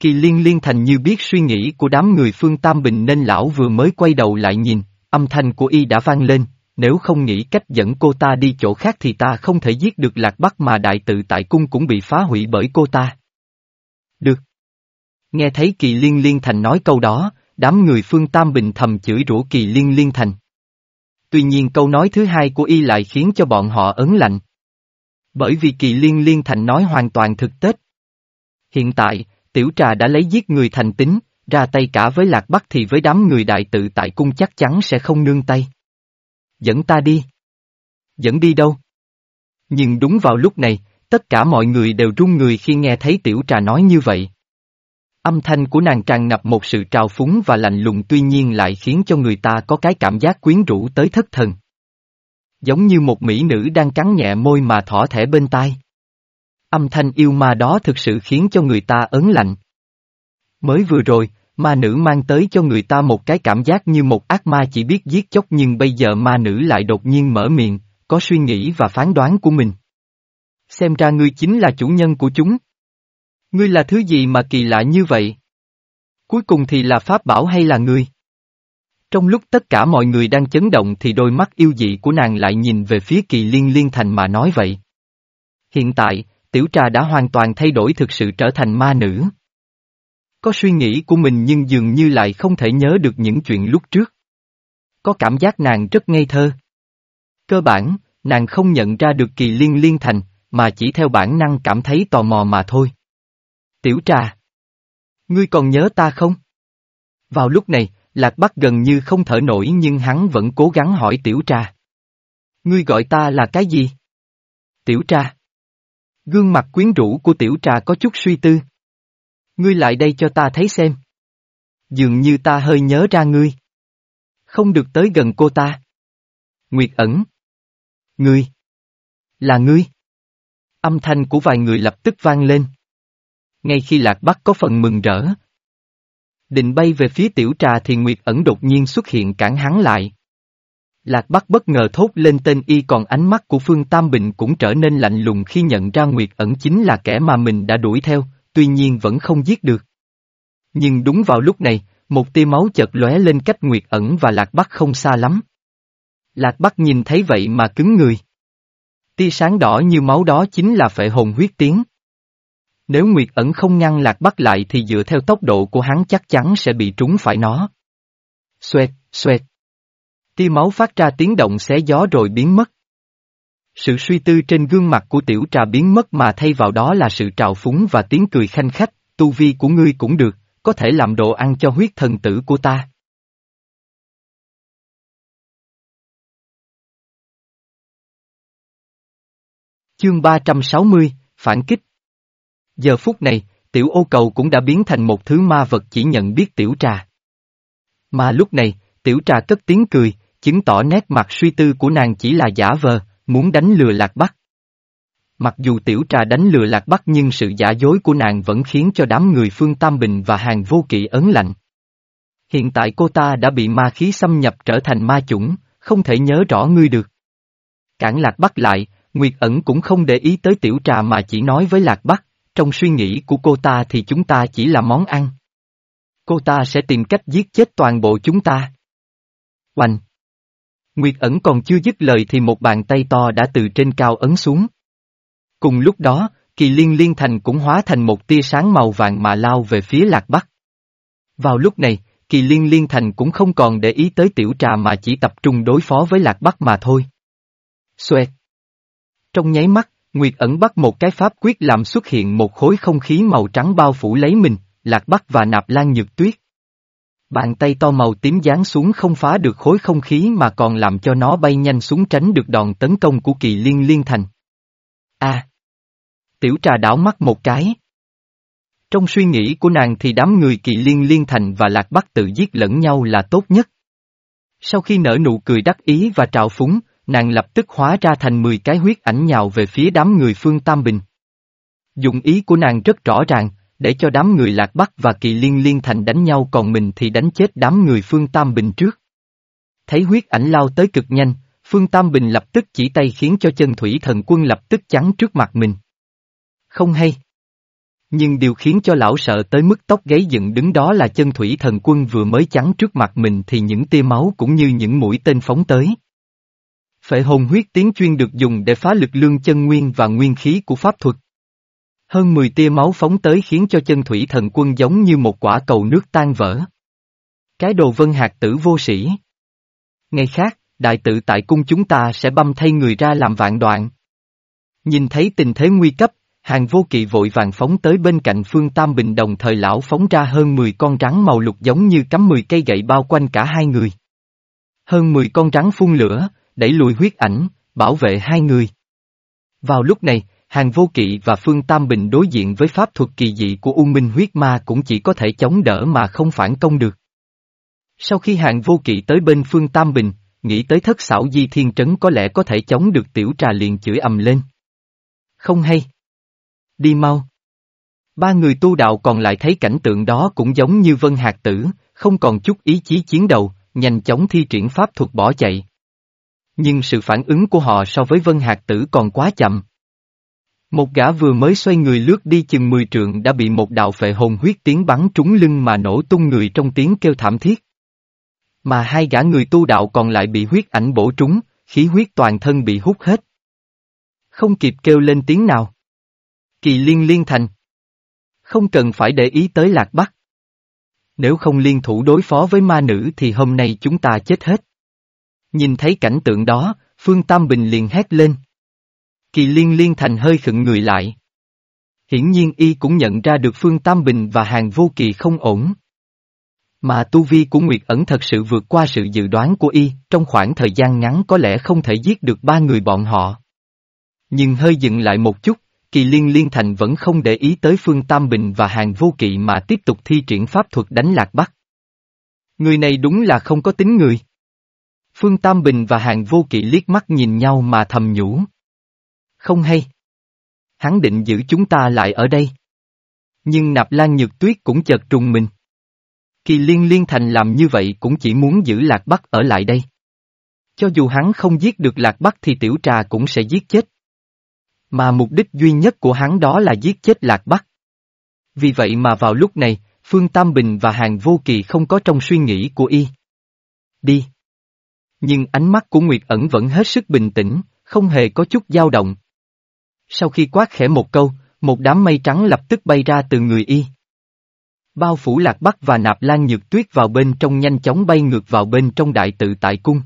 Speaker 1: Kỳ liên liên thành như biết suy nghĩ của đám người phương Tam Bình nên lão vừa mới quay đầu lại nhìn, âm thanh của y đã vang lên, nếu không nghĩ cách dẫn cô ta đi chỗ khác thì ta không thể giết được lạc bắc mà đại tự tại cung cũng bị phá hủy bởi cô ta. Được. Nghe thấy kỳ liên liên thành nói câu đó, đám người phương Tam Bình thầm chửi rủa kỳ liên liên thành. Tuy nhiên câu nói thứ hai của y lại khiến cho bọn họ ấn lạnh. Bởi vì kỳ liên liên thành nói hoàn toàn thực tế. Hiện tại, tiểu trà đã lấy giết người thành tính, ra tay cả với lạc bắc thì với đám người đại tự tại cung chắc chắn sẽ không nương tay. Dẫn ta đi. Dẫn đi đâu? Nhưng đúng vào lúc này, tất cả mọi người đều run người khi nghe thấy tiểu trà nói như vậy. Âm thanh của nàng tràn ngập một sự trào phúng và lạnh lùng tuy nhiên lại khiến cho người ta có cái cảm giác quyến rũ tới thất thần. Giống như một mỹ nữ đang cắn nhẹ môi mà thỏ thẻ bên tai. Âm thanh yêu ma đó thực sự khiến cho người ta ấn lạnh. Mới vừa rồi, ma nữ mang tới cho người ta một cái cảm giác như một ác ma chỉ biết giết chóc nhưng bây giờ ma nữ lại đột nhiên mở miệng, có suy nghĩ và phán đoán của mình. Xem ra ngươi chính là chủ nhân của chúng. Ngươi là thứ gì mà kỳ lạ như vậy? Cuối cùng thì là pháp bảo hay là ngươi? Trong lúc tất cả mọi người đang chấn động thì đôi mắt yêu dị của nàng lại nhìn về phía kỳ liên liên thành mà nói vậy. Hiện tại, tiểu trà đã hoàn toàn thay đổi thực sự trở thành ma nữ. Có suy nghĩ của mình nhưng dường như lại không thể nhớ được những chuyện lúc trước. Có cảm giác nàng rất ngây thơ. Cơ bản, nàng không nhận ra được kỳ liên liên thành, mà chỉ theo bản năng cảm thấy tò mò mà thôi. Tiểu trà. Ngươi còn nhớ ta không? Vào lúc này, Lạc Bắc gần như không thở nổi nhưng hắn vẫn cố gắng hỏi tiểu trà. Ngươi gọi ta là cái gì? Tiểu trà. Gương mặt quyến rũ của tiểu trà có chút suy tư. Ngươi lại đây cho ta thấy xem. Dường như ta hơi nhớ ra ngươi. Không được tới gần cô ta. Nguyệt ẩn. Ngươi. Là ngươi. Âm thanh của vài người lập tức vang lên. Ngay khi Lạc Bắc có phần mừng rỡ. Định bay về phía tiểu trà thì Nguyệt ẩn đột nhiên xuất hiện cản hắn lại. Lạc Bắc bất ngờ thốt lên tên y còn ánh mắt của Phương Tam Bình cũng trở nên lạnh lùng khi nhận ra Nguyệt ẩn chính là kẻ mà mình đã đuổi theo, tuy nhiên vẫn không giết được. Nhưng đúng vào lúc này, một tia máu chợt lóe lên cách Nguyệt ẩn và Lạc Bắc không xa lắm. Lạc Bắc nhìn thấy vậy mà cứng người. Tia sáng đỏ như máu đó chính là phệ hồn huyết tiếng. Nếu Nguyệt ẩn không ngăn Lạc Bắc lại thì dựa theo tốc độ của hắn chắc chắn sẽ bị trúng phải nó. Xoẹt, xoẹt. Tia máu phát ra tiếng động xé gió rồi biến mất. Sự suy tư trên gương mặt của tiểu trà biến mất mà thay vào đó là sự trào phúng và tiếng cười khanh khách, tu vi của ngươi cũng được, có thể làm đồ ăn cho huyết thần tử của ta. Chương 360, Phản kích Giờ phút này, tiểu ô cầu cũng đã biến thành một thứ ma vật chỉ nhận biết tiểu trà. Mà lúc này, tiểu trà cất tiếng cười, chứng tỏ nét mặt suy tư của nàng chỉ là giả vờ, muốn đánh lừa lạc bắc. Mặc dù tiểu trà đánh lừa lạc bắc nhưng sự giả dối của nàng vẫn khiến cho đám người phương Tam Bình và hàng vô kỵ ấn lạnh. Hiện tại cô ta đã bị ma khí xâm nhập trở thành ma chủng, không thể nhớ rõ ngươi được. Cản lạc bắc lại, Nguyệt ẩn cũng không để ý tới tiểu trà mà chỉ nói với lạc bắc, trong suy nghĩ của cô ta thì chúng ta chỉ là món ăn. Cô ta sẽ tìm cách giết chết toàn bộ chúng ta. Oanh! Nguyệt ẩn còn chưa dứt lời thì một bàn tay to đã từ trên cao ấn xuống. Cùng lúc đó, kỳ liên liên thành cũng hóa thành một tia sáng màu vàng mà lao về phía lạc bắc. Vào lúc này, kỳ liên liên thành cũng không còn để ý tới tiểu trà mà chỉ tập trung đối phó với lạc bắc mà thôi. Xoẹt. Trong nháy mắt, Nguyệt ẩn bắt một cái pháp quyết làm xuất hiện một khối không khí màu trắng bao phủ lấy mình, lạc bắc và nạp lan nhược tuyết. Bàn tay to màu tím giáng xuống không phá được khối không khí mà còn làm cho nó bay nhanh xuống tránh được đòn tấn công của kỳ liên liên thành. A. Tiểu trà đảo mắt một cái. Trong suy nghĩ của nàng thì đám người kỳ liên liên thành và lạc bắc tự giết lẫn nhau là tốt nhất. Sau khi nở nụ cười đắc ý và trào phúng, nàng lập tức hóa ra thành 10 cái huyết ảnh nhào về phía đám người phương Tam Bình. Dụng ý của nàng rất rõ ràng, để cho đám người lạc bắc và kỳ liên liên thành đánh nhau còn mình thì đánh chết đám người phương Tam Bình trước. Thấy huyết ảnh lao tới cực nhanh, phương Tam Bình lập tức chỉ tay khiến cho chân thủy thần quân lập tức chắn trước mặt mình. Không hay. Nhưng điều khiến cho lão sợ tới mức tóc gáy dựng đứng đó là chân thủy thần quân vừa mới chắn trước mặt mình thì những tia máu cũng như những mũi tên phóng tới. Phệ hồn huyết tiến chuyên được dùng để phá lực lương chân nguyên và nguyên khí của pháp thuật. Hơn 10 tia máu phóng tới khiến cho chân thủy thần quân giống như một quả cầu nước tan vỡ. Cái đồ vân hạt tử vô sĩ. Ngày khác, đại tự tại cung chúng ta sẽ băm thay người ra làm vạn đoạn. Nhìn thấy tình thế nguy cấp, hàng vô kỵ vội vàng phóng tới bên cạnh phương Tam Bình đồng thời lão phóng ra hơn 10 con rắn màu lục giống như cắm 10 cây gậy bao quanh cả hai người. Hơn 10 con rắn phun lửa, đẩy lùi huyết ảnh, bảo vệ hai người. Vào lúc này, Hàng Vô Kỵ và Phương Tam Bình đối diện với pháp thuật kỳ dị của U Minh huyết ma cũng chỉ có thể chống đỡ mà không phản công được. Sau khi Hàng Vô Kỵ tới bên Phương Tam Bình, nghĩ tới thất xảo di thiên trấn có lẽ có thể chống được tiểu trà liền chửi ầm lên. Không hay. Đi mau. Ba người tu đạo còn lại thấy cảnh tượng đó cũng giống như Vân Hạc Tử, không còn chút ý chí chiến đầu, nhanh chóng thi triển pháp thuật bỏ chạy. Nhưng sự phản ứng của họ so với Vân Hạc Tử còn quá chậm. Một gã vừa mới xoay người lướt đi chừng 10 trượng đã bị một đạo phệ hồn huyết tiếng bắn trúng lưng mà nổ tung người trong tiếng kêu thảm thiết. Mà hai gã người tu đạo còn lại bị huyết ảnh bổ trúng, khí huyết toàn thân bị hút hết. Không kịp kêu lên tiếng nào. Kỳ liên liên thành. Không cần phải để ý tới lạc bắc. Nếu không liên thủ đối phó với ma nữ thì hôm nay chúng ta chết hết. Nhìn thấy cảnh tượng đó, Phương Tam Bình liền hét lên. Kỳ liên liên thành hơi khựng người lại. Hiển nhiên y cũng nhận ra được Phương Tam Bình và hàng vô kỳ không ổn. Mà tu vi của Nguyệt ẩn thật sự vượt qua sự dự đoán của y, trong khoảng thời gian ngắn có lẽ không thể giết được ba người bọn họ. Nhưng hơi dừng lại một chút, kỳ liên liên thành vẫn không để ý tới Phương Tam Bình và hàng vô kỵ mà tiếp tục thi triển pháp thuật đánh lạc bắc. Người này đúng là không có tính người. Phương Tam Bình và hàng vô kỵ liếc mắt nhìn nhau mà thầm nhủ. Không hay. Hắn định giữ chúng ta lại ở đây. Nhưng nạp lan nhược tuyết cũng chợt trùng mình. Kỳ liên liên thành làm như vậy cũng chỉ muốn giữ lạc bắc ở lại đây. Cho dù hắn không giết được lạc bắc thì tiểu trà cũng sẽ giết chết. Mà mục đích duy nhất của hắn đó là giết chết lạc bắc. Vì vậy mà vào lúc này, Phương Tam Bình và Hàng Vô Kỳ không có trong suy nghĩ của y. Đi. Nhưng ánh mắt của Nguyệt ẩn vẫn hết sức bình tĩnh, không hề có chút dao động. Sau khi quát khẽ một câu, một đám mây trắng lập tức bay ra từ người y. Bao phủ lạc bắc và nạp lan nhược tuyết vào bên trong nhanh chóng bay ngược vào bên trong đại tự tại cung.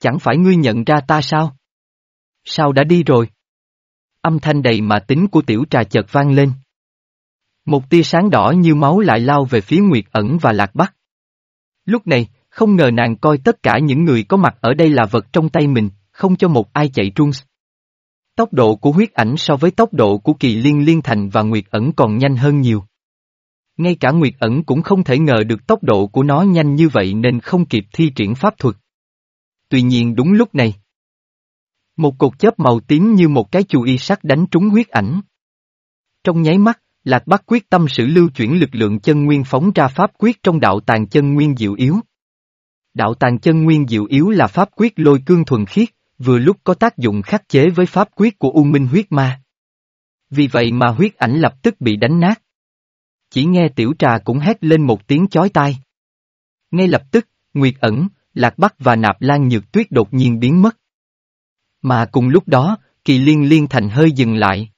Speaker 1: Chẳng phải ngươi nhận ra ta sao? Sao đã đi rồi? Âm thanh đầy mà tính của tiểu trà chợt vang lên. Một tia sáng đỏ như máu lại lao về phía Nguyệt ẩn và lạc bắc. Lúc này, không ngờ nàng coi tất cả những người có mặt ở đây là vật trong tay mình, không cho một ai chạy truông. Tốc độ của huyết ảnh so với tốc độ của kỳ liên liên thành và Nguyệt ẩn còn nhanh hơn nhiều. Ngay cả Nguyệt ẩn cũng không thể ngờ được tốc độ của nó nhanh như vậy nên không kịp thi triển pháp thuật. Tuy nhiên đúng lúc này. Một cột chớp màu tím như một cái chù y sắt đánh trúng huyết ảnh. Trong nháy mắt, Lạc Bắc quyết tâm sử lưu chuyển lực lượng chân nguyên phóng ra pháp quyết trong đạo tàng chân nguyên diệu yếu. Đạo tàng chân nguyên diệu yếu là pháp quyết lôi cương thuần khiết, vừa lúc có tác dụng khắc chế với pháp quyết của U Minh huyết ma. Vì vậy mà huyết ảnh lập tức bị đánh nát. Chỉ nghe tiểu trà cũng hét lên một tiếng chói tai. Ngay lập tức, Nguyệt ẩn, Lạc Bắc và Nạp Lan Nhược Tuyết đột nhiên biến mất. Mà cùng lúc đó, kỳ liên liên thành hơi dừng lại.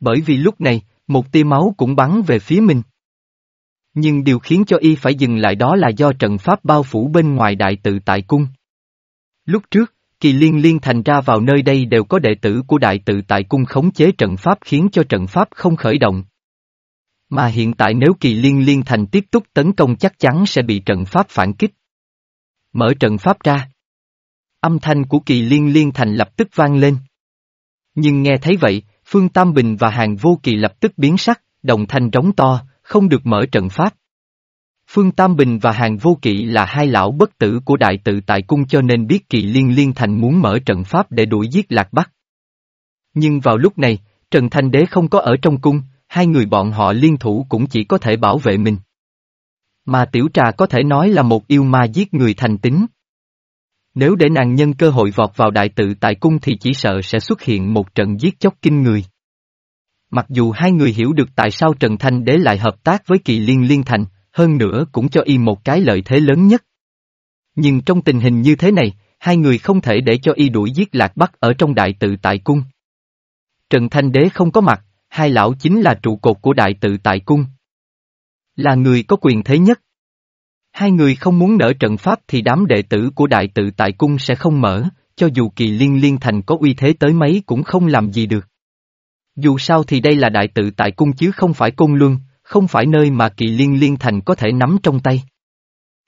Speaker 1: Bởi vì lúc này, một tia máu cũng bắn về phía mình. Nhưng điều khiến cho y phải dừng lại đó là do trận pháp bao phủ bên ngoài đại tự tại cung. Lúc trước, kỳ liên liên thành ra vào nơi đây đều có đệ tử của đại tự tại cung khống chế trận pháp khiến cho trận pháp không khởi động. Mà hiện tại nếu kỳ liên liên thành tiếp tục tấn công chắc chắn sẽ bị trận pháp phản kích. Mở trận pháp ra. Âm thanh của kỳ liên liên thành lập tức vang lên. Nhưng nghe thấy vậy, Phương Tam Bình và Hàng Vô Kỳ lập tức biến sắc, đồng thanh rống to, không được mở trận pháp. Phương Tam Bình và Hàng Vô Kỵ là hai lão bất tử của đại tự tại cung cho nên biết Kỵ Liên Liên Thành muốn mở trận pháp để đuổi giết Lạc Bắc. Nhưng vào lúc này, Trần Thanh Đế không có ở trong cung, hai người bọn họ liên thủ cũng chỉ có thể bảo vệ mình. Mà Tiểu Trà có thể nói là một yêu ma giết người thành tính. Nếu để nàng nhân cơ hội vọt vào đại tự tại cung thì chỉ sợ sẽ xuất hiện một trận giết chóc kinh người. Mặc dù hai người hiểu được tại sao Trần Thanh Đế lại hợp tác với kỳ liên liên thành, hơn nữa cũng cho y một cái lợi thế lớn nhất. Nhưng trong tình hình như thế này, hai người không thể để cho y đuổi giết Lạc Bắc ở trong đại tự tại cung. Trần Thanh Đế không có mặt, hai lão chính là trụ cột của đại tự tại cung. Là người có quyền thế nhất. Hai người không muốn nở trận pháp thì đám đệ tử của đại tự tại cung sẽ không mở, cho dù kỳ liên liên thành có uy thế tới mấy cũng không làm gì được. Dù sao thì đây là đại tự tại cung chứ không phải cung luân, không phải nơi mà kỳ liên liên thành có thể nắm trong tay.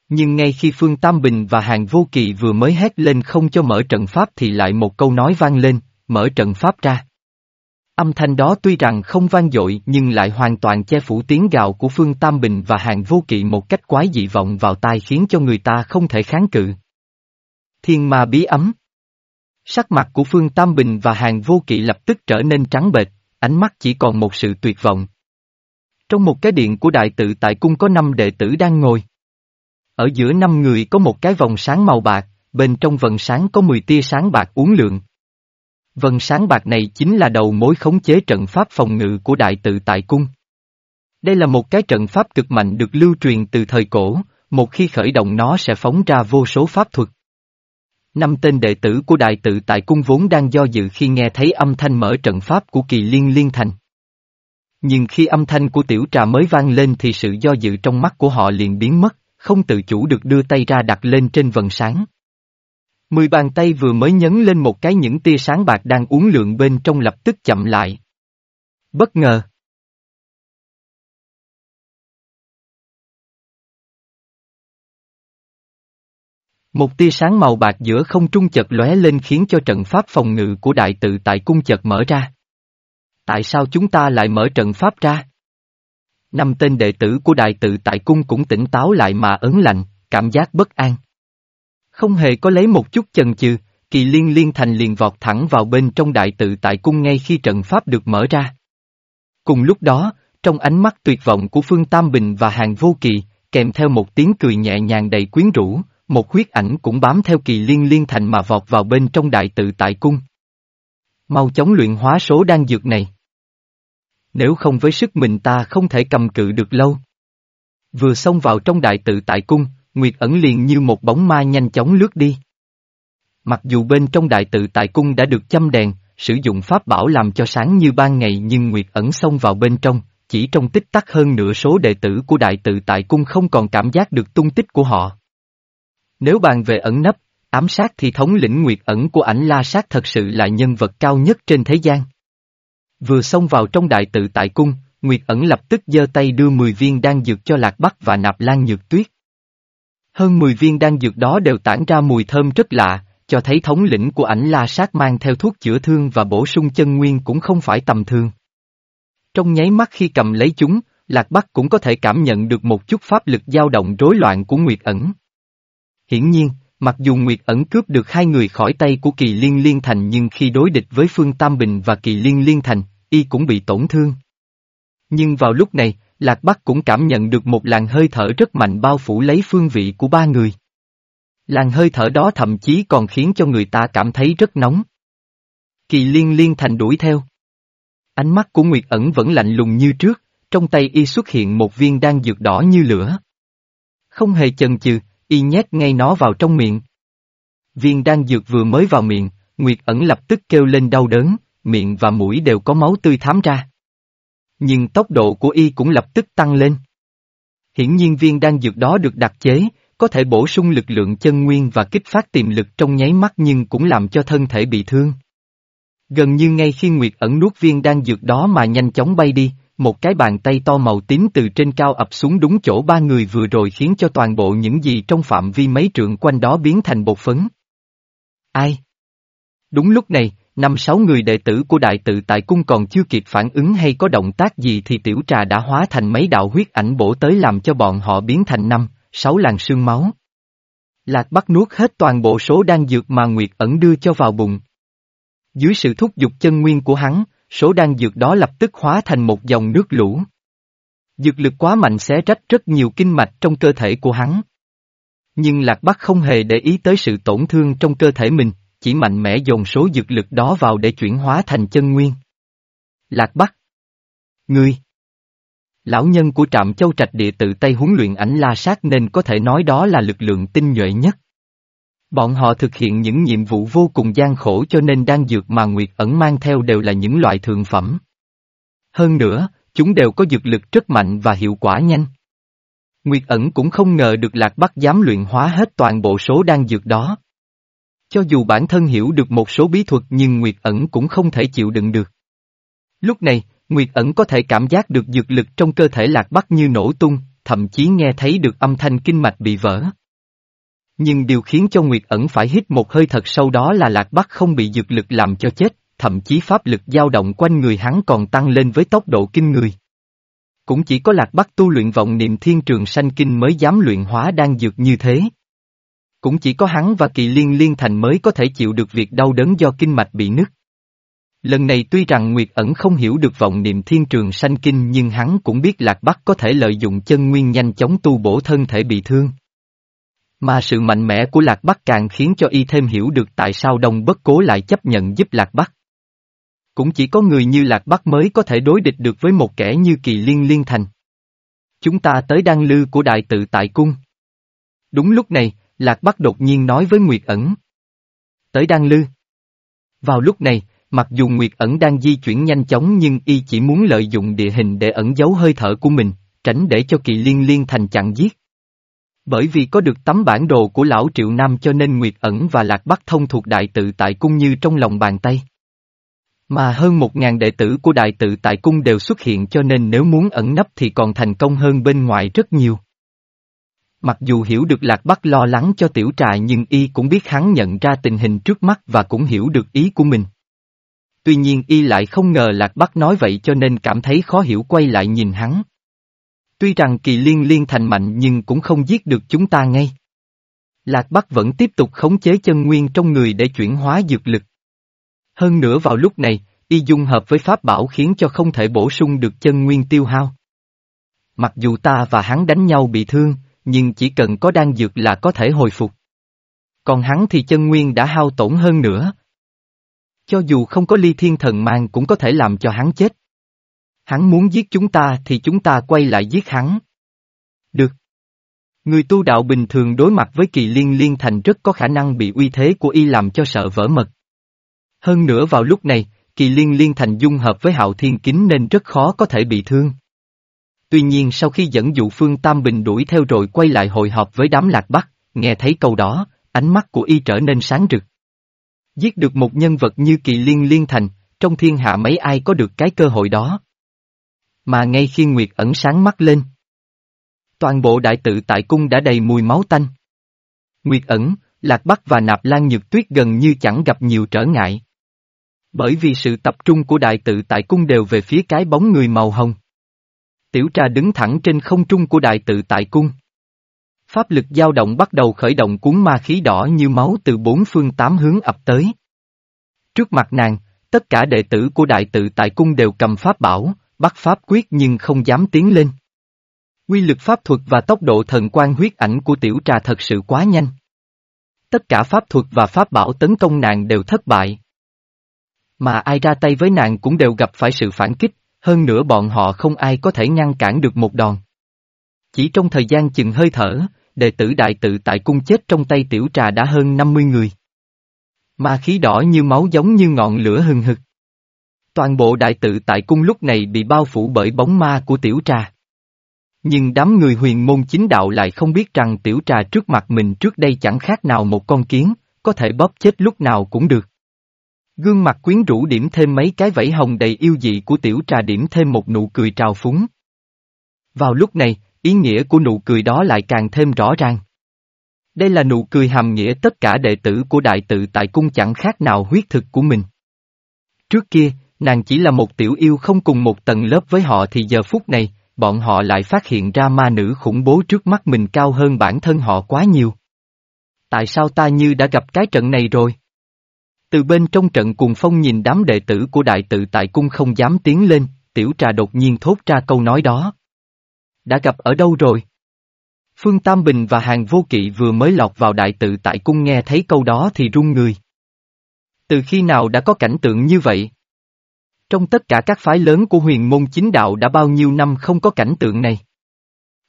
Speaker 1: Nhưng ngay khi Phương Tam Bình và Hàng Vô Kỳ vừa mới hét lên không cho mở trận pháp thì lại một câu nói vang lên, mở trận pháp ra. Âm thanh đó tuy rằng không vang dội nhưng lại hoàn toàn che phủ tiếng gào của Phương Tam Bình và Hàng Vô Kỵ một cách quái dị vọng vào tai khiến cho người ta không thể kháng cự. Thiên ma bí ấm Sắc mặt của Phương Tam Bình và Hàng Vô Kỵ lập tức trở nên trắng bệch, ánh mắt chỉ còn một sự tuyệt vọng. Trong một cái điện của đại tự tại cung có năm đệ tử đang ngồi. Ở giữa năm người có một cái vòng sáng màu bạc, bên trong vần sáng có 10 tia sáng bạc uốn lượn. Vần sáng bạc này chính là đầu mối khống chế trận pháp phòng ngự của đại tự tại cung. Đây là một cái trận pháp cực mạnh được lưu truyền từ thời cổ, một khi khởi động nó sẽ phóng ra vô số pháp thuật. Năm tên đệ tử của đại tự tại cung vốn đang do dự khi nghe thấy âm thanh mở trận pháp của kỳ liên liên thành. Nhưng khi âm thanh của tiểu trà mới vang lên thì sự do dự trong mắt của họ liền biến mất, không tự chủ được đưa tay ra đặt lên trên vần sáng. Mười bàn tay vừa mới nhấn lên một cái những tia sáng bạc đang uốn lượn bên trong lập tức chậm lại. Bất ngờ. Một tia sáng màu bạc giữa không trung chợt lóe lên khiến cho trận pháp phòng ngự của đại tự tại cung chợt mở ra. Tại sao chúng ta lại mở trận pháp ra? Năm tên đệ tử của đại tự tại cung cũng tỉnh táo lại mà ấn lạnh, cảm giác bất an. Không hề có lấy một chút chần chừ, kỳ liên liên thành liền vọt thẳng vào bên trong đại tự tại cung ngay khi trận pháp được mở ra. Cùng lúc đó, trong ánh mắt tuyệt vọng của Phương Tam Bình và Hàng Vô Kỳ, kèm theo một tiếng cười nhẹ nhàng đầy quyến rũ, một huyết ảnh cũng bám theo kỳ liên liên thành mà vọt vào bên trong đại tự tại cung. Mau chóng luyện hóa số đan dược này. Nếu không với sức mình ta không thể cầm cự được lâu. Vừa xông vào trong đại tự tại cung, Nguyệt ẩn liền như một bóng ma nhanh chóng lướt đi. Mặc dù bên trong đại tự tại cung đã được châm đèn, sử dụng pháp bảo làm cho sáng như ban ngày nhưng Nguyệt ẩn xông vào bên trong, chỉ trong tích tắc hơn nửa số đệ tử của đại tự tại cung không còn cảm giác được tung tích của họ. Nếu bàn về ẩn nấp, ám sát thì thống lĩnh Nguyệt ẩn của ảnh la sát thật sự là nhân vật cao nhất trên thế gian. Vừa xông vào trong đại tự tại cung, Nguyệt ẩn lập tức giơ tay đưa 10 viên đan dược cho Lạc Bắc và Nạp Lan Nhược Tuyết. Hơn 10 viên đan dược đó đều tản ra mùi thơm rất lạ, cho thấy thống lĩnh của ảnh la sát mang theo thuốc chữa thương và bổ sung chân nguyên cũng không phải tầm thường. Trong nháy mắt khi cầm lấy chúng, Lạc Bắc cũng có thể cảm nhận được một chút pháp lực dao động rối loạn của Nguyệt ẩn. Hiển nhiên, mặc dù Nguyệt ẩn cướp được hai người khỏi tay của kỳ liên liên thành nhưng khi đối địch với Phương Tam Bình và kỳ liên liên thành, y cũng bị tổn thương. Nhưng vào lúc này, Lạc Bắc cũng cảm nhận được một làn hơi thở rất mạnh bao phủ lấy phương vị của ba người. Làn hơi thở đó thậm chí còn khiến cho người ta cảm thấy rất nóng. Kỳ liên liên thành đuổi theo. Ánh mắt của Nguyệt ẩn vẫn lạnh lùng như trước, trong tay y xuất hiện một viên đan dược đỏ như lửa. Không hề chần chừ, y nhét ngay nó vào trong miệng. Viên đan dược vừa mới vào miệng, Nguyệt ẩn lập tức kêu lên đau đớn, miệng và mũi đều có máu tươi thám ra. Nhưng tốc độ của y cũng lập tức tăng lên. Hiển nhiên viên đan dược đó được đặc chế, có thể bổ sung lực lượng chân nguyên và kích phát tiềm lực trong nháy mắt nhưng cũng làm cho thân thể bị thương. Gần như ngay khi Nguyệt ẩn nuốt viên đan dược đó mà nhanh chóng bay đi, một cái bàn tay to màu tím từ trên cao ập xuống đúng chỗ ba người vừa rồi khiến cho toàn bộ những gì trong phạm vi mấy trượng quanh đó biến thành bột phấn. Ai? Đúng lúc này, năm sáu người đệ tử của đại tự tại cung còn chưa kịp phản ứng hay có động tác gì thì tiểu trà đã hóa thành mấy đạo huyết ảnh bổ tới làm cho bọn họ biến thành năm, sáu làn sương máu. Lạc bắt nuốt hết toàn bộ số đan dược mà Nguyệt ẩn đưa cho vào bụng. Dưới sự thúc giục chân nguyên của hắn, số đan dược đó lập tức hóa thành một dòng nước lũ. Dược lực quá mạnh xé rách rất nhiều kinh mạch trong cơ thể của hắn. Nhưng Lạc Bắc không hề để ý tới sự tổn thương trong cơ thể mình, chỉ mạnh mẽ dồn số dược lực đó vào để chuyển hóa thành chân nguyên. Lạc Bắc Ngươi Lão nhân của trạm châu trạch địa tự tay huấn luyện ảnh la sát nên có thể nói đó là lực lượng tinh nhuệ nhất. Bọn họ thực hiện những nhiệm vụ vô cùng gian khổ cho nên đan dược mà Nguyệt ẩn mang theo đều là những loại thượng phẩm. Hơn nữa, chúng đều có dược lực rất mạnh và hiệu quả nhanh. Nguyệt ẩn cũng không ngờ được Lạc Bắc dám luyện hóa hết toàn bộ số đan dược đó. Cho dù bản thân hiểu được một số bí thuật nhưng Nguyệt ẩn cũng không thể chịu đựng được. Lúc này, Nguyệt ẩn có thể cảm giác được dược lực trong cơ thể Lạc Bắc như nổ tung, thậm chí nghe thấy được âm thanh kinh mạch bị vỡ. Nhưng điều khiến cho Nguyệt ẩn phải hít một hơi thật sâu đó là Lạc Bắc không bị dược lực làm cho chết, thậm chí pháp lực dao động quanh người hắn còn tăng lên với tốc độ kinh người. Cũng chỉ có Lạc Bắc tu luyện vọng niệm thiên trường sanh kinh mới dám luyện hóa đan dược như thế. Cũng chỉ có hắn và kỳ liên liên thành mới có thể chịu được việc đau đớn do kinh mạch bị nứt. Lần này tuy rằng Nguyệt ẩn không hiểu được vọng niệm thiên trường sanh kinh nhưng hắn cũng biết Lạc Bắc có thể lợi dụng chân nguyên nhanh chóng tu bổ thân thể bị thương. Mà sự mạnh mẽ của Lạc Bắc càng khiến cho y thêm hiểu được tại sao Đông Bất Cố lại chấp nhận giúp Lạc Bắc. Cũng chỉ có người như Lạc Bắc mới có thể đối địch được với một kẻ như kỳ liên liên thành. Chúng ta tới đăng lư của đại tự tại cung. Đúng lúc này, Lạc Bắc đột nhiên nói với Nguyệt ẩn. Tới đăng lư. Vào lúc này, mặc dù Nguyệt ẩn đang di chuyển nhanh chóng nhưng y chỉ muốn lợi dụng địa hình để ẩn giấu hơi thở của mình, tránh để cho kỳ liên liên thành chặn giết. Bởi vì có được tấm bản đồ của lão Triệu Nam cho nên Nguyệt ẩn và Lạc Bắc thông thuộc đại tự tại cung như trong lòng bàn tay. Mà hơn một ngàn đệ tử của đại tự tại cung đều xuất hiện cho nên nếu muốn ẩn nấp thì còn thành công hơn bên ngoài rất nhiều. Mặc dù hiểu được Lạc Bắc lo lắng cho tiểu trại nhưng y cũng biết hắn nhận ra tình hình trước mắt và cũng hiểu được ý của mình. Tuy nhiên y lại không ngờ Lạc Bắc nói vậy cho nên cảm thấy khó hiểu quay lại nhìn hắn. Tuy rằng kỳ liên liên thành mạnh nhưng cũng không giết được chúng ta ngay. Lạc Bắc vẫn tiếp tục khống chế chân nguyên trong người để chuyển hóa dược lực. Hơn nữa vào lúc này, y dung hợp với pháp bảo khiến cho không thể bổ sung được chân nguyên tiêu hao. Mặc dù ta và hắn đánh nhau bị thương, nhưng chỉ cần có đan dược là có thể hồi phục. Còn hắn thì chân nguyên đã hao tổn hơn nữa. Cho dù không có ly thiên thần mang cũng có thể làm cho hắn chết. Hắn muốn giết chúng ta thì chúng ta quay lại giết hắn. Được. Người tu đạo bình thường đối mặt với kỳ liên liên thành rất có khả năng bị uy thế của y làm cho sợ vỡ mật. Hơn nữa vào lúc này, kỳ liên liên thành dung hợp với hạo thiên kính nên rất khó có thể bị thương. Tuy nhiên sau khi dẫn dụ Phương Tam Bình đuổi theo rồi quay lại hội họp với đám lạc bắc, nghe thấy câu đó, ánh mắt của y trở nên sáng rực. Giết được một nhân vật như kỳ liên liên thành, trong thiên hạ mấy ai có được cái cơ hội đó. Mà ngay khi Nguyệt ẩn sáng mắt lên. Toàn bộ đại tự tại cung đã đầy mùi máu tanh. Nguyệt ẩn, Lạc Bắc và Nạp Lan Nhược Tuyết gần như chẳng gặp nhiều trở ngại. Bởi vì sự tập trung của đại tự tại cung đều về phía cái bóng người màu hồng. Tiểu trà đứng thẳng trên không trung của đại tự tại cung. Pháp lực dao động bắt đầu khởi động cuốn ma khí đỏ như máu từ bốn phương tám hướng ập tới. Trước mặt nàng, tất cả đệ tử của đại tự tại cung đều cầm pháp bảo, bắt pháp quyết nhưng không dám tiến lên. Quy lực pháp thuật và tốc độ thần quan huyết ảnh của tiểu trà thật sự quá nhanh. Tất cả pháp thuật và pháp bảo tấn công nàng đều thất bại. Mà ai ra tay với nàng cũng đều gặp phải sự phản kích, hơn nữa bọn họ không ai có thể ngăn cản được một đòn. Chỉ trong thời gian chừng hơi thở, đệ tử đại tự tại cung chết trong tay tiểu trà đã hơn 50 người. Ma khí đỏ như máu giống như ngọn lửa hừng hực. Toàn bộ đại tự tại cung lúc này bị bao phủ bởi bóng ma của tiểu trà. Nhưng đám người huyền môn chính đạo lại không biết rằng tiểu trà trước mặt mình trước đây chẳng khác nào một con kiến, có thể bóp chết lúc nào cũng được. Gương mặt quyến rũ điểm thêm mấy cái vẫy hồng đầy yêu dị của tiểu trà điểm thêm một nụ cười trào phúng. Vào lúc này, ý nghĩa của nụ cười đó lại càng thêm rõ ràng. Đây là nụ cười hàm nghĩa tất cả đệ tử của đại tự tại cung chẳng khác nào huyết thực của mình. Trước kia, nàng chỉ là một tiểu yêu không cùng một tầng lớp với họ thì giờ phút này, bọn họ lại phát hiện ra ma nữ khủng bố trước mắt mình cao hơn bản thân họ quá nhiều. Tại sao ta như đã gặp cái trận này rồi? Từ bên trong trận cuồng phong nhìn đám đệ tử của đại tự tại cung không dám tiến lên, tiểu trà đột nhiên thốt ra câu nói đó. Đã gặp ở đâu rồi? Phương Tam Bình và Hàng Vô Kỵ vừa mới lọt vào đại tự tại cung nghe thấy câu đó thì run người. Từ khi nào đã có cảnh tượng như vậy? Trong tất cả các phái lớn của huyền môn chính đạo đã bao nhiêu năm không có cảnh tượng này.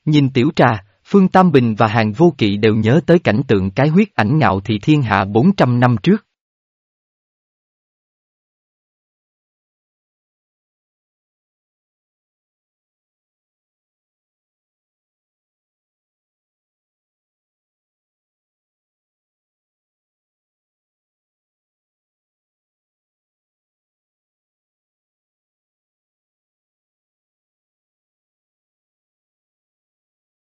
Speaker 1: Nhìn tiểu trà, Phương Tam Bình và Hàng Vô Kỵ đều nhớ tới cảnh tượng cái huyết ảnh ngạo thị thiên hạ 400 năm trước.